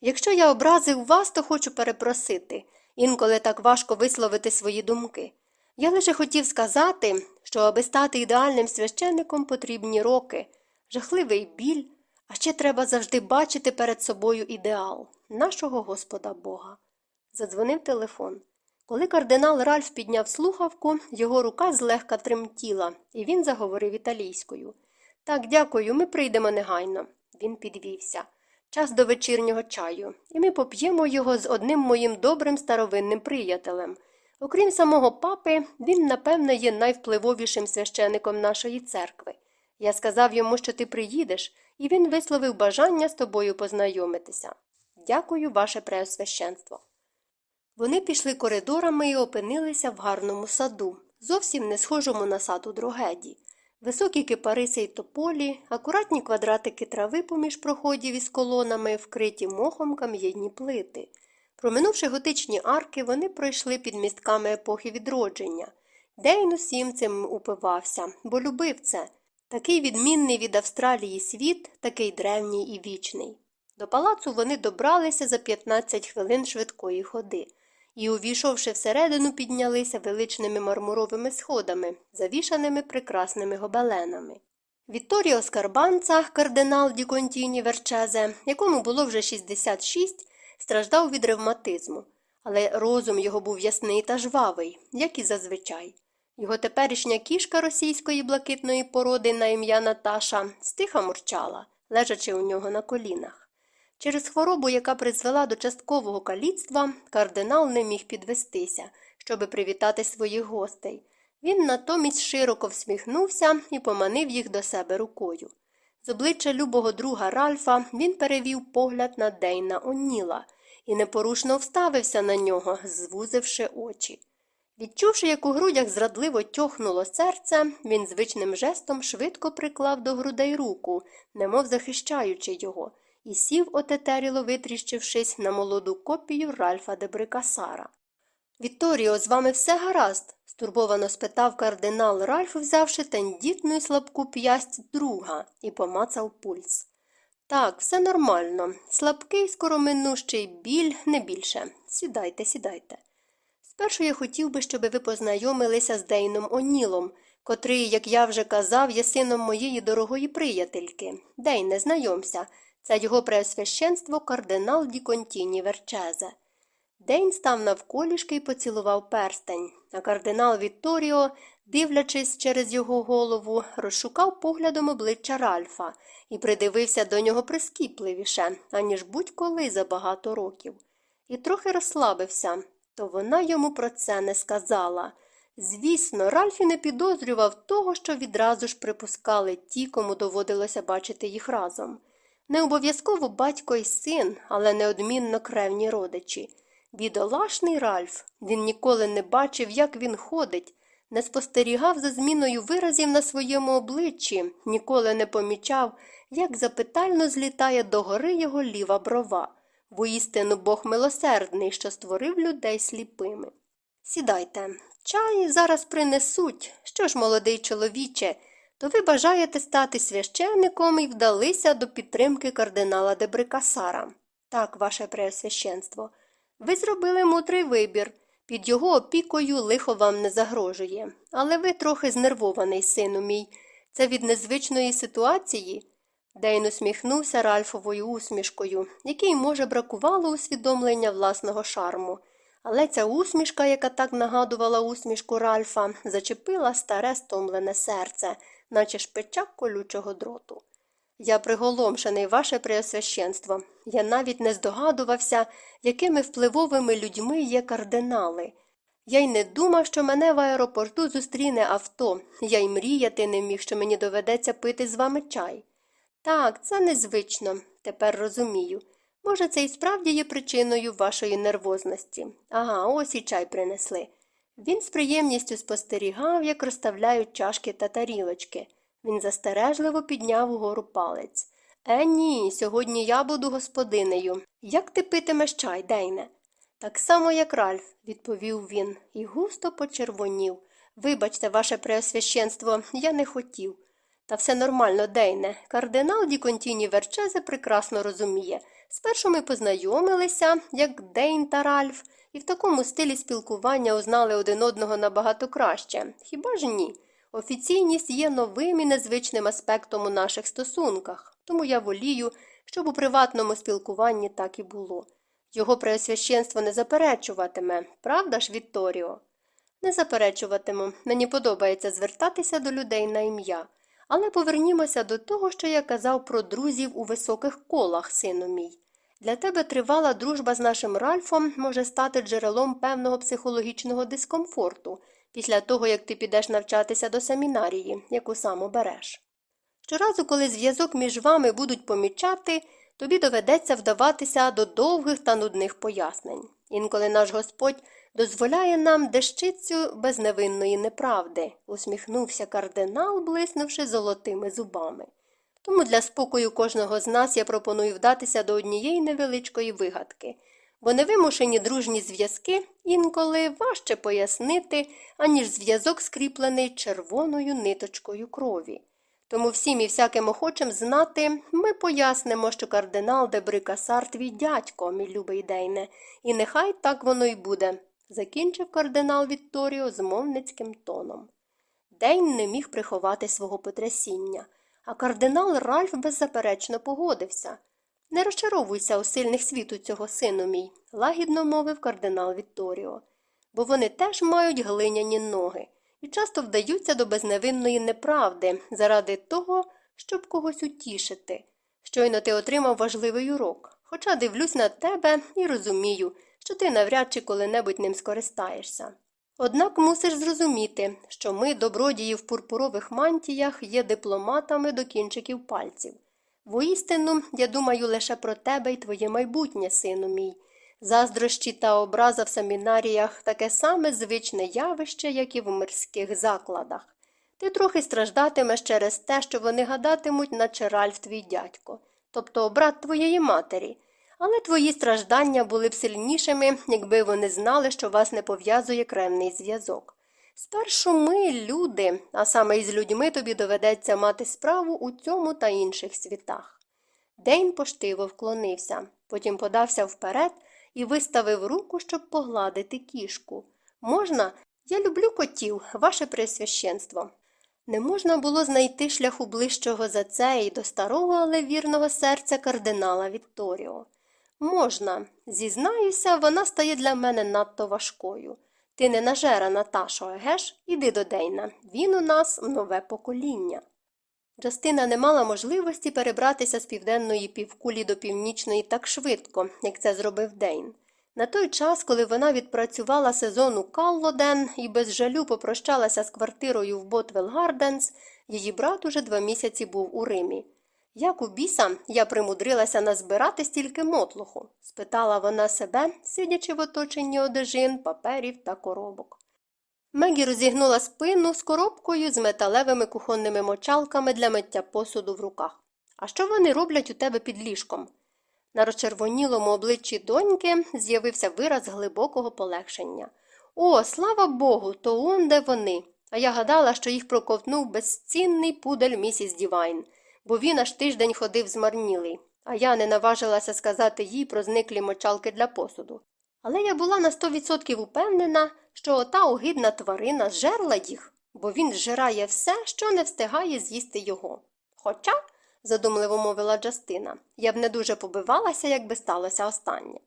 Якщо я образив вас, то хочу перепросити. Інколи так важко висловити свої думки. Я лише хотів сказати, що аби стати ідеальним священником потрібні роки, жахливий біль, а ще треба завжди бачити перед собою ідеал нашого Господа Бога. Задзвонив телефон. Коли кардинал Ральф підняв слухавку, його рука злегка тремтіла, і він заговорив італійською. Так, дякую, ми прийдемо негайно. Він підвівся. Час до вечірнього чаю, і ми поп'ємо його з одним моїм добрим старовинним приятелем. Окрім самого папи, він, напевне, є найвпливовішим священником нашої церкви. Я сказав йому, що ти приїдеш, і він висловив бажання з тобою познайомитися. Дякую, ваше преосвященство. Вони пішли коридорами і опинилися в гарному саду, зовсім не схожому на сад у дрогеді. Високі кипариси й тополі, акуратні квадратики трави поміж проходів із колонами, вкриті мохом кам'яні плити. Проминувши готичні арки, вони пройшли під містками епохи відродження. Дейн усім цим упивався, бо любив це. Такий відмінний від Австралії світ, такий древній і вічний. До палацу вони добралися за 15 хвилин швидкої ходи і, увійшовши всередину, піднялися величними мармуровими сходами, завішаними прекрасними гобеленами. Вітторіо Скарбанца, кардинал Ді Контіні Верчезе, якому було вже 66, страждав від ревматизму, але розум його був ясний та жвавий, як і зазвичай. Його теперішня кішка російської блакитної породи на ім'я Наташа стиха мурчала, лежачи у нього на колінах. Через хворобу, яка призвела до часткового каліцтва, кардинал не міг підвестися, щоби привітати своїх гостей. Він натомість широко всміхнувся і поманив їх до себе рукою. З обличчя любого друга Ральфа він перевів погляд на Дейна Оніла і непорушно вставився на нього, звузивши очі. Відчувши, як у грудях зрадливо тьохнуло серце, він звичним жестом швидко приклав до грудей руку, немов захищаючи його і сів отетеріло витріщившись на молоду копію Ральфа де Брикасара. Вікторіо, з вами все гаразд? стурбовано спитав кардинал Ральф, взявши тендітну і слабку п'ясть друга і помацав пульс. Так, все нормально. Слабкий, скороминущий біль не більше. Сідайте, сідайте. Спершу я хотів би, щоб ви познайомилися з Дейном Онілом, котрий, як я вже казав, є сином моєї дорогої приятельки. Дейне, знайомся. Це його преосвященство кардинал Ді Контіні Верчезе. День став навколішки і поцілував перстень, а кардинал Вітторіо, дивлячись через його голову, розшукав поглядом обличчя Ральфа і придивився до нього прискіпливіше, аніж будь-коли за багато років. І трохи розслабився, то вона йому про це не сказала. Звісно, Ральфі не підозрював того, що відразу ж припускали ті, кому доводилося бачити їх разом. Не обов'язково батько і син, але неодмінно кревні родичі. Бідолашний Ральф, він ніколи не бачив, як він ходить, не спостерігав за зміною виразів на своєму обличчі, ніколи не помічав, як запитально злітає догори його ліва брова, воістину Бог милосердний, що створив людей сліпими. Сідайте, чай зараз принесуть. Що ж, молодий чоловіче, то ви бажаєте стати священником і вдалися до підтримки кардинала Дебрикасара. Так, ваше преосвященство. Ви зробили мудрий вибір. Під його опікою лихо вам не загрожує. Але ви трохи знервований, сину мій. Це від незвичної ситуації. Дейн усміхнувся Ральфовою усмішкою, якій, може, бракувало усвідомлення власного шарму. Але ця усмішка, яка так нагадувала усмішку Ральфа, зачепила старе стомлене серце, наче шпичак колючого дроту. Я приголомшений, ваше преосвященство. Я навіть не здогадувався, якими впливовими людьми є кардинали. Я й не думав, що мене в аеропорту зустріне авто, я й мріяти не міг, що мені доведеться пити з вами чай. Так, це незвично, тепер розумію. Може, це і справді є причиною вашої нервозності. Ага, ось і чай принесли. Він з приємністю спостерігав, як розставляють чашки та тарілочки. Він застережливо підняв угору палець. Е, ні, сьогодні я буду господинею. Як ти питимеш чай, Дейне? Так само, як Ральф, відповів він, і густо почервонів. Вибачте, ваше преосвященство, я не хотів. Та все нормально, Дейне. Кардинал Ді Контіні Верчезе прекрасно розуміє. Спершу ми познайомилися, як Дейн та Ральф, і в такому стилі спілкування узнали один одного набагато краще. Хіба ж ні? Офіційність є новим і незвичним аспектом у наших стосунках, тому я волію, щоб у приватному спілкуванні так і було. Його преосвященство не заперечуватиме, правда ж, Вітторіо? Не заперечуватиму. Мені подобається звертатися до людей на ім'я. Але повернімося до того, що я казав про друзів у високих колах, сину мій. Для тебе тривала дружба з нашим Ральфом може стати джерелом певного психологічного дискомфорту після того, як ти підеш навчатися до семінарії, яку сам обереш. Щоразу, коли зв'язок між вами будуть помічати, тобі доведеться вдаватися до довгих та нудних пояснень. Інколи наш Господь дозволяє нам дещицю безневинної неправди, усміхнувся кардинал, блиснувши золотими зубами. Тому для спокою кожного з нас я пропоную вдатися до однієї невеличкої вигадки, бо невимушені дружні зв'язки інколи важче пояснити, аніж зв'язок скріплений червоною ниточкою крові. Тому всім і всяким охочим знати ми пояснимо, що кардинал Дебрикасар твій дядько, мій любий Дейне, і нехай так воно й буде, закінчив кардинал Вітторіо змовницьким тоном. Дейн не міг приховати свого потрясіння, а кардинал Ральф беззаперечно погодився. Не розчаровуйся у сильних світу цього сину мій, лагідно мовив кардинал Вітторіо, бо вони теж мають глиняні ноги і часто вдаються до безневинної неправди заради того, щоб когось утішити. Щойно ти отримав важливий урок, хоча дивлюсь на тебе і розумію, що ти навряд чи коли-небудь ним скористаєшся. Однак мусиш зрозуміти, що ми, добродії в пурпурових мантіях, є дипломатами до кінчиків пальців. Воістину, я думаю лише про тебе і твоє майбутнє, сину мій. Заздрощі та образа в семінаріях таке саме звичне явище, як і в мирських закладах. Ти трохи страждатимеш через те, що вони гадатимуть, наче Ральф твій дядько, тобто брат твоєї матері. Але твої страждання були б сильнішими, якби вони знали, що вас не пов'язує кремний зв'язок. Спершу ми, люди, а саме із людьми тобі доведеться мати справу у цьому та інших світах. Дейн поштиво вклонився, потім подався вперед і виставив руку, щоб погладити кішку. Можна? Я люблю котів, ваше пресвященство. Не можна було знайти шляху ближчого за це і до старого, але вірного серця кардинала Вікторіо. Можна, зізнаюся, вона стає для мене надто важкою. Ти не нажера, Наташо, егеш? Іди до Дейна. Він у нас нове покоління. Джастина не мала можливості перебратися з південної півкулі до північної так швидко, як це зробив Дейн. На той час, коли вона відпрацювала сезон у Каллоден і без жалю попрощалася з квартирою в Ботвел Гарденс, її брат уже два місяці був у Римі. Як у біса я примудрилася назбирати стільки мотлуху? спитала вона себе, сидячи в оточенні одежин, паперів та коробок. Мегі розігнула спину з коробкою з металевими кухонними мочалками для миття посуду в руках. А що вони роблять у тебе під ліжком? На розчервонілому обличчі доньки з'явився вираз глибокого полегшення. О, слава Богу, то он де вони. А я гадала, що їх проковтнув безцінний пудель місіс Дівайн, бо він аж тиждень ходив змарнілий, а я не наважилася сказати їй про зниклі мочалки для посуду. Але я була на сто відсотків упевнена, що ота огидна тварина зжерла їх, бо він зжирає все, що не встигає з'їсти його. Хоча, задумливо мовила Джастина, я б не дуже побивалася, якби сталося останнє.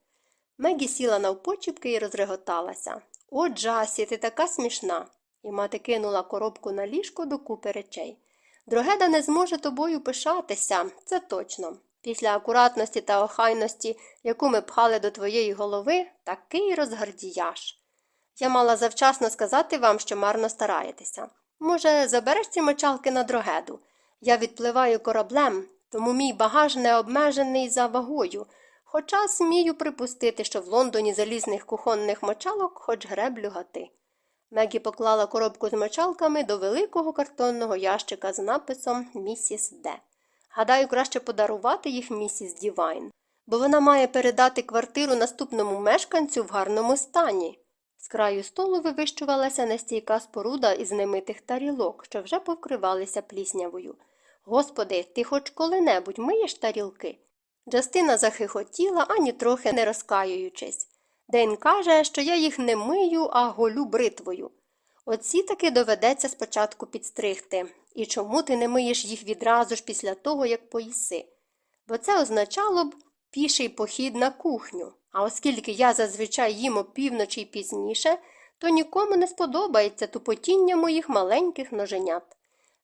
Мегі сіла навпочіпки і розреготалася. О, Джасі, ти така смішна. І мати кинула коробку на ліжко до купи речей. Дрогеда не зможе тобою пишатися, це точно. Після акуратності та охайності, яку ми пхали до твоєї голови, такий розгардіяш. Я мала завчасно сказати вам, що марно стараєтеся. Може, забереш ці мочалки на Дрогеду? Я відпливаю кораблем, тому мій багаж не обмежений за вагою, хоча смію припустити, що в Лондоні залізних кухонних мочалок хоч греблю гати. Мегі поклала коробку з мочалками до великого картонного ящика з написом Місіс Д. Гадаю, краще подарувати їх місіс Дівайн, бо вона має передати квартиру наступному мешканцю в гарному стані. З краю столу вивищувалася нестійка споруда із немитих тарілок, що вже повкривалися пліснявою. Господи, ти хоч коли-небудь миєш тарілки? Джастина захихотіла, ані трохи не розкаюючись. Дейн каже, що я їх не мию, а голю бритвою. Оці таки доведеться спочатку підстригти. І чому ти не миєш їх відразу ж після того, як поїси? Бо це означало б піший похід на кухню. А оскільки я зазвичай їм опівночі й пізніше, то нікому не сподобається тупотіння моїх маленьких ноженят.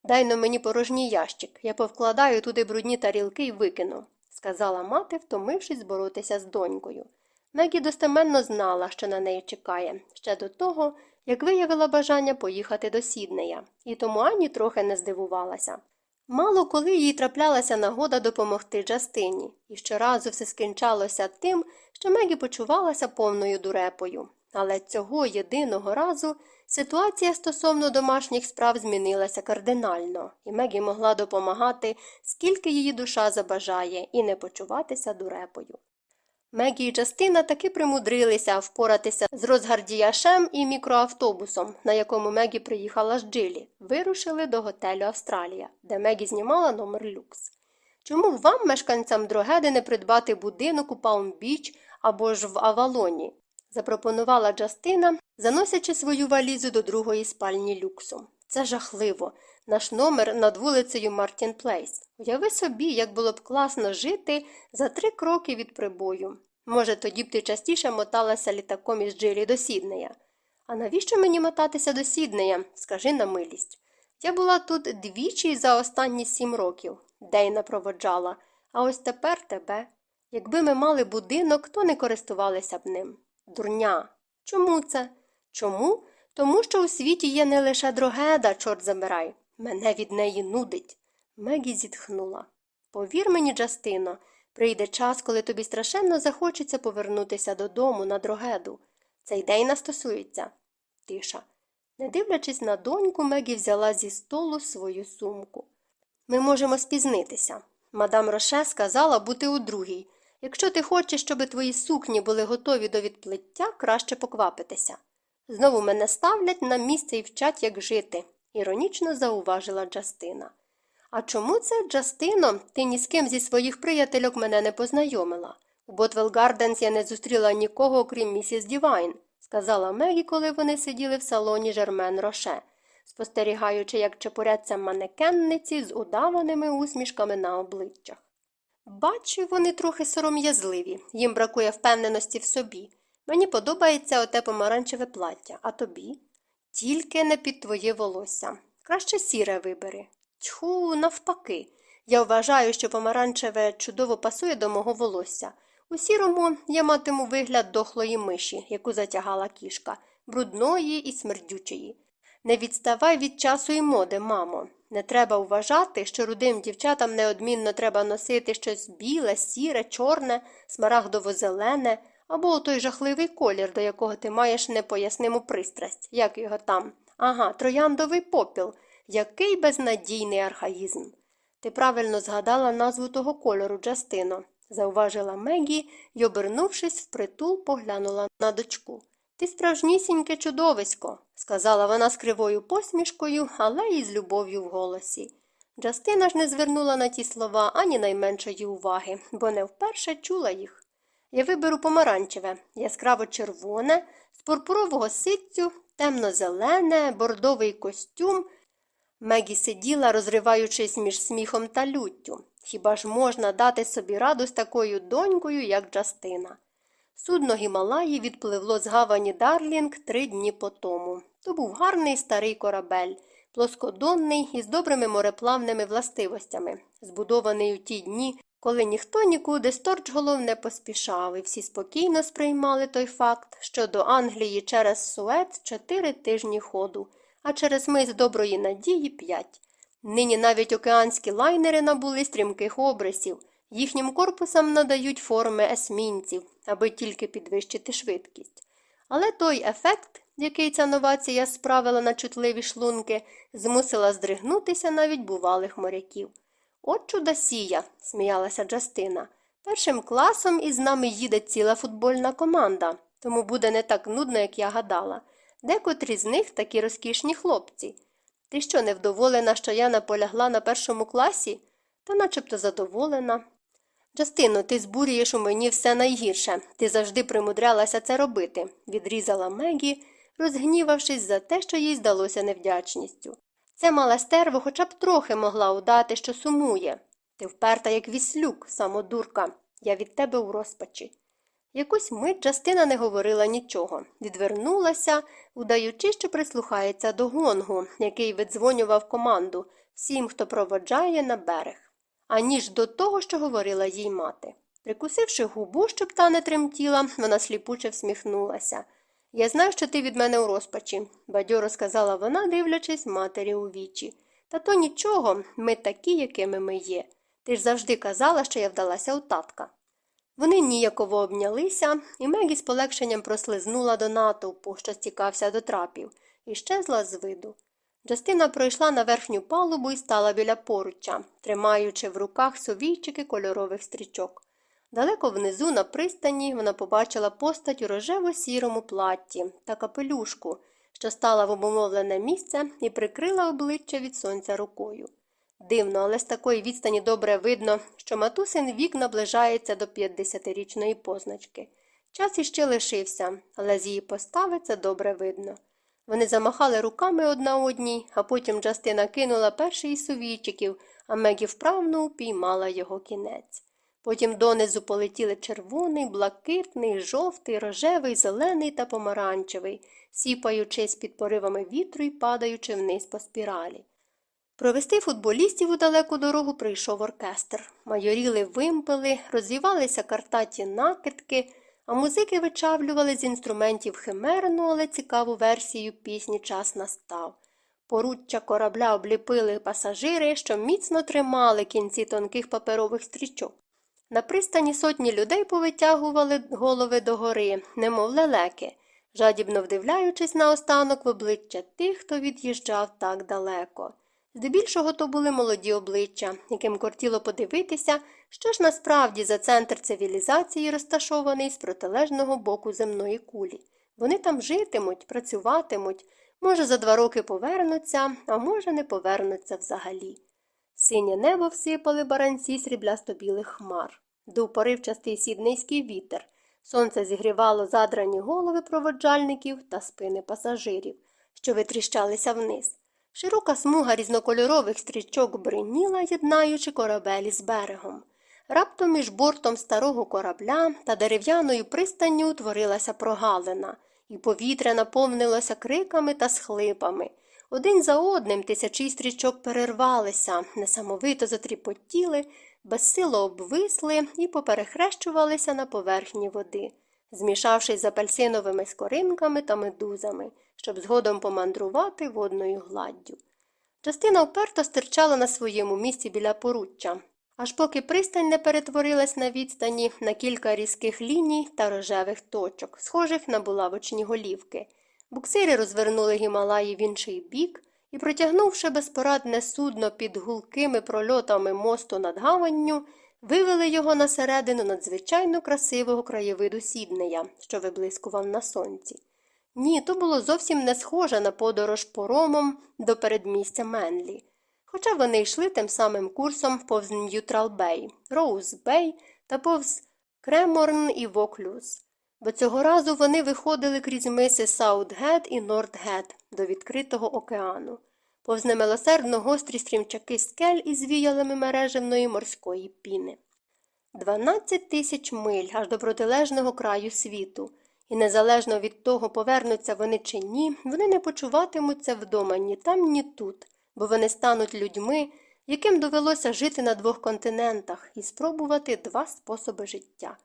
Дай но мені порожній ящик, я повкладаю туди брудні тарілки і викину, сказала мати, втомившись боротися з донькою. Мегі достеменно знала, що на неї чекає, ще до того, як виявила бажання поїхати до Сіднея, і тому ані трохи не здивувалася. Мало коли їй траплялася нагода допомогти Джастині, і щоразу все скінчалося тим, що Мегі почувалася повною дурепою. Але цього єдиного разу ситуація стосовно домашніх справ змінилася кардинально, і Мегі могла допомагати, скільки її душа забажає, і не почуватися дурепою. Мегі і Джастина таки примудрилися впоратися з розгардіяшем і мікроавтобусом, на якому Мегі приїхала з Джилі, вирушили до готелю Австралія, де Мегі знімала номер люкс. Чому вам, мешканцям Дрогеди, не придбати будинок у Палм-Біч або ж в Авалоні? запропонувала Джастина, заносячи свою валізу до другої спальні люксу. Це жахливо. Наш номер над вулицею Мартін Плейс. Уяви собі, як було б класно жити за три кроки від прибою. Може, тоді б ти частіше моталася літаком із Джилі до Сіднея. А навіщо мені мотатися до Сіднея? Скажи на милість. Я була тут двічі за останні сім років, Дейна проводжала, а ось тепер тебе. Якби ми мали будинок, то не користувалися б ним. Дурня. Чому це? Чому? Тому що у світі є не лише дрогеда, чорт забирай. Мене від неї нудить. Мегі зітхнула. Повір мені, Джастино, прийде час, коли тобі страшенно захочеться повернутися додому на дрогеду. Цей день настосується. Тиша. Не дивлячись на доньку, Мегі взяла зі столу свою сумку. Ми можемо спізнитися. Мадам Роше сказала бути у другій. Якщо ти хочеш, щоб твої сукні були готові до відплиття, краще поквапитися. Знову мене ставлять на місце і вчать, як жити, іронічно зауважила Джастина. А чому це, Джастино, ти ні з ким зі своїх приятельок мене не познайомила? У Ботвелл Гарденс я не зустріла нікого, окрім місіс Дівайн, сказала Мегі, коли вони сиділи в салоні Жермен Роше, спостерігаючи, як чепуряться манекенниці з удаваними усмішками на обличчях. Бачу, вони трохи сором'язливі, їм бракує впевненості в собі. Мені подобається оте помаранчеве плаття, а тобі? Тільки не під твоє волосся. Краще сіре вибери. Тьху, навпаки. Я вважаю, що помаранчеве чудово пасує до мого волосся. У сірому я матиму вигляд дохлої миші, яку затягала кішка, брудної і смердючої. Не відставай від часу і моди, мамо. Не треба вважати, що рудим дівчатам неодмінно треба носити щось біле, сіре, чорне, смарагдово-зелене або той жахливий колір, до якого ти маєш непоясниму пристрасть, як його там. Ага, трояндовий попіл. Який безнадійний архаїзм. Ти правильно згадала назву того кольору, Джастино, зауважила Мегі і, обернувшись впритул, поглянула на дочку. Ти справжнісіньке чудовисько, сказала вона з кривою посмішкою, але й з любов'ю в голосі. Джастина ж не звернула на ті слова ані найменшої уваги, бо не вперше чула їх. Я виберу помаранчеве, яскраво червоне, з пурпурового ситцю, темно-зелене, бордовий костюм. Мегі сиділа, розриваючись між сміхом та люттю. Хіба ж можна дати собі раду з такою донькою, як Джастина? Судно Гімалаї відпливло з гавані Дарлінг три дні по тому. То був гарний старий корабель, плоскодонний із добрими мореплавними властивостями, збудований у ті дні, коли ніхто нікуди з торчголов не поспішав, і всі спокійно сприймали той факт, що до Англії через Суец чотири тижні ходу, а через мис доброї надії п'ять. Нині навіть океанські лайнери набули стрімких обрисів, їхнім корпусам надають форми есмінців, аби тільки підвищити швидкість. Але той ефект, який ця новація справила на чутливі шлунки, змусила здригнутися навіть бувалих моряків. От чудосія, сміялася Джастина. Першим класом із нами їде ціла футбольна команда, тому буде не так нудно, як я гадала. Декотрі з них такі розкішні хлопці. Ти що, невдоволена, що я наполягла на першому класі? Та начебто задоволена. Джастино, ти збурюєш у мені все найгірше. Ти завжди примудрялася це робити, відрізала Мегі, розгнівавшись за те, що їй здалося невдячністю. Це мала стерво хоча б трохи могла удати, що сумує. Ти вперта, як віслюк, самодурка. Я від тебе у розпачі. Якусь мить Джастина не говорила нічого, відвернулася, удаючи, що прислухається до гонгу, який видзвонював команду всім, хто проводжає на берег, аніж до того, що говорила їй мати. Прикусивши губу, щоб та не тремтіла, вона сліпуче всміхнулася. Я знаю, що ти від мене у розпачі, бадьоро сказала вона, дивлячись матері у вічі. Та то нічого, ми такі, якими ми є. Ти ж завжди казала, що я вдалася у татка. Вони ніяково обнялися, і Мегі з полегшенням прослизнула до натовпу, що стікався до трапів, і щезла з виду. Джастина пройшла на верхню палубу і стала біля поруччя, тримаючи в руках совійчики кольорових стрічок. Далеко внизу, на пристані, вона побачила постать у рожево-сірому платті та капелюшку, що стала в обумовлене місце і прикрила обличчя від сонця рукою. Дивно, але з такої відстані добре видно, що матусин вік наближається до 50-річної позначки. Час іще лишився, але з її постави це добре видно. Вони замахали руками одна одній, а потім Джастина кинула перший із сувійчиків, а Мегі вправно упіймала його кінець. Потім донизу полетіли червоний, блакитний, жовтий, рожевий, зелений та помаранчевий, сіпаючись під поривами вітру і падаючи вниз по спіралі. Провести футболістів у далеку дорогу прийшов оркестр. Майоріли вимпели, розвівалися картаті накидки, а музики вичавлювали з інструментів химерну, але цікаву версію пісні Час настав. Поруччя корабля обліпили пасажири, що міцно тримали кінці тонких паперових стрічок. На пристані сотні людей повитягували голови догори, немов лелеки, жадібно вдивляючись на останок в обличчя тих, хто від'їжджав так далеко. Здебільшого то були молоді обличчя, яким кортіло подивитися, що ж насправді за центр цивілізації розташований з протилежного боку земної кулі. Вони там житимуть, працюватимуть, може, за два роки повернуться, а може, не повернуться взагалі. Синє небо всипали баранці сріблясто білих хмар. Дув поривчастий сідницький вітер. Сонце зігрівало задрані голови проводжальників та спини пасажирів, що витріщалися вниз. Широка смуга різнокольорових стрічок бриніла, єднаючи корабелі з берегом. Раптом між бортом старого корабля та дерев'яною пристанню утворилася прогалина, і повітря наповнилося криками та схлипами. Один за одним тисячі стрічок перервалися, несамовито затріпотіли, безсило обвисли і поперехрещувалися на поверхні води, змішавшись з апельсиновими скоринками та медузами, щоб згодом помандрувати водною гладдю. Частина вперто стирчала на своєму місці біля поруччя, аж поки пристань не перетворилась на відстані на кілька різких ліній та рожевих точок, схожих на булавочні голівки. Буксири розвернули Гімалаї в інший бік і, протягнувши безпорадне судно під гулкими прольотами мосту над гаванню, вивели його на середину надзвичайно красивого краєвиду Сіднея, що виблискував на сонці. Ні, то було зовсім не схоже на подорож поромом до передмістя Менлі. Хоча вони йшли тим самим курсом повз Ньютрал Бей, Роуз Бей та повз Креморн і Воклюз бо цього разу вони виходили крізь миси Саутгет і Нордгет до відкритого океану, повз немилосердно гострі стрімчаки скель із віялами мережевної морської піни. Дванадцять тисяч миль аж до протилежного краю світу, І незалежно від того, повернуться вони чи ні, вони не почуватимуться вдома ні там, ні тут, бо вони стануть людьми, яким довелося жити на двох континентах і спробувати два способи життя.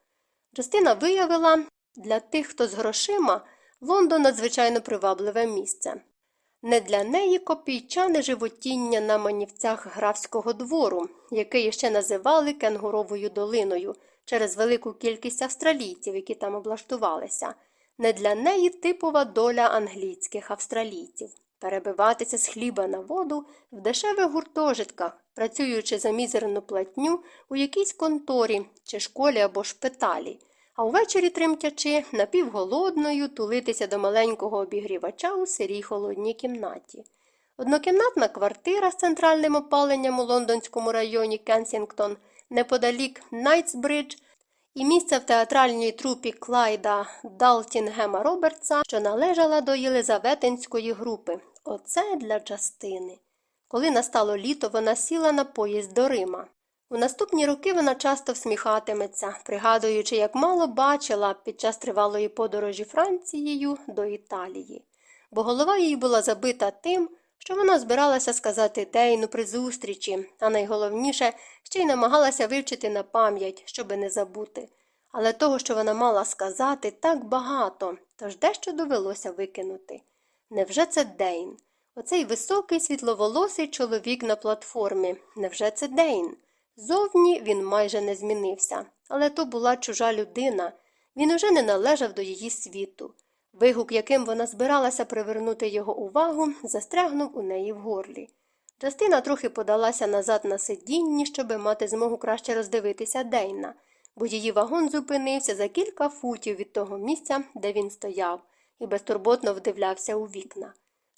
Джастина виявила для тих, хто з грошима, Лондон надзвичайно привабливе місце. Не для неї копійчане животіння на манівцях графського двору, який ще називали Кенгуровою долиною через велику кількість австралійців, які там облаштувалися, не для неї типова доля англійських австралійців. Перебиватися з хліба на воду в дешевих гуртожитках, працюючи за мізерну платню у якійсь конторі чи школі або шпиталі, а увечері тремтячи напівголодною тулитися до маленького обігрівача у сирій холодній кімнаті. Однокімнатна квартира з центральним опаленням у лондонському районі Кенсінгтон, неподалік Найтсбридж, і місце в театральній трупі Клайда Далтінгема Робертса, що належала до Єлизаветинської групи. Оце для Джастини. Коли настало літо, вона сіла на поїзд до Рима. У наступні роки вона часто всміхатиметься, пригадуючи, як мало бачила під час тривалої подорожі Францією до Італії, бо голова її була забита тим, що вона збиралася сказати Дейну при зустрічі, а найголовніше ще й намагалася вивчити на пам'ять, щоби не забути. Але того, що вона мала сказати, так багато, тож дещо довелося викинути. Невже це Дейн? Оцей високий світловолосий чоловік на платформі. Невже це Дейн? Зовні він майже не змінився, але то була чужа людина. Він уже не належав до її світу. Вигук, яким вона збиралася привернути його увагу, застрягнув у неї в горлі. Частина трохи подалася назад на сидінні, щоби мати змогу краще роздивитися Дейна, бо її вагон зупинився за кілька футів від того місця, де він стояв, і безтурботно вдивлявся у вікна.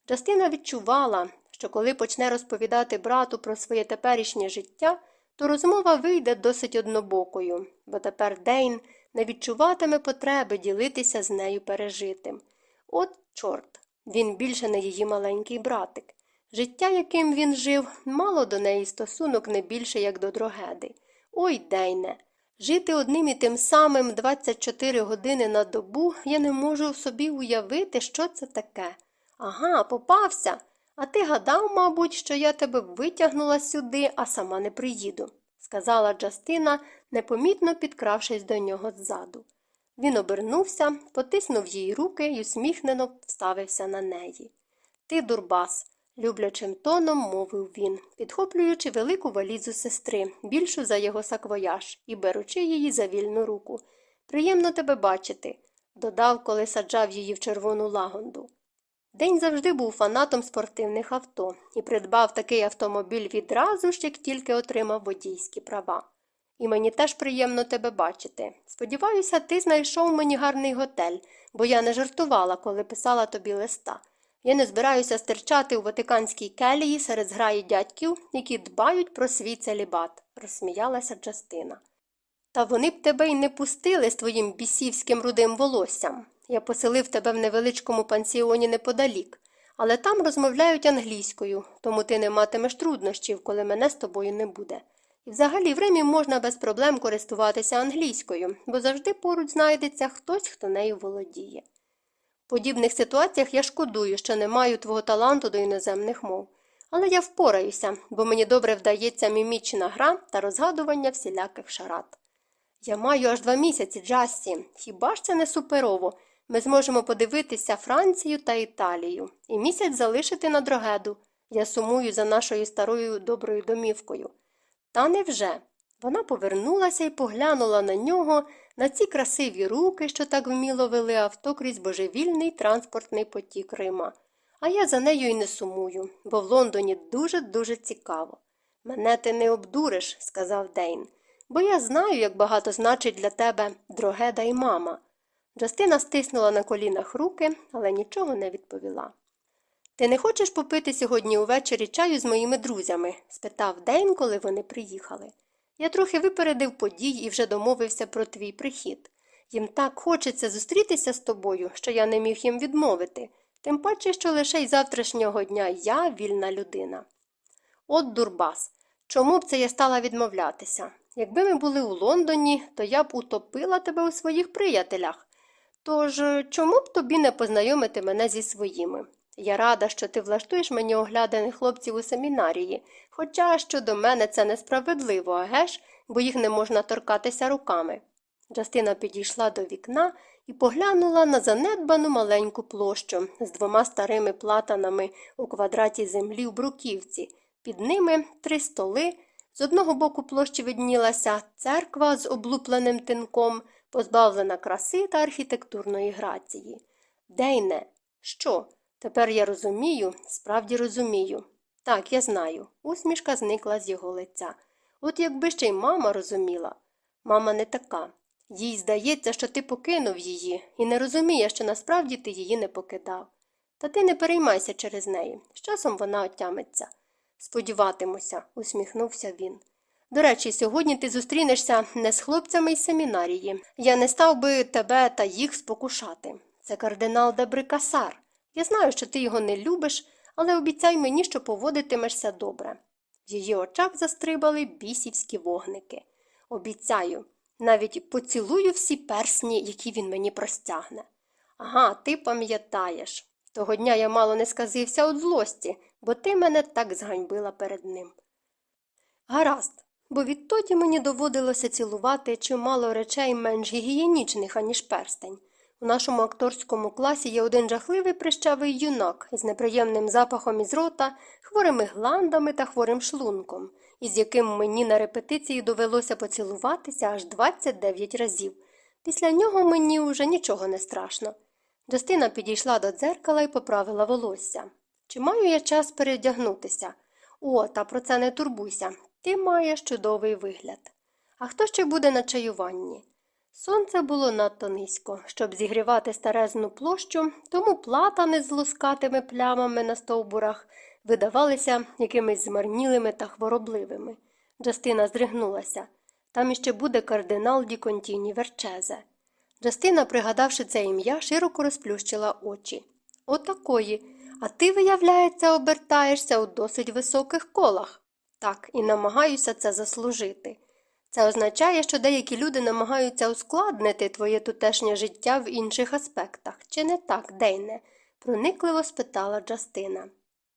Частина відчувала, що коли почне розповідати брату про своє теперішнє життя, то розмова вийде досить однобокою, бо тепер Дейн не відчуватиме потреби ділитися з нею пережитим. От, чорт, він більше не її маленький братик. Життя, яким він жив, мало до неї стосунок не більше, як до дрогеди. Ой, Дейне. Жити одним і тим самим 24 години на добу я не можу собі уявити, що це таке. Ага, попався. А ти гадав, мабуть, що я тебе витягнула сюди, а сама не приїду, сказала Джастина, непомітно підкравшись до нього ззаду. Він обернувся, потиснув їй руки і усміхнено вставився на неї. Ти, дурбас, люблячим тоном мовив він, підхоплюючи велику валізу сестри, більшу за його саквояж, і беручи її за вільну руку. Приємно тебе бачити, додав, коли саджав її в червону лагонду. День завжди був фанатом спортивних авто і придбав такий автомобіль відразу ж, як тільки отримав водійські права. І мені теж приємно тебе бачити. Сподіваюся, ти знайшов мені гарний готель, бо я не жартувала, коли писала тобі листа. Я не збираюся стирчати у Ватиканській келії серед зграї дядьків, які дбають про свій целібат, розсміялася Джастина. Та вони б тебе й не пустили з твоїм бісівським рудим волоссям. Я поселив тебе в невеличкому пансіоні неподалік, але там розмовляють англійською, тому ти не матимеш труднощів, коли мене з тобою не буде. І взагалі в Римі можна без проблем користуватися англійською, бо завжди поруч знайдеться хтось, хто нею володіє. В подібних ситуаціях я шкодую, що не маю твого таланту до іноземних мов. Але я впораюся, бо мені добре вдається мімічна гра та розгадування всіляких шарат. Я маю аж два місяці, Джасті. Хіба ж це не суперово? Ми зможемо подивитися Францію та Італію і місяць залишити на дрогеду. Я сумую за нашою старою доброю домівкою. Та невже? Вона повернулася і поглянула на нього, на ці красиві руки, що так вміло вели авто крізь божевільний транспортний потік Рима. А я за нею й не сумую, бо в Лондоні дуже-дуже цікаво. Мене ти не обдуриш, сказав Дейн, бо я знаю, як багато значить для тебе дрогеда і мама. Джастина стиснула на колінах руки, але нічого не відповіла. Ти не хочеш попити сьогодні увечері чаю з моїми друзями? спитав Дейн, коли вони приїхали. Я трохи випередив подій і вже домовився про твій прихід. Їм так хочеться зустрітися з тобою, що я не міг їм відмовити, тим паче, що лише й завтрашнього дня я вільна людина. От дурбас. Чому б це я стала відмовлятися? Якби ми були у Лондоні, то я б утопила тебе у своїх приятелях. Тож чому б тобі не познайомити мене зі своїми? Я рада, що ти влаштуєш мені огляданих хлопців у семінарії, хоча щодо мене це несправедливо, а ж, бо їх не можна торкатися руками. Джастина підійшла до вікна і поглянула на занедбану маленьку площу з двома старими платанами у квадраті землі в бруківці. Під ними три столи. З одного боку площі виднілася церква з облупленим тинком, позбавлена краси та архітектурної грації. Дейне, що? Тепер я розумію, справді розумію. Так, я знаю. Усмішка зникла з його лиця. От якби ще й мама розуміла. Мама не така. Їй здається, що ти покинув її, і не розуміє, що насправді ти її не покидав. Та ти не переймайся через неї. З часом вона отямиться. Сподіватимуся, усміхнувся він. До речі, сьогодні ти зустрінешся не з хлопцями із семінарії. Я не став би тебе та їх спокушати. Це кардинал Дебрикасар. Я знаю, що ти його не любиш, але обіцяй мені, що поводитимешся добре. В її очах застрибали бісівські вогники. Обіцяю, навіть поцілую всі персні, які він мені простягне. Ага, ти пам'ятаєш. Того дня я мало не сказився від злості, бо ти мене так зганьбила перед ним. Гаразд, бо відтоді мені доводилося цілувати чимало речей менш гігієнічних, аніж перстень. У нашому акторському класі є один жахливий прищавий юнак із неприємним запахом із рота, хворими гландами та хворим шлунком, із яким мені на репетиції довелося поцілуватися аж 29 разів. Після нього мені уже нічого не страшно. Джастина підійшла до дзеркала і поправила волосся. Чи маю я час передягнутися? О, та про це не турбуйся. Ти маєш чудовий вигляд. А хто ще буде на чаюванні? Сонце було надто низько, щоб зігрівати старезну площу, тому платани з лускатими плямами на стовбурах видавалися якимись змарнілими та хворобливими. Джастина здригнулася. Там іще буде кардинал Ді Контіні Верчезе. Джастина, пригадавши це ім'я, широко розплющила очі. Отакої. А ти, виявляється, обертаєшся у досить високих колах. Так, і намагаюся це заслужити. Це означає, що деякі люди намагаються ускладнити твоє тутешнє життя в інших аспектах. Чи не так, Дейне? проникливо спитала Джастина.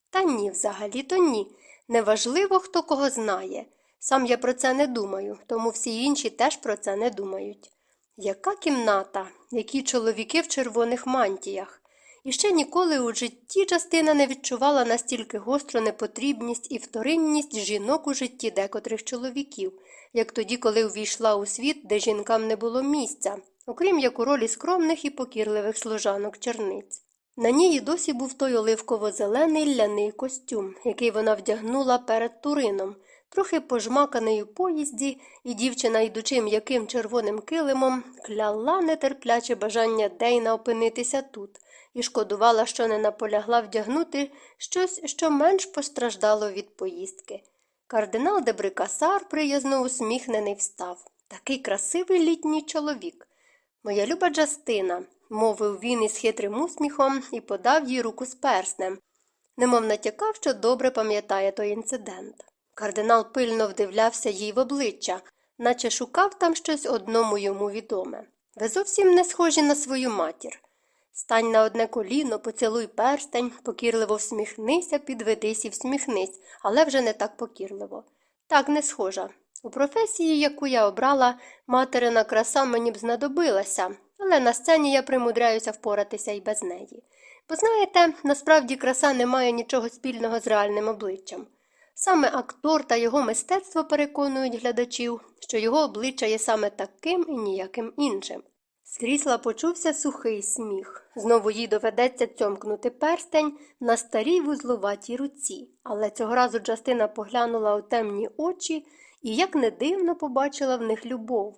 Та ні, взагалі то ні. Неважливо, хто кого знає. Сам я про це не думаю, тому всі інші теж про це не думають. Яка кімната, які чоловіки в червоних мантіях? І ще ніколи у житті частина не відчувала настільки гостро непотрібність і вторинність жінок у житті декотрих чоловіків, як тоді, коли увійшла у світ, де жінкам не було місця, окрім як у ролі скромних і покірливих служанок черниць. На ній досі був той оливково-зелений ляний костюм, який вона вдягнула перед турином, трохи пожмаканий у поїзді, і дівчина, йдучи м'яким червоним килимом, кляла нетерпляче бажання Дейна опинитися тут, і шкодувала, що не наполягла вдягнути щось, що менш постраждало від поїздки. Кардинал Дебрикасар приязно усміхнений встав. Такий красивий літній чоловік. Моя люба Джастина, мовив він із хитрим усміхом і подав їй руку з перснем, немов натякав, що добре пам'ятає той інцидент. Кардинал пильно вдивлявся їй в обличчя, наче шукав там щось одному йому відоме. Ви зовсім не схожі на свою матір. Стань на одне коліно, поцілуй перстень, покірливо всміхнися, підведись і всміхнись, але вже не так покірливо. Так не схожа. У професії, яку я обрала, материна краса мені б знадобилася, але на сцені я примудряюся впоратися і без неї. Бо знаєте, насправді краса не має нічого спільного з реальним обличчям. Саме актор та його мистецтво переконують глядачів, що його обличчя є саме таким і ніяким іншим. Крісла почувся сухий сміх. Знову їй доведеться цьомкнути перстень на старій вузлуватій руці, але цього разу Джастина поглянула у темні очі і, як не дивно, побачила в них любов.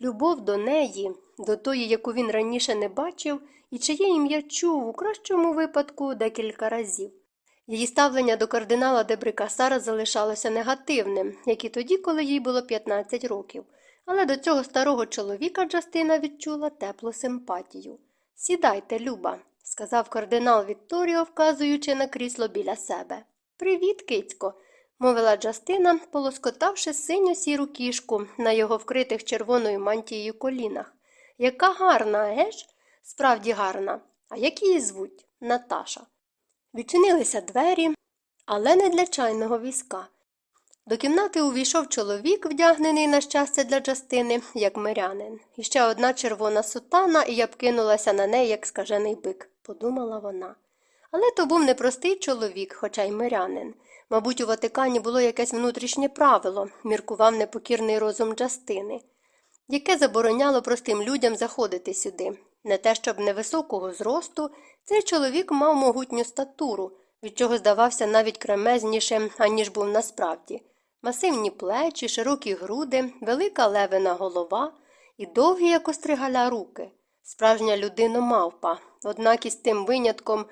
Любов до неї, до тої, яку він раніше не бачив, і чиє ім'я чув у кращому випадку декілька разів. Її ставлення до кардинала Дебрикасара залишалося негативним, як і тоді, коли їй було 15 років але до цього старого чоловіка Джастина відчула теплу симпатію. Сідайте, Люба, сказав кардинал Вікторіо, вказуючи на крісло біля себе. Привіт, кицько, мовила Джастина, полоскотавши синю сіру кішку на його вкритих червоною мантією колінах. Яка гарна, геш? Справді гарна. А як її звуть? Наташа. Відчинилися двері, але не для чайного візка. До кімнати увійшов чоловік, вдягнений на щастя для Джастини, як мирянин. І ще одна червона сутана, і я б кинулася на неї, як скажений бик, подумала вона. Але то був непростий чоловік, хоча й мирянин. Мабуть, у Ватикані було якесь внутрішнє правило, міркував непокірний розум Джастини, яке забороняло простим людям заходити сюди. Не те, щоб невисокого зросту, цей чоловік мав могутню статуру, від чого здавався навіть кремезнішим, аніж був насправді. Масивні плечі, широкі груди, велика левина голова і довгі, як остригаля, руки. Справжня людина мавпа, однак із тим винятком,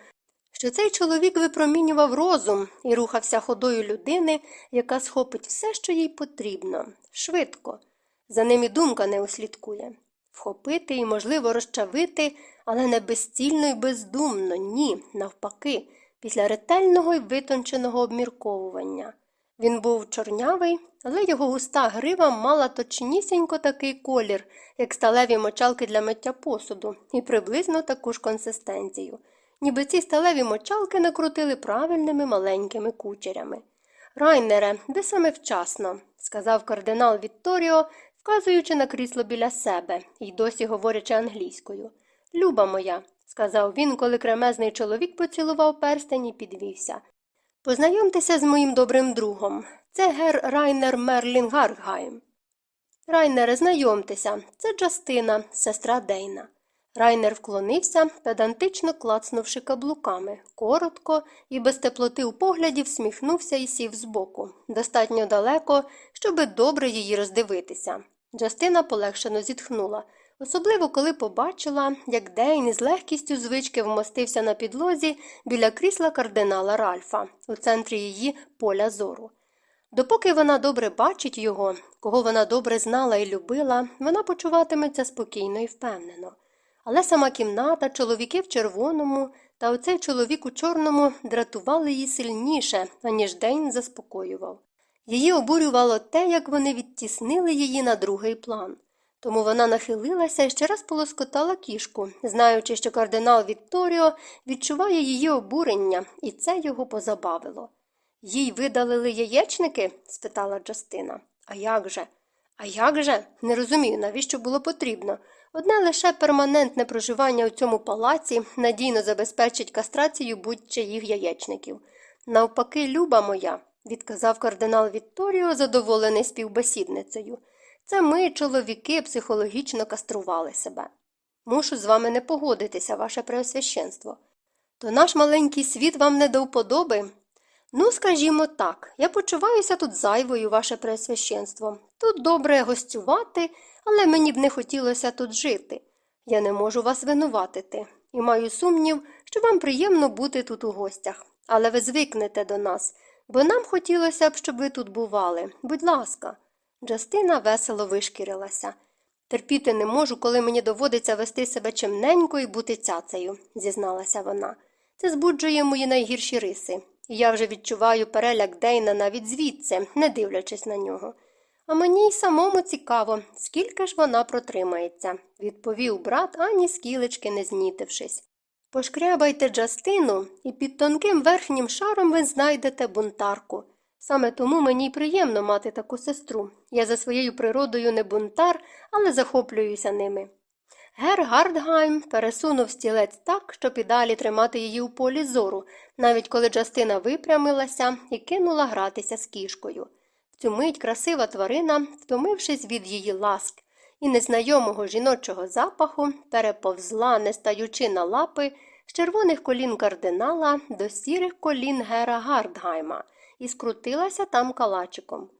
що цей чоловік випромінював розум і рухався ходою людини, яка схопить все, що їй потрібно, швидко. За ним і думка не услідкує. Вхопити і, можливо, розчавити, але не безцільно і бездумно, ні, навпаки, після ретельного і витонченого обмірковування. Він був чорнявий, але його густа грива мала точнісінько такий колір, як сталеві мочалки для миття посуду, і приблизно таку ж консистенцію, ніби ці сталеві мочалки накрутили правильними маленькими кучерями. Райнере, ви саме вчасно, сказав кардинал Вітторіо, вказуючи на крісло біля себе і досі говорячи англійською. Люба моя, сказав він, коли кремезний чоловік поцілував перстень і підвівся. Познайомтеся з моїм добрим другом. Це гер Райнер Мерлін Гардгайм. Райнере, знайомтеся, це Джастина, сестра Дейна. Райнер вклонився, педантично клацнувши каблуками, коротко і без теплоти у погляді всміхнувся і сів збоку, достатньо далеко, щоби добре її роздивитися. Джастина полегшено зітхнула, особливо коли побачила, як Дейн із легкістю звички вмостився на підлозі біля крісла кардинала Ральфа у центрі її поля зору. Допоки вона добре бачить його, кого вона добре знала і любила, вона почуватиметься спокійно і впевнено. Але сама кімната, чоловіки в червоному та оцей чоловік у чорному дратували її сильніше, аніж день заспокоював. Її обурювало те, як вони відтіснили її на другий план. Тому вона нахилилася і ще раз полоскотала кішку, знаючи, що кардинал Вікторіо відчуває її обурення, і це його позабавило. Їй видалили яєчники? спитала Джастина. А як же? А як же? Не розумію, навіщо було потрібно. Одне лише перманентне проживання у цьому палаці надійно забезпечить кастрацію будь-чиїх яєчників. Навпаки, люба моя, відказав кардинал Вітторіо, задоволений співбесідницею. Це ми, чоловіки, психологічно кастрували себе. Мушу з вами не погодитися, ваше преосвященство. То наш маленький світ вам не до вподоби? Ну, скажімо так, я почуваюся тут зайвою, ваше преосвященство. Тут добре гостювати, але мені б не хотілося тут жити. Я не можу вас винуватити, і маю сумнів, що вам приємно бути тут у гостях. Але ви звикнете до нас, бо нам хотілося б, щоб ви тут бували. Будь ласка. Джастина весело вишкірилася. Терпіти не можу, коли мені доводиться вести себе чимненько і бути цяцею, зізналася вона. Це збуджує мої найгірші риси, і я вже відчуваю переляк Дейна навіть звідси, не дивлячись на нього. А мені й самому цікаво, скільки ж вона протримається, відповів брат, ані скілечки не знітившись. Пошкрябайте Джастину, і під тонким верхнім шаром ви знайдете бунтарку. Саме тому мені й приємно мати таку сестру. Я за своєю природою не бунтар, але захоплююся ними. Гер Гардгайм пересунув стілець так, щоб і далі тримати її у полі зору, навіть коли Джастина випрямилася і кинула гратися з кішкою. В цю мить красива тварина, втомившись від її ласк і незнайомого жіночого запаху, переповзла, не стаючи на лапи, з червоних колін кардинала до сірих колін Гера Гардгайма і скрутилася там калачиком.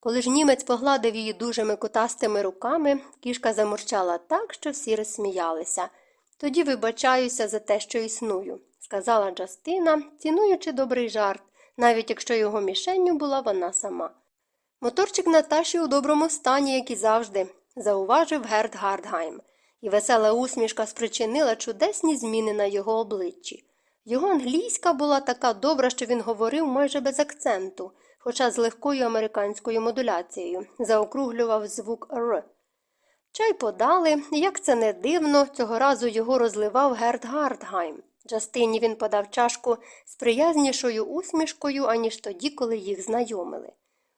Коли ж німець погладив її дужими кутастими руками, кішка замурчала так, що всі розсміялися. Тоді вибачаюся за те, що існую, сказала Джастина, цінуючи добрий жарт, навіть якщо його мішенню була вона сама. Моторчик Наташі у доброму стані, як і завжди, зауважив Герд Гардгайм, і весела усмішка спричинила чудесні зміни на його обличчі. Його англійська була така добра, що він говорив майже без акценту, хоча з легкою американською модуляцією, заокруглював звук Р. Чай подали, як це не дивно, цього разу його розливав Герд Гардгайм. Джастині він подав чашку з приязнішою усмішкою, аніж тоді, коли їх знайомили.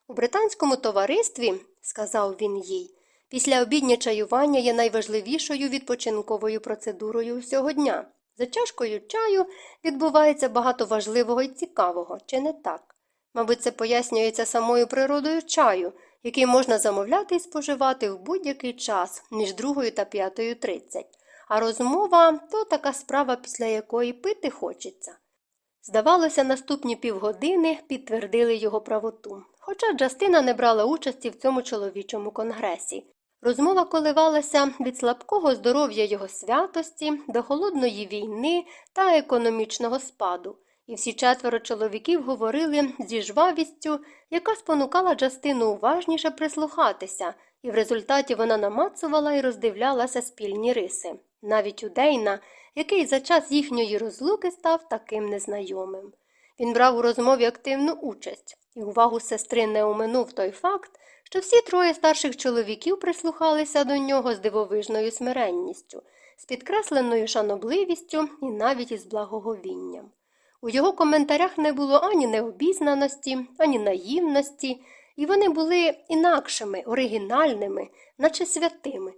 У британському товаристві, сказав він їй, після обіднє чаювання є найважливішою відпочинковою процедурою всього дня. За чашкою чаю відбувається багато важливого і цікавого, чи не так? Мабуть, це пояснюється самою природою чаю, який можна замовляти і споживати в будь-який час між другою та п'ятою тридцять. А розмова то така справа, після якої пити хочеться. Здавалося, наступні півгодини підтвердили його правоту. Хоча Джастина не брала участі в цьому чоловічому конгресі. Розмова коливалася від слабкого здоров'я його святості до холодної війни та економічного спаду, і всі четверо чоловіків говорили зі жвавістю, яка спонукала Джастину уважніше прислухатися, і в результаті вона намацувала і роздивлялася спільні риси, навіть у Дейна, який за час їхньої розлуки став таким незнайомим. Він брав у розмові активну участь, і увагу сестри не оминув той факт, що всі троє старших чоловіків прислухалися до нього з дивовижною смиренністю, з підкресленою шанобливістю і навіть із благоговінням. У його коментарях не було ані необізнаності, ані наївності, і вони були інакшими, оригінальними, наче святими.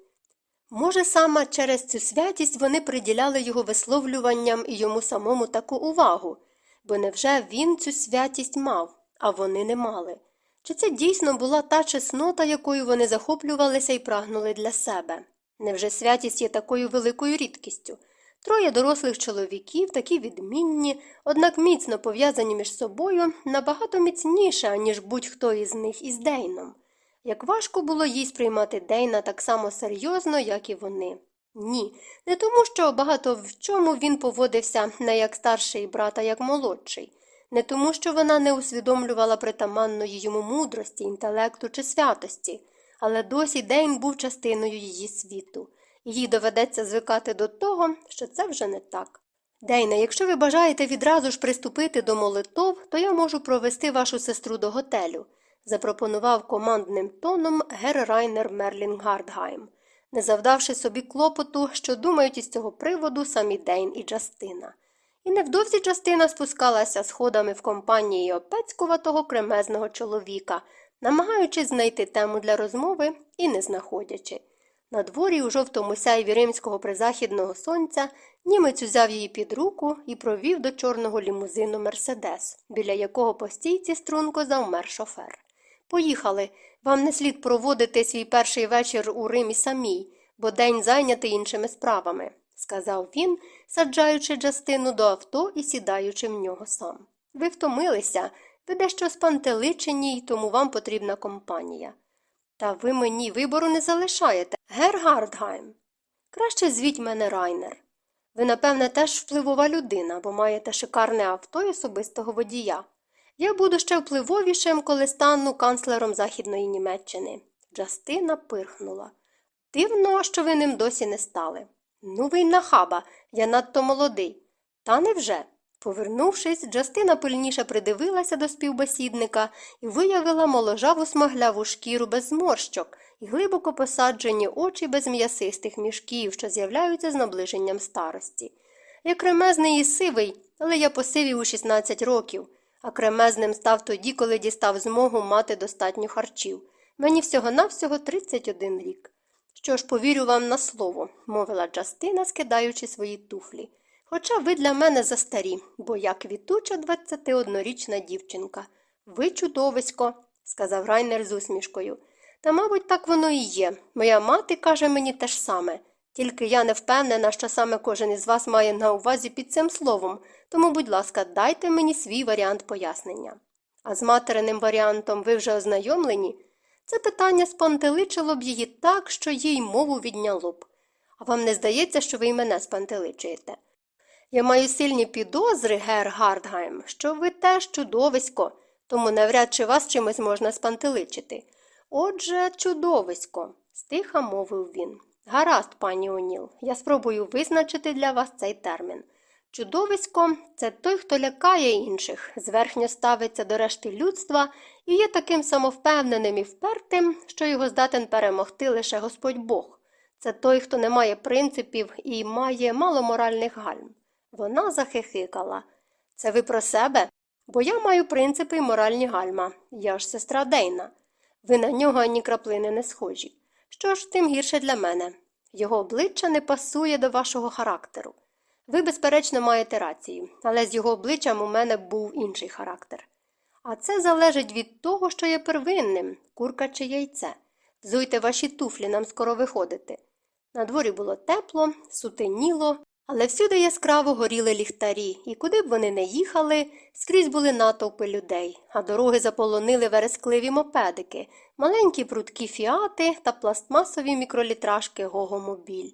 Може, саме через цю святість вони приділяли його висловлюванням і йому самому таку увагу, бо невже він цю святість мав, а вони не мали? Чи це дійсно була та чеснота, якою вони захоплювалися і прагнули для себе? Невже святість є такою великою рідкістю? Троє дорослих чоловіків, такі відмінні, однак міцно пов'язані між собою набагато міцніше, ніж будь-хто із них із Дейном. Як важко було їй сприймати Дейна так само серйозно, як і вони. Ні, не тому, що багато в чому він поводився не як старший брат, а як молодший, не тому, що вона не усвідомлювала притаманної йому мудрості, інтелекту чи святості, але досі Дейн був частиною її світу їй доведеться звикати до того, що це вже не так. Дейне, якщо ви бажаєте відразу ж приступити до молитов, то я можу провести вашу сестру до готелю, запропонував командним тоном гер Райнер Мерлін Гардгайм, не завдавши собі клопоту, що думають із цього приводу самі Дейн і Джастина. І невдовзі Джастина спускалася сходами в компанії опецькуватого кремезного чоловіка, намагаючись знайти тему для розмови і не знаходячи. На дворі у жовтому сяйві римського призахідного сонця німець узяв її під руку і провів до чорного лімузину Мерседес, біля якого по стійці струнко завмер шофер. Поїхали. Вам не слід проводити свій перший вечір у Римі самій, бо день зайнятий іншими справами, сказав він, саджаючи Джастину до авто і сідаючи в нього сам. Ви втомилися, ви дещо спантеличені, й тому вам потрібна компанія. Та ви мені вибору не залишаєте, гер Гардгайм. Краще звіть мене Райнер. Ви, напевне, теж впливова людина, бо маєте шикарне авто і особистого водія. Я буду ще впливовішим, коли стану канцлером Західної Німеччини. Джастина пирхнула. Дивно, що ви ним досі не стали. Ну, ви й нахаба, я надто молодий. Та невже? Повернувшись, Джастина пильніше придивилася до співбесідника і виявила моложаву смагляву шкіру без зморщок і глибоко посаджені очі без м'ясистих мішків, що з'являються з наближенням старості. Я кремезний і сивий, але я посивів у 16 років, а кремезним став тоді, коли дістав змогу мати достатньо харчів. Мені всього навсього 31 рік. Що ж, повірю вам на слово, мовила Джастина, скидаючи свої туфлі. Хоча ви для мене застарі, бо я квітуча 21-річна дівчинка. Ви чудовисько, сказав Райнер з усмішкою. Та, мабуть, так воно і є. Моя мати каже мені те ж саме, тільки я не впевнена, що саме кожен із вас має на увазі під цим словом, тому, будь ласка, дайте мені свій варіант пояснення. А з материним варіантом ви вже ознайомлені? Це питання спантеличило б її так, що їй мову відняло б. А вам не здається, що ви й мене спантеличуєте? Я маю сильні підозри, гер Гардгайм, що ви теж чудовисько, тому навряд чи вас чимось можна спантеличити. Отже, чудовисько, стиха мовив він. Гаразд, пані Оніл, я спробую визначити для вас цей термін. Чудовисько це той, хто лякає інших, зверхньо ставиться до решти людства і є таким самовпевненим і впертим, що його здатен перемогти лише Господь Бог. Це той, хто не має принципів і має мало моральних гальм. Вона захихикала. Це ви про себе? Бо я маю принципи і моральні гальма. Я ж сестра Дейна. Ви на нього ані краплини не схожі. Що ж, тим гірше для мене. Його обличчя не пасує до вашого характеру. Ви, безперечно, маєте рацію, але з його обличчям у мене був інший характер. А це залежить від того, що є первинним курка чи яйце. Взуйте ваші туфлі, нам скоро виходити. На дворі було тепло, сутеніло, але всюди яскраво горіли ліхтарі, і куди б вони не їхали, скрізь були натовпи людей, а дороги заполонили верескливі мопедики, маленькі прудкі фіати та пластмасові мікролітражки гогомобіль,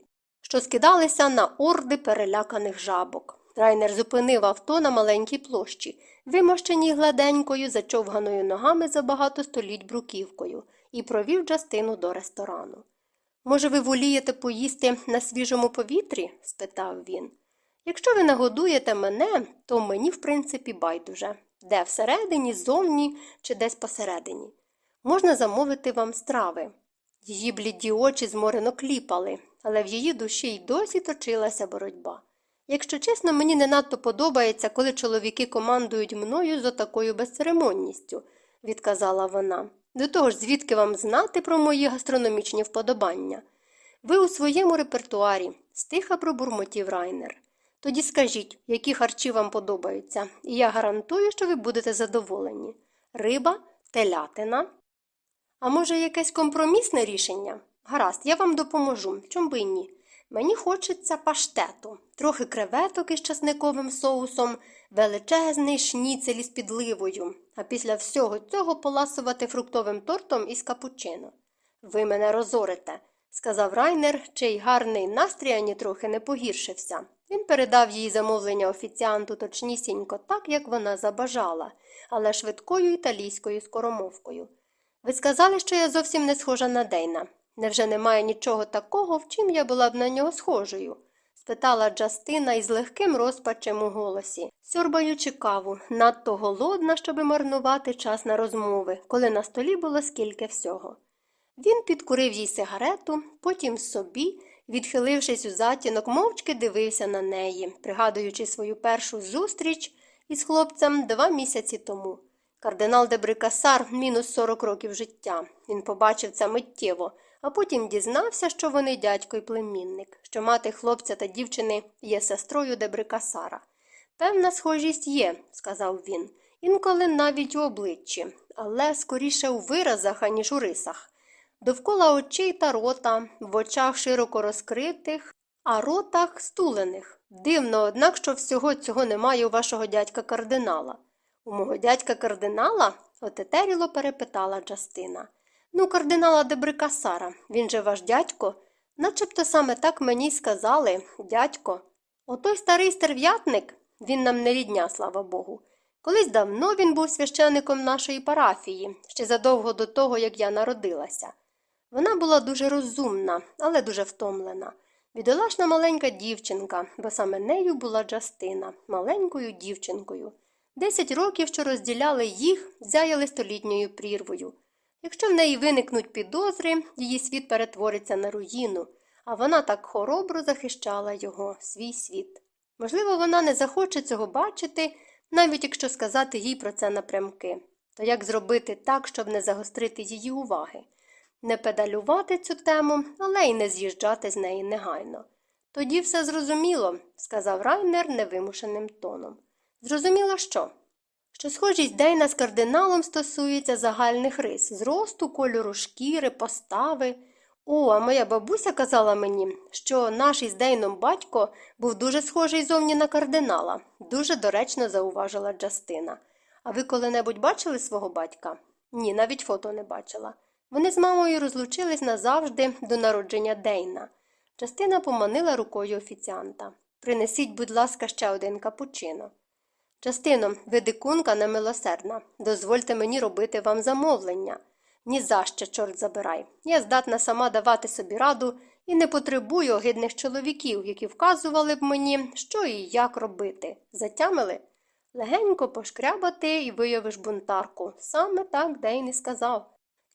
що скидалися на орди переляканих жабок. Райнер зупинив авто на маленькій площі, вимощеній гладенькою, зачовганою ногами за багато століть бруківкою, і провів Джастину до ресторану. Може, ви волієте поїсти на свіжому повітрі? спитав він. Якщо ви нагодуєте мене, то мені, в принципі, байдуже де всередині, зовні чи десь посередині. Можна замовити вам страви. Її бліді очі зморено кліпали, але в її душі й досі точилася боротьба. Якщо чесно, мені не надто подобається, коли чоловіки командують мною з отакою безцеремонністю, відказала вона. До того ж, звідки вам знати про мої гастрономічні вподобання? Ви у своєму репертуарі, стиха пробурмотів Райнер. Тоді скажіть, які харчі вам подобаються, і я гарантую, що ви будете задоволені. Риба, телятина. А може, якесь компромісне рішення? Гаразд, я вам допоможу, чом би ні. Мені хочеться паштету, трохи креветок із часниковим соусом, величезний шніцель із підливою, а після всього цього поласувати фруктовим тортом із капучино. Ви мене розорите, сказав Райнер, чий гарний настрій ані трохи не погіршився. Він передав їй замовлення офіціанту точнісінько так, як вона забажала, але швидкою італійською скоромовкою. Ви сказали, що я зовсім не схожа на Дейна. Невже немає нічого такого, в чим я була б на нього схожою? спитала Джастина із легким розпачем у голосі, сьорбаючи каву, надто голодна, щоби марнувати час на розмови, коли на столі було скільки всього. Він підкурив їй сигарету, потім собі, відхилившись у затінок, мовчки дивився на неї, пригадуючи свою першу зустріч із хлопцем два місяці тому. Кардинал де Брикасар мінус 40 років життя. Він побачив це миттєво, а потім дізнався, що вони дядько і племінник, що мати хлопця та дівчини є сестрою де Брикасара. Певна схожість є, сказав він, інколи навіть у обличчі, але скоріше у виразах, аніж у рисах. Довкола очей та рота, в очах широко розкритих, а ротах стулених. Дивно, однак, що всього цього немає у вашого дядька кардинала. У мого дядька кардинала? отетеріло перепитала Джастина. Ну, кардинала Дебрика Сара, він же ваш дядько. Начебто саме так мені й сказали, дядько. Отой старий стерв'ятник, він нам не рідня, слава Богу. Колись давно він був священником нашої парафії, ще задовго до того, як я народилася. Вона була дуже розумна, але дуже втомлена. Бідолашна маленька дівчинка, бо саме нею була Джастина, маленькою дівчинкою. Десять років, що розділяли їх, зяяли столітньою прірвою. Якщо в неї виникнуть підозри, її світ перетвориться на руїну, а вона так хоробро захищала його, свій світ. Можливо, вона не захоче цього бачити, навіть якщо сказати їй про це напрямки. То як зробити так, щоб не загострити її уваги? Не педалювати цю тему, але й не з'їжджати з неї негайно. Тоді все зрозуміло, сказав Райнер невимушеним тоном. Зрозуміло що? Що схожість Дейна з кардиналом стосується загальних рис зросту, кольору шкіри, постави. О, а моя бабуся казала мені, що наш із Дейном батько був дуже схожий зовні на кардинала, дуже доречно зауважила Джастина. А ви коли-небудь бачили свого батька? Ні, навіть фото не бачила. Вони з мамою розлучились назавжди до народження Дейна. Частина поманила рукою офіціанта. Принесіть, будь ласка, ще один капучино. Частино, ви дикунка немилосердна. Дозвольте мені робити вам замовлення. Ні за що, чорт забирай. Я здатна сама давати собі раду і не потребую огидних чоловіків, які вказували б мені, що і як робити. Затямили? Легенько пошкрябати і виявиш бунтарку. Саме так Дейн і сказав.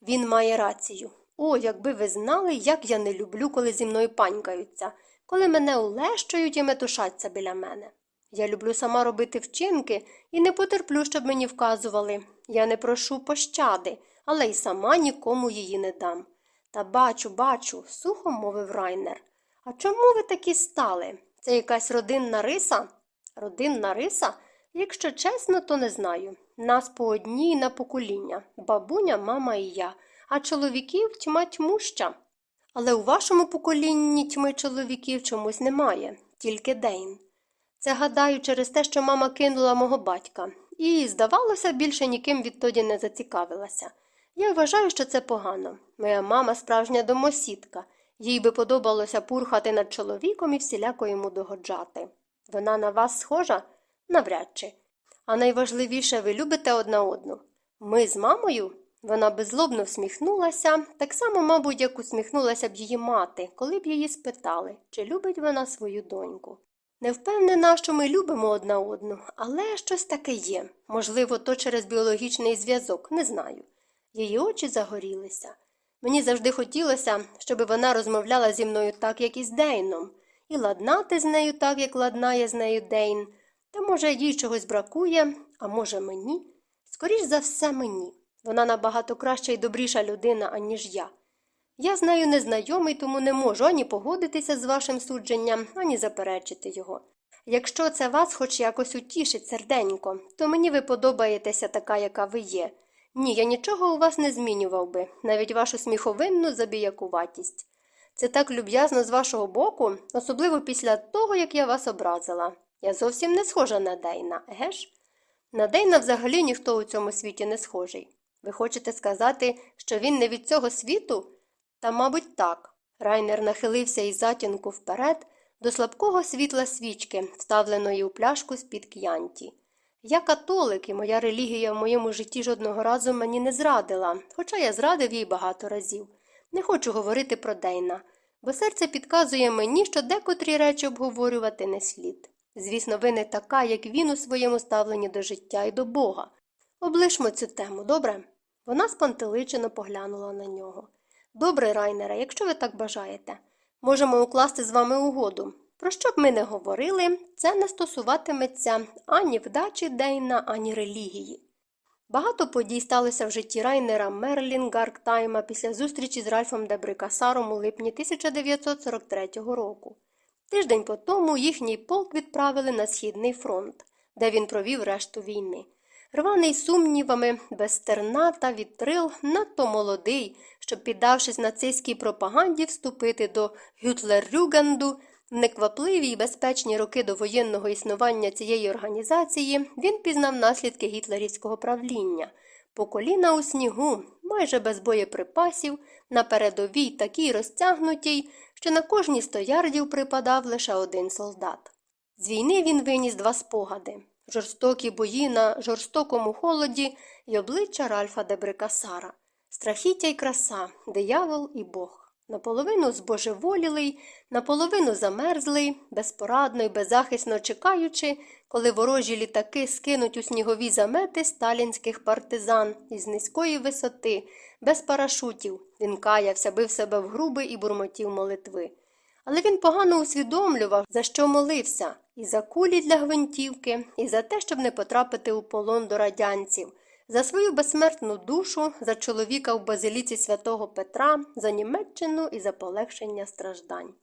Він має рацію. О, якби ви знали, як я не люблю, коли зі мною панькаються, коли мене улещують і метушаться біля мене. Я люблю сама робити вчинки і не потерплю, щоб мені вказували. Я не прошу пощади, але й сама нікому її не дам. Та бачу, бачу, сухо мовив Райнер. А чому ви такі стали? Це якась родинна риса? Родинна риса? Якщо чесно, то не знаю. Нас по одній на покоління бабуня, мама і я, а чоловіків тьма тьмуща. Але у вашому поколінні тьми чоловіків чомусь немає, тільки Дейн. Це, гадаю, через те, що мама кинула мого батька, і, здавалося, більше ніким відтоді не зацікавилася. Я вважаю, що це погано. Моя мама справжня домосідка, їй би подобалося пурхати над чоловіком і всіляко йому догоджати. Вона на вас схожа? Навряд чи. А найважливіше, ви любите одна одну. Ми з мамою? Вона беззлобно всміхнулася, так само, мабуть, як усміхнулася б її мати, коли б її спитали, чи любить вона свою доньку. Не впевнена, що ми любимо одна одну, але щось таке є. Можливо, то через біологічний зв'язок, не знаю. Її очі загорілися. Мені завжди хотілося, щоб вона розмовляла зі мною так, як і з Дейном, і ладнати з нею так, як ладнає з нею Дейн. Та, може, їй чогось бракує, а може, мені? Скоріш за все, мені. Вона набагато краща і добріша людина, аніж я. Я з нею не знайомий, тому не можу ані погодитися з вашим судженням, ані заперечити його. Якщо це вас хоч якось утішить, серденько, то мені ви подобаєтеся така, яка ви є. Ні, я нічого у вас не змінював би, навіть вашу сміховинну забіякуватість. Це так люб'язно з вашого боку, особливо після того, як я вас образила. Я зовсім не схожа на Дейна, еге ж? На Дейна взагалі ніхто у цьому світі не схожий. Ви хочете сказати, що він не від цього світу? Та, мабуть, так. Райнер нахилився із затінку вперед до слабкого світла свічки, вставленої у пляшку з-під к'янті. Я католик, і моя релігія в моєму житті жодного разу мені не зрадила, хоча я зрадив їй багато разів. Не хочу говорити про Дейна, бо серце підказує мені, що декотрі речі обговорювати не слід. Звісно, ви не така, як він у своєму ставленні до життя і до Бога. Облишмо цю тему, добре? Вона спантеличено поглянула на нього. Добре, Райнере, якщо ви так бажаєте, можемо укласти з вами угоду. Про що б ми не говорили, це не стосуватиметься ані вдачі Дейна, ані релігії. Багато подій сталося в житті Райнера Мерлін Гарктайма після зустрічі з Ральфом Дебрикасаром у липні 1943 року. Тиждень по тому їхній полк відправили на Східний фронт, де він провів решту війни. Рваний сумнівами, без стерна та вітрил, надто молодий, щоб, піддавшись нацистській пропаганді, вступити до Гітлерюгенду, в неквапливі й безпечні роки довоєнного існування цієї організації він пізнав наслідки гітлерівського правління. По коліна у снігу, майже без боєприпасів, на передовій такій розтягнутій, що на кожні сто ярдів припадав лише один солдат. З війни він виніс два спогади жорстокі бої на жорстокому холоді й обличчя Ральфа Дебрикасара, страхіття й краса, диявол і Бог. Наполовину збожеволілий, наполовину замерзлий, безпорадно й беззахисно чекаючи, коли ворожі літаки скинуть у снігові замети сталінських партизан із низької висоти, без парашутів, він каявся, бив себе в груби і бурмотів молитви. Але він погано усвідомлював, за що молився, і за кулі для гвинтівки, і за те, щоб не потрапити у полон до радянців, за свою безсмертну душу, за чоловіка в базиліці святого Петра, за Німеччину і за полегшення страждань.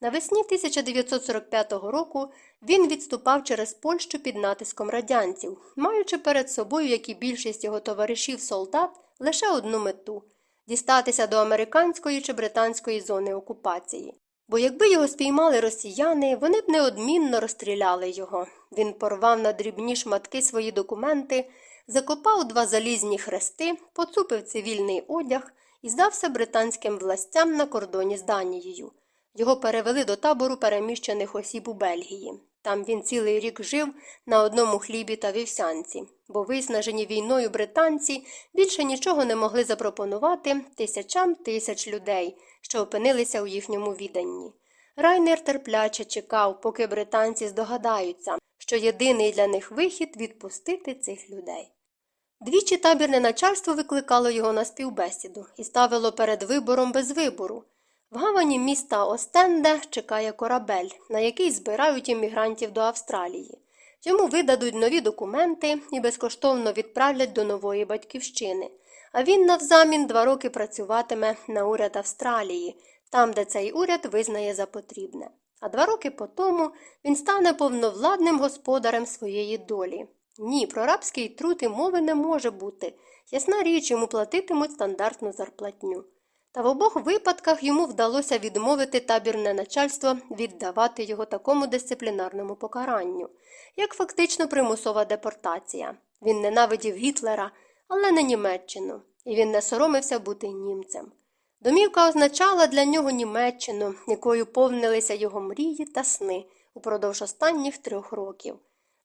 Навесні 1945 року він відступав через Польщу під натиском радянців, маючи перед собою, як і більшість його товаришів солдат, лише одну мету дістатися до американської чи британської зони окупації. Бо якби його спіймали росіяни, вони б неодмінно розстріляли його. Він порвав на дрібні шматки свої документи, закопав два залізні хрести, поцупив цивільний одяг і здався британським властям на кордоні з Данією. Його перевели до табору переміщених осіб у Бельгії. Там він цілий рік жив на одному хлібі та вівсянці, бо виснажені війною британці більше нічого не могли запропонувати тисячам тисяч людей, що опинилися у їхньому віданні. Райнер терпляче чекав, поки британці здогадаються, що єдиний для них вихід відпустити цих людей. Двічі табірне начальство викликало його на співбесіду і ставило перед вибором без вибору. В гавані міста Остенде чекає корабель, на який збирають іммігрантів до Австралії. Йому видадуть нові документи і безкоштовно відправлять до нової батьківщини. А він навзамін два роки працюватиме на уряд Австралії, там, де цей уряд визнає за потрібне. А два роки по тому він стане повновладним господарем своєї долі. Ні, про рабський труд і мови не може бути. Ясна річ, йому платитимуть стандартну зарплатню. Та в обох випадках йому вдалося відмовити табірне начальство віддавати його такому дисциплінарному покаранню, як фактично примусова депортація. Він ненавидів Гітлера, але не Німеччину, і він не соромився бути німцем. Домівка означала для нього Німеччину, якою повнилися його мрії та сни упродовж останніх трьох років.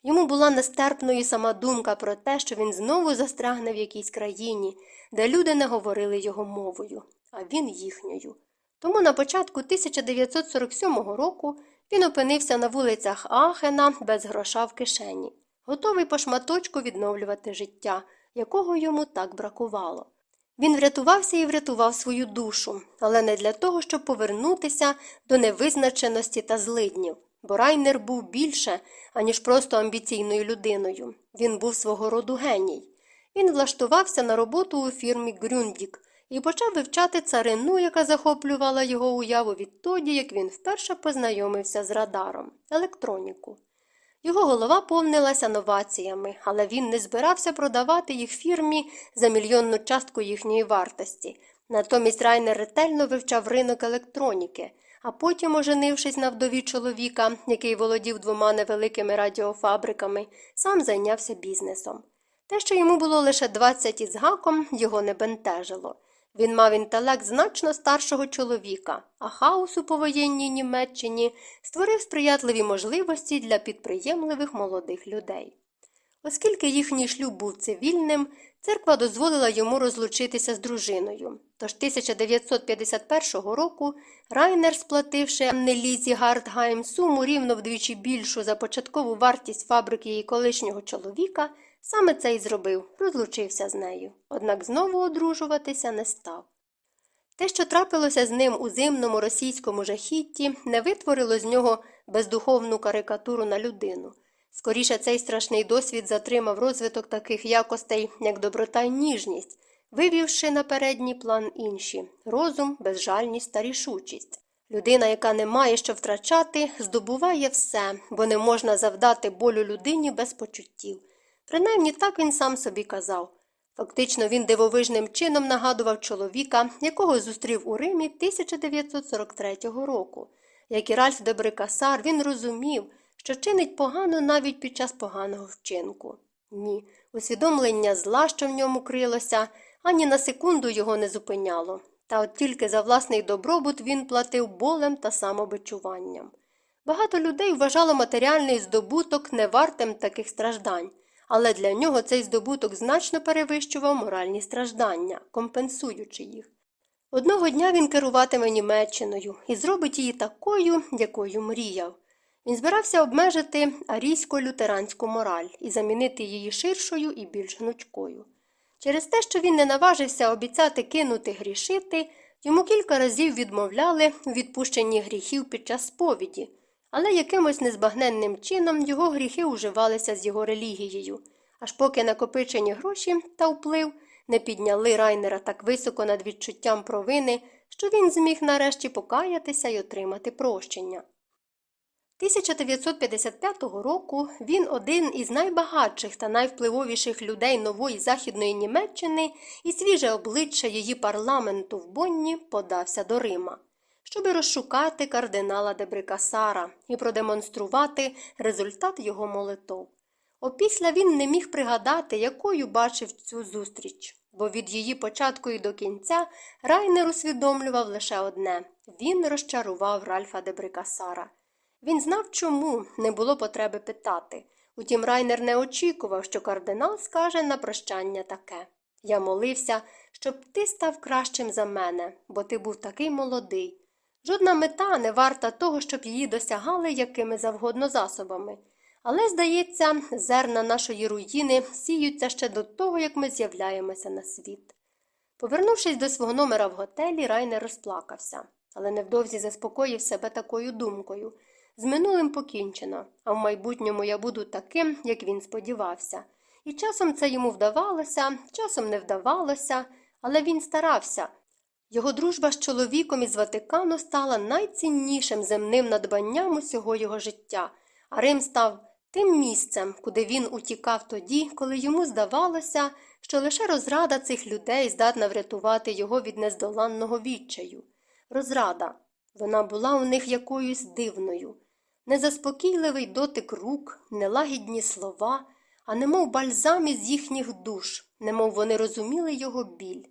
Йому була нестерпною сама думка про те, що він знову застрягне в якійсь країні, де люди не говорили його мовою, а він їхньою. Тому на початку 1947 року він опинився на вулицях Ахена без гроша в кишені, готовий по шматочку відновлювати життя, якого йому так бракувало. Він врятувався і врятував свою душу, але не для того, щоб повернутися до невизначеності та злиднів, бо Райнер був більше, аніж просто амбіційною людиною. Він був свого роду геній. Він влаштувався на роботу у фірмі Грюндік і почав вивчати царину, яка захоплювала його уяву відтоді, як він вперше познайомився з радаром електроніку. Його голова повнилася новаціями, але він не збирався продавати їх фірмі за мільйонну частку їхньої вартості. Натомість Райнер ретельно вивчав ринок електроніки, а потім, оженившись на вдові чоловіка, який володів двома невеликими радіофабриками, сам зайнявся бізнесом. Те, що йому було лише 20 із гаком, його не бентежило. Він мав інтелект значно старшого чоловіка, а хаос у повоєнній Німеччині створив сприятливі можливості для підприємливих молодих людей. Оскільки їхній шлюб був цивільним, церква дозволила йому розлучитися з дружиною. Тож 1951 року Райнер, сплативши Анне Лізі Гардгайм суму рівно вдвічі більшу за початкову вартість фабрики її колишнього чоловіка, Саме це й зробив, розлучився з нею, однак знову одружуватися не став. Те, що трапилося з ним у зимному російському жахітті, не витворило з нього бездуховну карикатуру на людину. Скоріше цей страшний досвід затримав розвиток таких якостей, як доброта й ніжність, вивівши на передній план інші розум, безжальність та рішучість. Людина, яка не має що втрачати, здобуває все, бо не можна завдати болю людині без почуттів. Принаймні так він сам собі казав. Фактично він дивовижним чином нагадував чоловіка, якого зустрів у Римі 1943 року. Як і Ральф Дебрикасар, він розумів, що чинить погано навіть під час поганого вчинку. Ні, усвідомлення зла, що в ньому крилося, ані на секунду його не зупиняло. Та от тільки за власний добробут він платив болем та самобичуванням. Багато людей вважало матеріальний здобуток невартим таких страждань але для нього цей здобуток значно перевищував моральні страждання, компенсуючи їх. Одного дня він керуватиме Німеччиною і зробить її такою, якою мріяв. Він збирався обмежити арійсько-лютеранську мораль і замінити її ширшою і більш гнучкою. Через те, що він не наважився обіцяти кинути грішити, йому кілька разів відмовляли у відпущенні гріхів під час сповіді, але якимось незбагненним чином його гріхи уживалися з його релігією, аж поки накопичені гроші та вплив не підняли райнера так високо над відчуттям провини, що він зміг нарешті покаятися і отримати прощення. 1955 року він один із найбагатших та найвпливовіших людей нової Західної Німеччини і свіже обличчя її парламенту в Бонні подався до Рима щоби розшукати кардинала Дебрикасара і продемонструвати результат його молитов. Опісля він не міг пригадати, якою бачив цю зустріч, бо від її початку і до кінця Райнер усвідомлював лише одне він розчарував Ральфа Дебрикасара. Він знав, чому не було потреби питати. Утім, Райнер не очікував, що кардинал скаже на прощання таке. Я молився, щоб ти став кращим за мене, бо ти був такий молодий. Жодна мета не варта того, щоб її досягали якими завгодно засобами. Але, здається, зерна нашої руїни сіються ще до того, як ми з'являємося на світ. Повернувшись до свого номера в готелі, Райнер розплакався, але невдовзі заспокоїв себе такою думкою. З минулим покінчено, а в майбутньому я буду таким, як він сподівався. І часом це йому вдавалося, часом не вдавалося, але він старався. Його дружба з чоловіком із Ватикану стала найціннішим земним надбанням усього його життя, а Рим став тим місцем, куди він утікав тоді, коли йому здавалося, що лише розрада цих людей здатна врятувати його від нездоланного відчаю. Розрада. Вона була у них якоюсь дивною, незаспокійливий дотик рук, нелагідні слова, а немов бальзам із їхніх душ, немов вони розуміли його біль.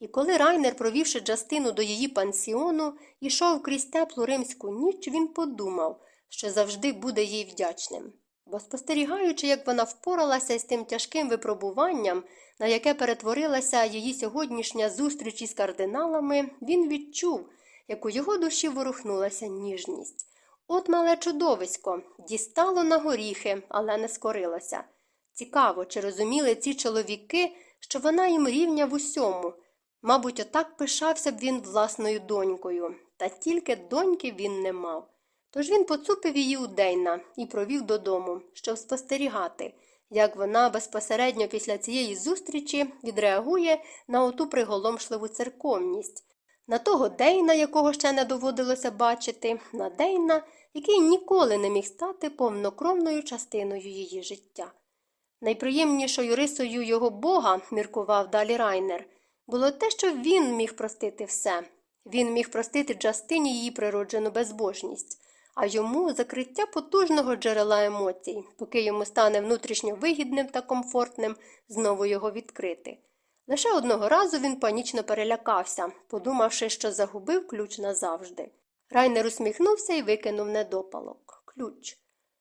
І коли Райнер, провівши Джастину до її пансіону, йшов крізь теплу римську ніч, він подумав, що завжди буде їй вдячним. Бо, спостерігаючи, як вона впоралася з тим тяжким випробуванням, на яке перетворилася її сьогоднішня зустріч із кардиналами, він відчув, як у його душі ворухнулася ніжність. От мале чудовисько дістало на горіхи, але не скорилося. Цікаво, чи розуміли ці чоловіки, що вона їм рівня в усьому. Мабуть, отак пишався б він власною донькою, та тільки доньки він не мав. Тож він поцупив її у Дейна і провів додому, щоб спостерігати, як вона безпосередньо після цієї зустрічі відреагує на оту приголомшливу церковність, на того Дейна, якого ще не доводилося бачити, на Дейна, який ніколи не міг стати повнокровною частиною її життя. Найприємнішою рисою його Бога, міркував далі Райнер, було те, що він міг простити все. Він міг простити Джастині її природжену безбожність, а йому закриття потужного джерела емоцій, поки йому стане внутрішньо вигідним та комфортним знову його відкрити. Лише одного разу він панічно перелякався, подумавши, що загубив ключ назавжди. Райнер усміхнувся і викинув недопалок. Ключ.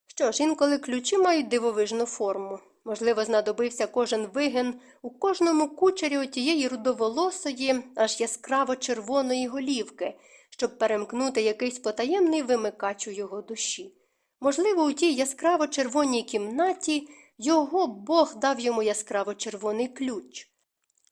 Що ж, інколи ключі мають дивовижну форму. Можливо, знадобився кожен вигин у кожному кучері отієї рудоволосої, аж яскраво червоної голівки, щоб перемкнути якийсь потаємний вимикач у його душі. Можливо, у тій яскраво червоній кімнаті його Бог дав йому яскраво червоний ключ.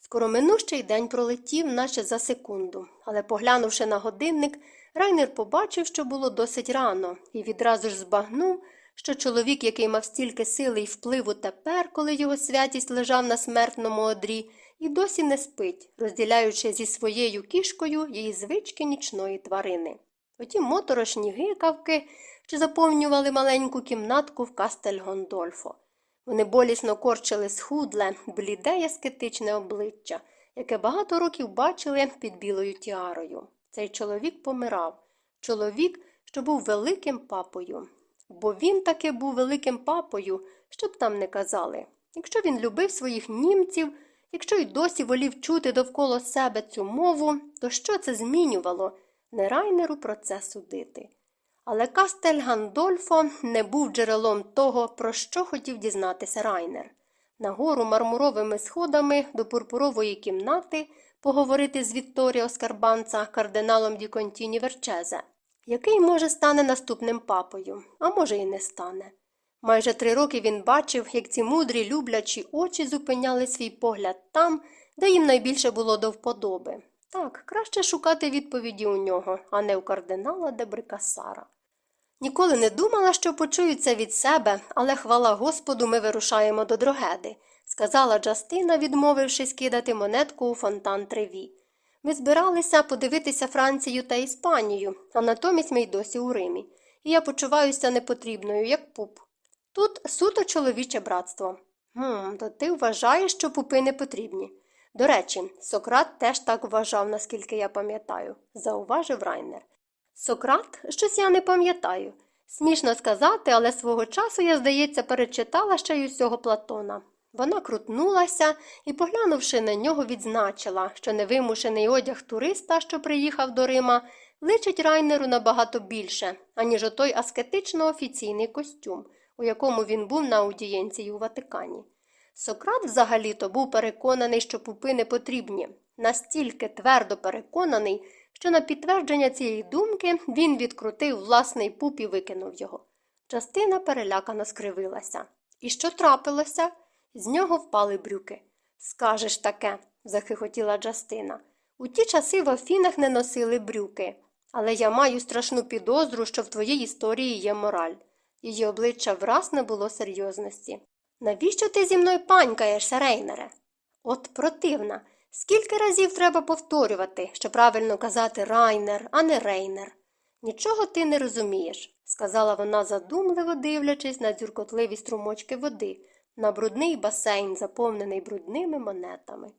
Скороминущий день пролетів, наче за секунду, але, поглянувши на годинник, Райнер побачив, що було досить рано, і відразу ж збагнув, що чоловік, який мав стільки сили й впливу тепер, коли його святість лежав на смертному одрі, і досі не спить, розділяючи зі своєю кішкою її звички нічної тварини. Оті моторошні гикавки, що заповнювали маленьку кімнатку в Кастель Гондольфо. Вони болісно корчили схудле, бліде й аскетичне обличчя, яке багато років бачили під білою тіарою. Цей чоловік помирав, чоловік, що був великим папою. Бо він таки був великим папою, що б там не казали. Якщо він любив своїх німців, якщо й досі волів чути довкола себе цю мову, то що це змінювало? Не Райнеру про це судити. Але Кастель Гандольфо не був джерелом того, про що хотів дізнатися Райнер. Нагору мармуровими сходами до пурпурової кімнати поговорити з Вітторіо Скарбанца кардиналом ді Контіні-Верчезе, який, може, стане наступним папою, а може, і не стане. Майже три роки він бачив, як ці мудрі люблячі очі зупиняли свій погляд там, де їм найбільше було до вподоби. Так, краще шукати відповіді у нього, а не у кардинала Дебрикасара. Ніколи не думала, що почую це від себе, але хвала Господу, ми вирушаємо до дрогеди, сказала Джастина, відмовившись кидати монетку у фонтан Треві. Ми збиралися подивитися Францію та Іспанію, а натомість ми й досі у Римі, і я почуваюся непотрібною, як пуп. Тут суто чоловіче братство. Гм, то ти вважаєш, що пупи не потрібні. До речі, Сократ теж так вважав, наскільки я пам'ятаю, зауважив Райнер. Сократ, щось я не пам'ятаю. Смішно сказати, але свого часу я, здається, перечитала ще й усього Платона. Вона крутнулася і, поглянувши на нього, відзначила, що невимушений одяг туриста, що приїхав до Рима, личить райнеру набагато більше, аніж отой аскетично офіційний костюм, у якому він був на аудієнції у Ватикані. Сократ взагалі-то був переконаний, що пупи не потрібні, настільки твердо переконаний, що на підтвердження цієї думки він відкрутив власний пуп і викинув його. Частина перелякано скривилася. І що трапилося? З нього впали брюки. Скажеш таке, захихотіла Джастина. У ті часи в Афінах не носили брюки, але я маю страшну підозру, що в твоїй історії є мораль. Її обличчя враз не було серйозності. Навіщо ти зі мною панькаєшся, Рейнере? От противна. Скільки разів треба повторювати, що правильно казати райнер, а не рейнер? Нічого ти не розумієш, сказала вона, задумливо дивлячись на дзюркотливі струмочки води, на брудний басейн, заповнений брудними монетами.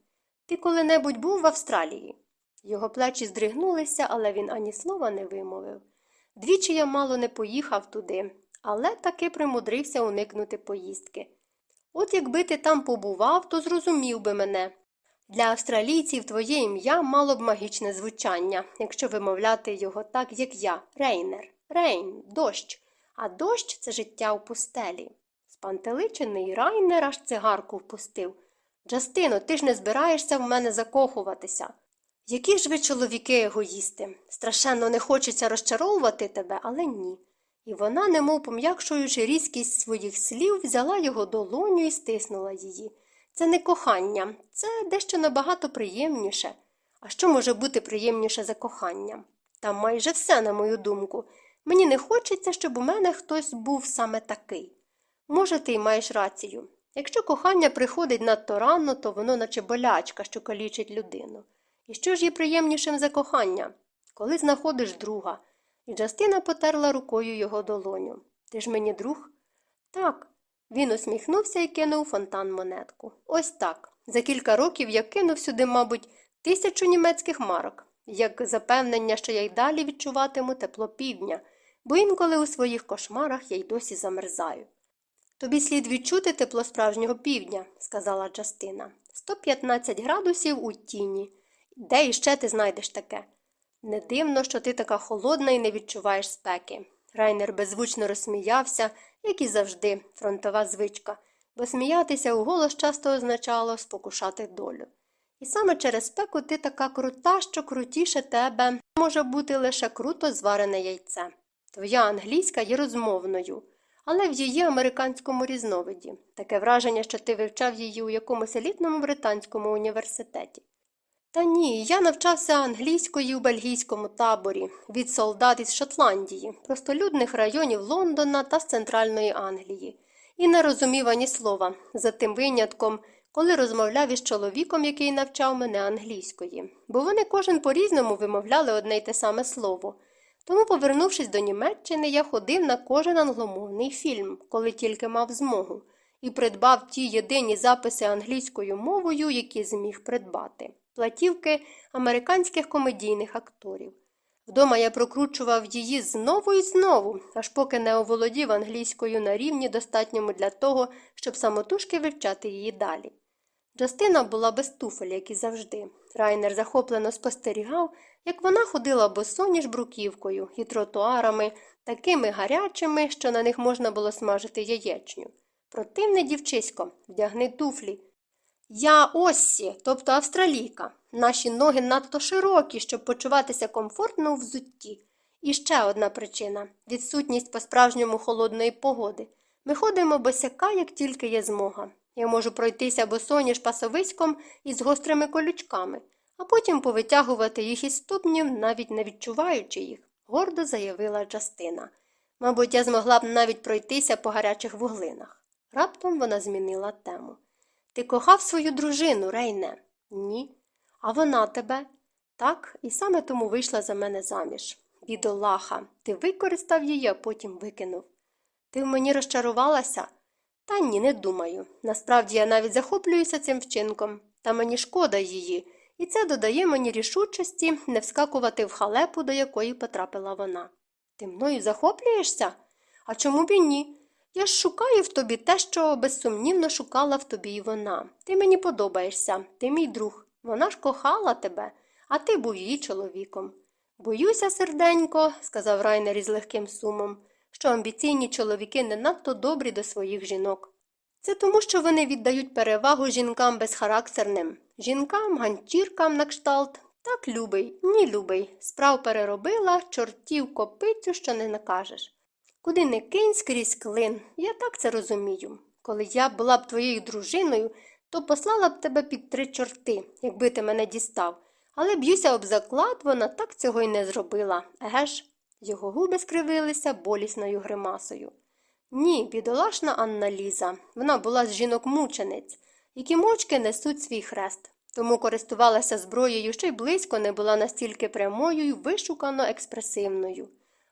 Ти коли-небудь був в Австралії? Його плечі здригнулися, але він ані слова не вимовив. Двічі я мало не поїхав туди, але таки примудрився уникнути поїздки. От якби ти там побував, то зрозумів би мене. Для австралійців твоє ім'я мало б магічне звучання, якщо вимовляти його так, як я Рейнер, Рейн, дощ, а дощ це життя у пустелі. Спантеличений Райнер аж цигарку впустив. Джастино, ти ж не збираєшся в мене закохуватися. Які ж ви чоловіки егоїсти? Страшенно не хочеться розчаровувати тебе, але ні. І вона, немов пом'якшуючи різкість своїх слів, взяла його долоню і стиснула її. Це не кохання, це дещо набагато приємніше. А що може бути приємніше за коханням? Там майже все, на мою думку. Мені не хочеться, щоб у мене хтось був саме такий. Може, ти й маєш рацію. Якщо кохання приходить надто рано, то воно наче болячка, що калічить людину. І що ж є приємнішим за кохання? Коли знаходиш друга. І Джастина потерла рукою його долоню. Ти ж мені друг? Так. Він усміхнувся і кинув фонтан монетку. Ось так. За кілька років я кинув сюди, мабуть, тисячу німецьких марок, як запевнення, що я й далі відчуватиму тепло півдня, бо інколи у своїх кошмарах я й досі замерзаю. Тобі слід відчути тепло справжнього півдня, сказала Джастина. 115 градусів у тіні. Де іще ти знайдеш таке? Не дивно, що ти така холодна і не відчуваєш спеки. Райнер беззвучно розсміявся, як і завжди, фронтова звичка, бо сміятися у голос часто означало спокушати долю. І саме через спеку ти така крута, що крутіше тебе може бути лише круто зварене яйце. Твоя англійська є розмовною, але в її американському різновиді. Таке враження, що ти вивчав її у якомусь елітному британському університеті. Та ні, я навчався англійської у бельгійському таборі від солдат із Шотландії, простолюдних районів Лондона та з центральної Англії, і не розумів ані слова, за тим винятком, коли розмовляв із чоловіком, який навчав мене англійської, бо вони кожен по різному вимовляли одне й те саме слово. Тому, повернувшись до Німеччини, я ходив на кожен англомовний фільм, коли тільки мав змогу, і придбав ті єдині записи англійською мовою, які зміг придбати платівки американських комедійних акторів. Вдома я прокручував її знову і знову, аж поки не оволодів англійською на рівні, достатньому для того, щоб самотужки вивчати її далі. Джастина була без туфель, як і завжди. Райнер захоплено спостерігав, як вона ходила босоніж бруківкою і тротуарами, такими гарячими, що на них можна було смажити яєчню. Противне дівчисько, вдягни туфлі. Я Оссі, тобто австралійка. Наші ноги надто широкі, щоб почуватися комфортно у взутті. І ще одна причина відсутність по справжньому холодної погоди. Ми ходимо босяка, як тільки є змога. Я можу пройтися босоніж пасовиськом із гострими колючками, а потім повитягувати їх із ступнів, навіть не відчуваючи їх, гордо заявила Джастина. Мабуть, я змогла б навіть пройтися по гарячих вуглинах. Раптом вона змінила тему. Ти кохав свою дружину, Рейне? Ні. А вона тебе? Так, і саме тому вийшла за мене заміж. Бідолаха, ти використав її, а потім викинув. Ти в мені розчарувалася? Та ні, не думаю. Насправді я навіть захоплююся цим вчинком, та мені шкода її, і це додає мені рішучості не вскакувати в халепу, до якої потрапила вона. Ти мною захоплюєшся? А чому б і ні? Я ж шукаю в тобі те, що безсумнівно шукала в тобі і вона. Ти мені подобаєшся, ти мій друг. Вона ж кохала тебе, а ти був її чоловіком. Боюся, серденько, сказав Райнер із легким сумом, що амбіційні чоловіки не надто добрі до своїх жінок. Це тому, що вони віддають перевагу жінкам безхарактерним, жінкам, ганчіркам на кшталт. Так, любий, ні, любий. Справ переробила, чортів копицю, що не накажеш. Куди не кинь скрізь клин, я так це розумію. Коли я була б твоєю дружиною, то послала б тебе під три чорти, якби ти мене дістав. Але б'юся об заклад, вона так цього й не зробила. Еге ж? Його губи скривилися болісною гримасою. Ні, бідолашна Анна Ліза. Вона була з жінок мучениць, які мовчки несуть свій хрест, тому користувалася зброєю, що й близько не була настільки прямою й вишукано експресивною.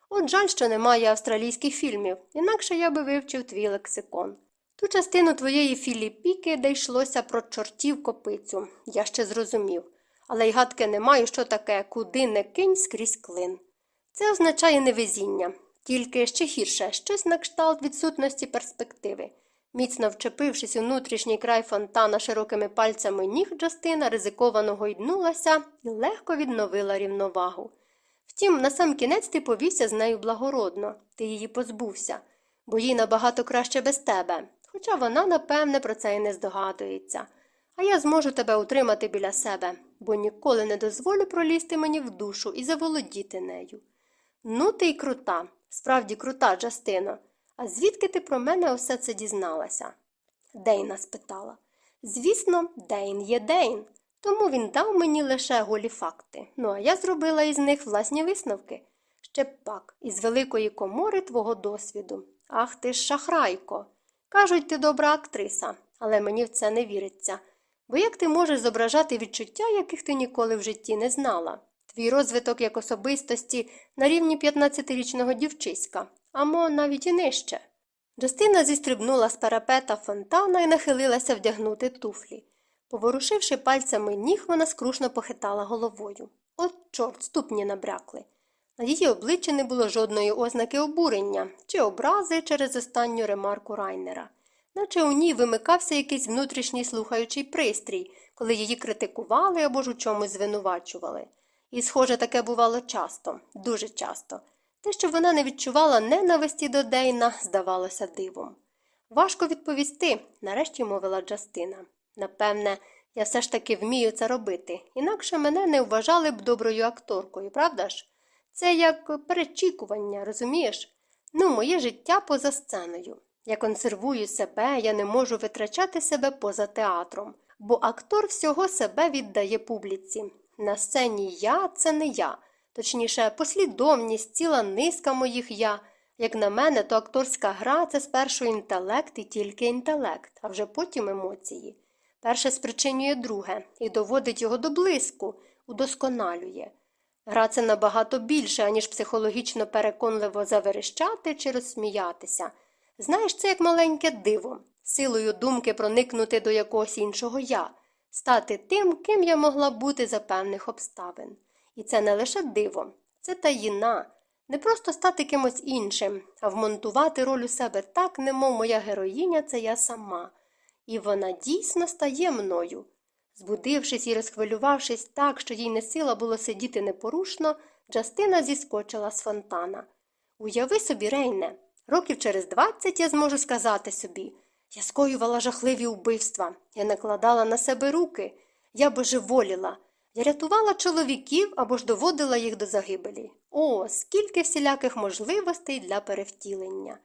От жаль, що немає австралійських фільмів, інакше я би вивчив твій лексикон. Ту частину твоєї філіпіки, де йшлося про чортів копицю, я ще зрозумів, але й гадки не маю, що таке куди не кинь скрізь клин. Це означає невезіння, тільки ще гірше щось на кшталт відсутності перспективи. Міцно вчепившись у внутрішній край фонтана широкими пальцями ніг, Джастина ризиковано гойднулася і легко відновила рівновагу. Втім, на сам кінець ти повівся з нею благородно, ти її позбувся, бо їй набагато краще без тебе, хоча вона, напевне, про це і не здогадується. А я зможу тебе утримати біля себе, бо ніколи не дозволю пролізти мені в душу і заволодіти нею. Ну, ти й крута, справді крута, Джастино. А звідки ти про мене усе це дізналася? Дейна спитала. Звісно, Дейн є Дейн, тому він дав мені лише голі факти. Ну, а я зробила із них власні висновки. Ще б пак, із великої комори твого досвіду. Ах ти ж шахрайко. Кажуть, ти добра актриса, але мені в це не віриться. Бо як ти можеш зображати відчуття, яких ти ніколи в житті не знала? Твій розвиток як особистості на рівні 15-річного дівчиська, амо навіть і нижче. Джастина зістрибнула з парапета фонтана і нахилилася вдягнути туфлі. Поворушивши пальцями ніг, вона скрушно похитала головою. От, чорт, ступні набрякли. На її обличчі не було жодної ознаки обурення чи образи через останню ремарку Райнера, наче у ній вимикався якийсь внутрішній слухаючий пристрій, коли її критикували або ж у чомусь звинувачували. І, схоже, таке бувало часто, дуже часто. Те, що вона не відчувала ненависті до Дейна, здавалося дивом. Важко відповісти, нарешті мовила Джастина. Напевне, я все ж таки вмію це робити, інакше мене не вважали б доброю акторкою, правда ж? Це як перечікування, розумієш? Ну, моє життя поза сценою. Я консервую себе, я не можу витрачати себе поза театром, бо актор всього себе віддає публіці. На сцені я це не я, точніше, послідовність, ціла низка моїх я. Як на мене, то акторська гра це спершу інтелект і тільки інтелект, а вже потім емоції. Перше спричинює друге і доводить його до блиску, удосконалює. Гра це набагато більше, аніж психологічно переконливо заверещати чи розсміятися. Знаєш, це як маленьке диво, силою думки проникнути до якогось іншого я, стати тим, ким я могла бути за певних обставин. І це не лише диво, це таїна. Не просто стати кимось іншим, а вмонтувати роль у себе так, немов моя героїня це я сама. І вона дійсно стає мною. Збудившись і розхвилювавшись так, що їй не сила було сидіти непорушно, Джастина зіскочила з фонтана. Уяви собі, Рейне, років через двадцять я зможу сказати собі я скоювала жахливі вбивства, я накладала на себе руки, я божеволіла, я рятувала чоловіків або ж доводила їх до загибелі. О, скільки всіляких можливостей для перевтілення.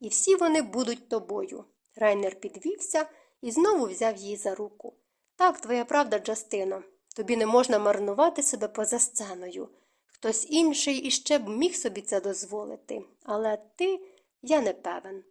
І всі вони будуть тобою. Райнер підвівся і знову взяв її за руку. Так, твоя правда, Джастино, тобі не можна марнувати себе поза сценою. Хтось інший іще б міг собі це дозволити, але ти, я не певен.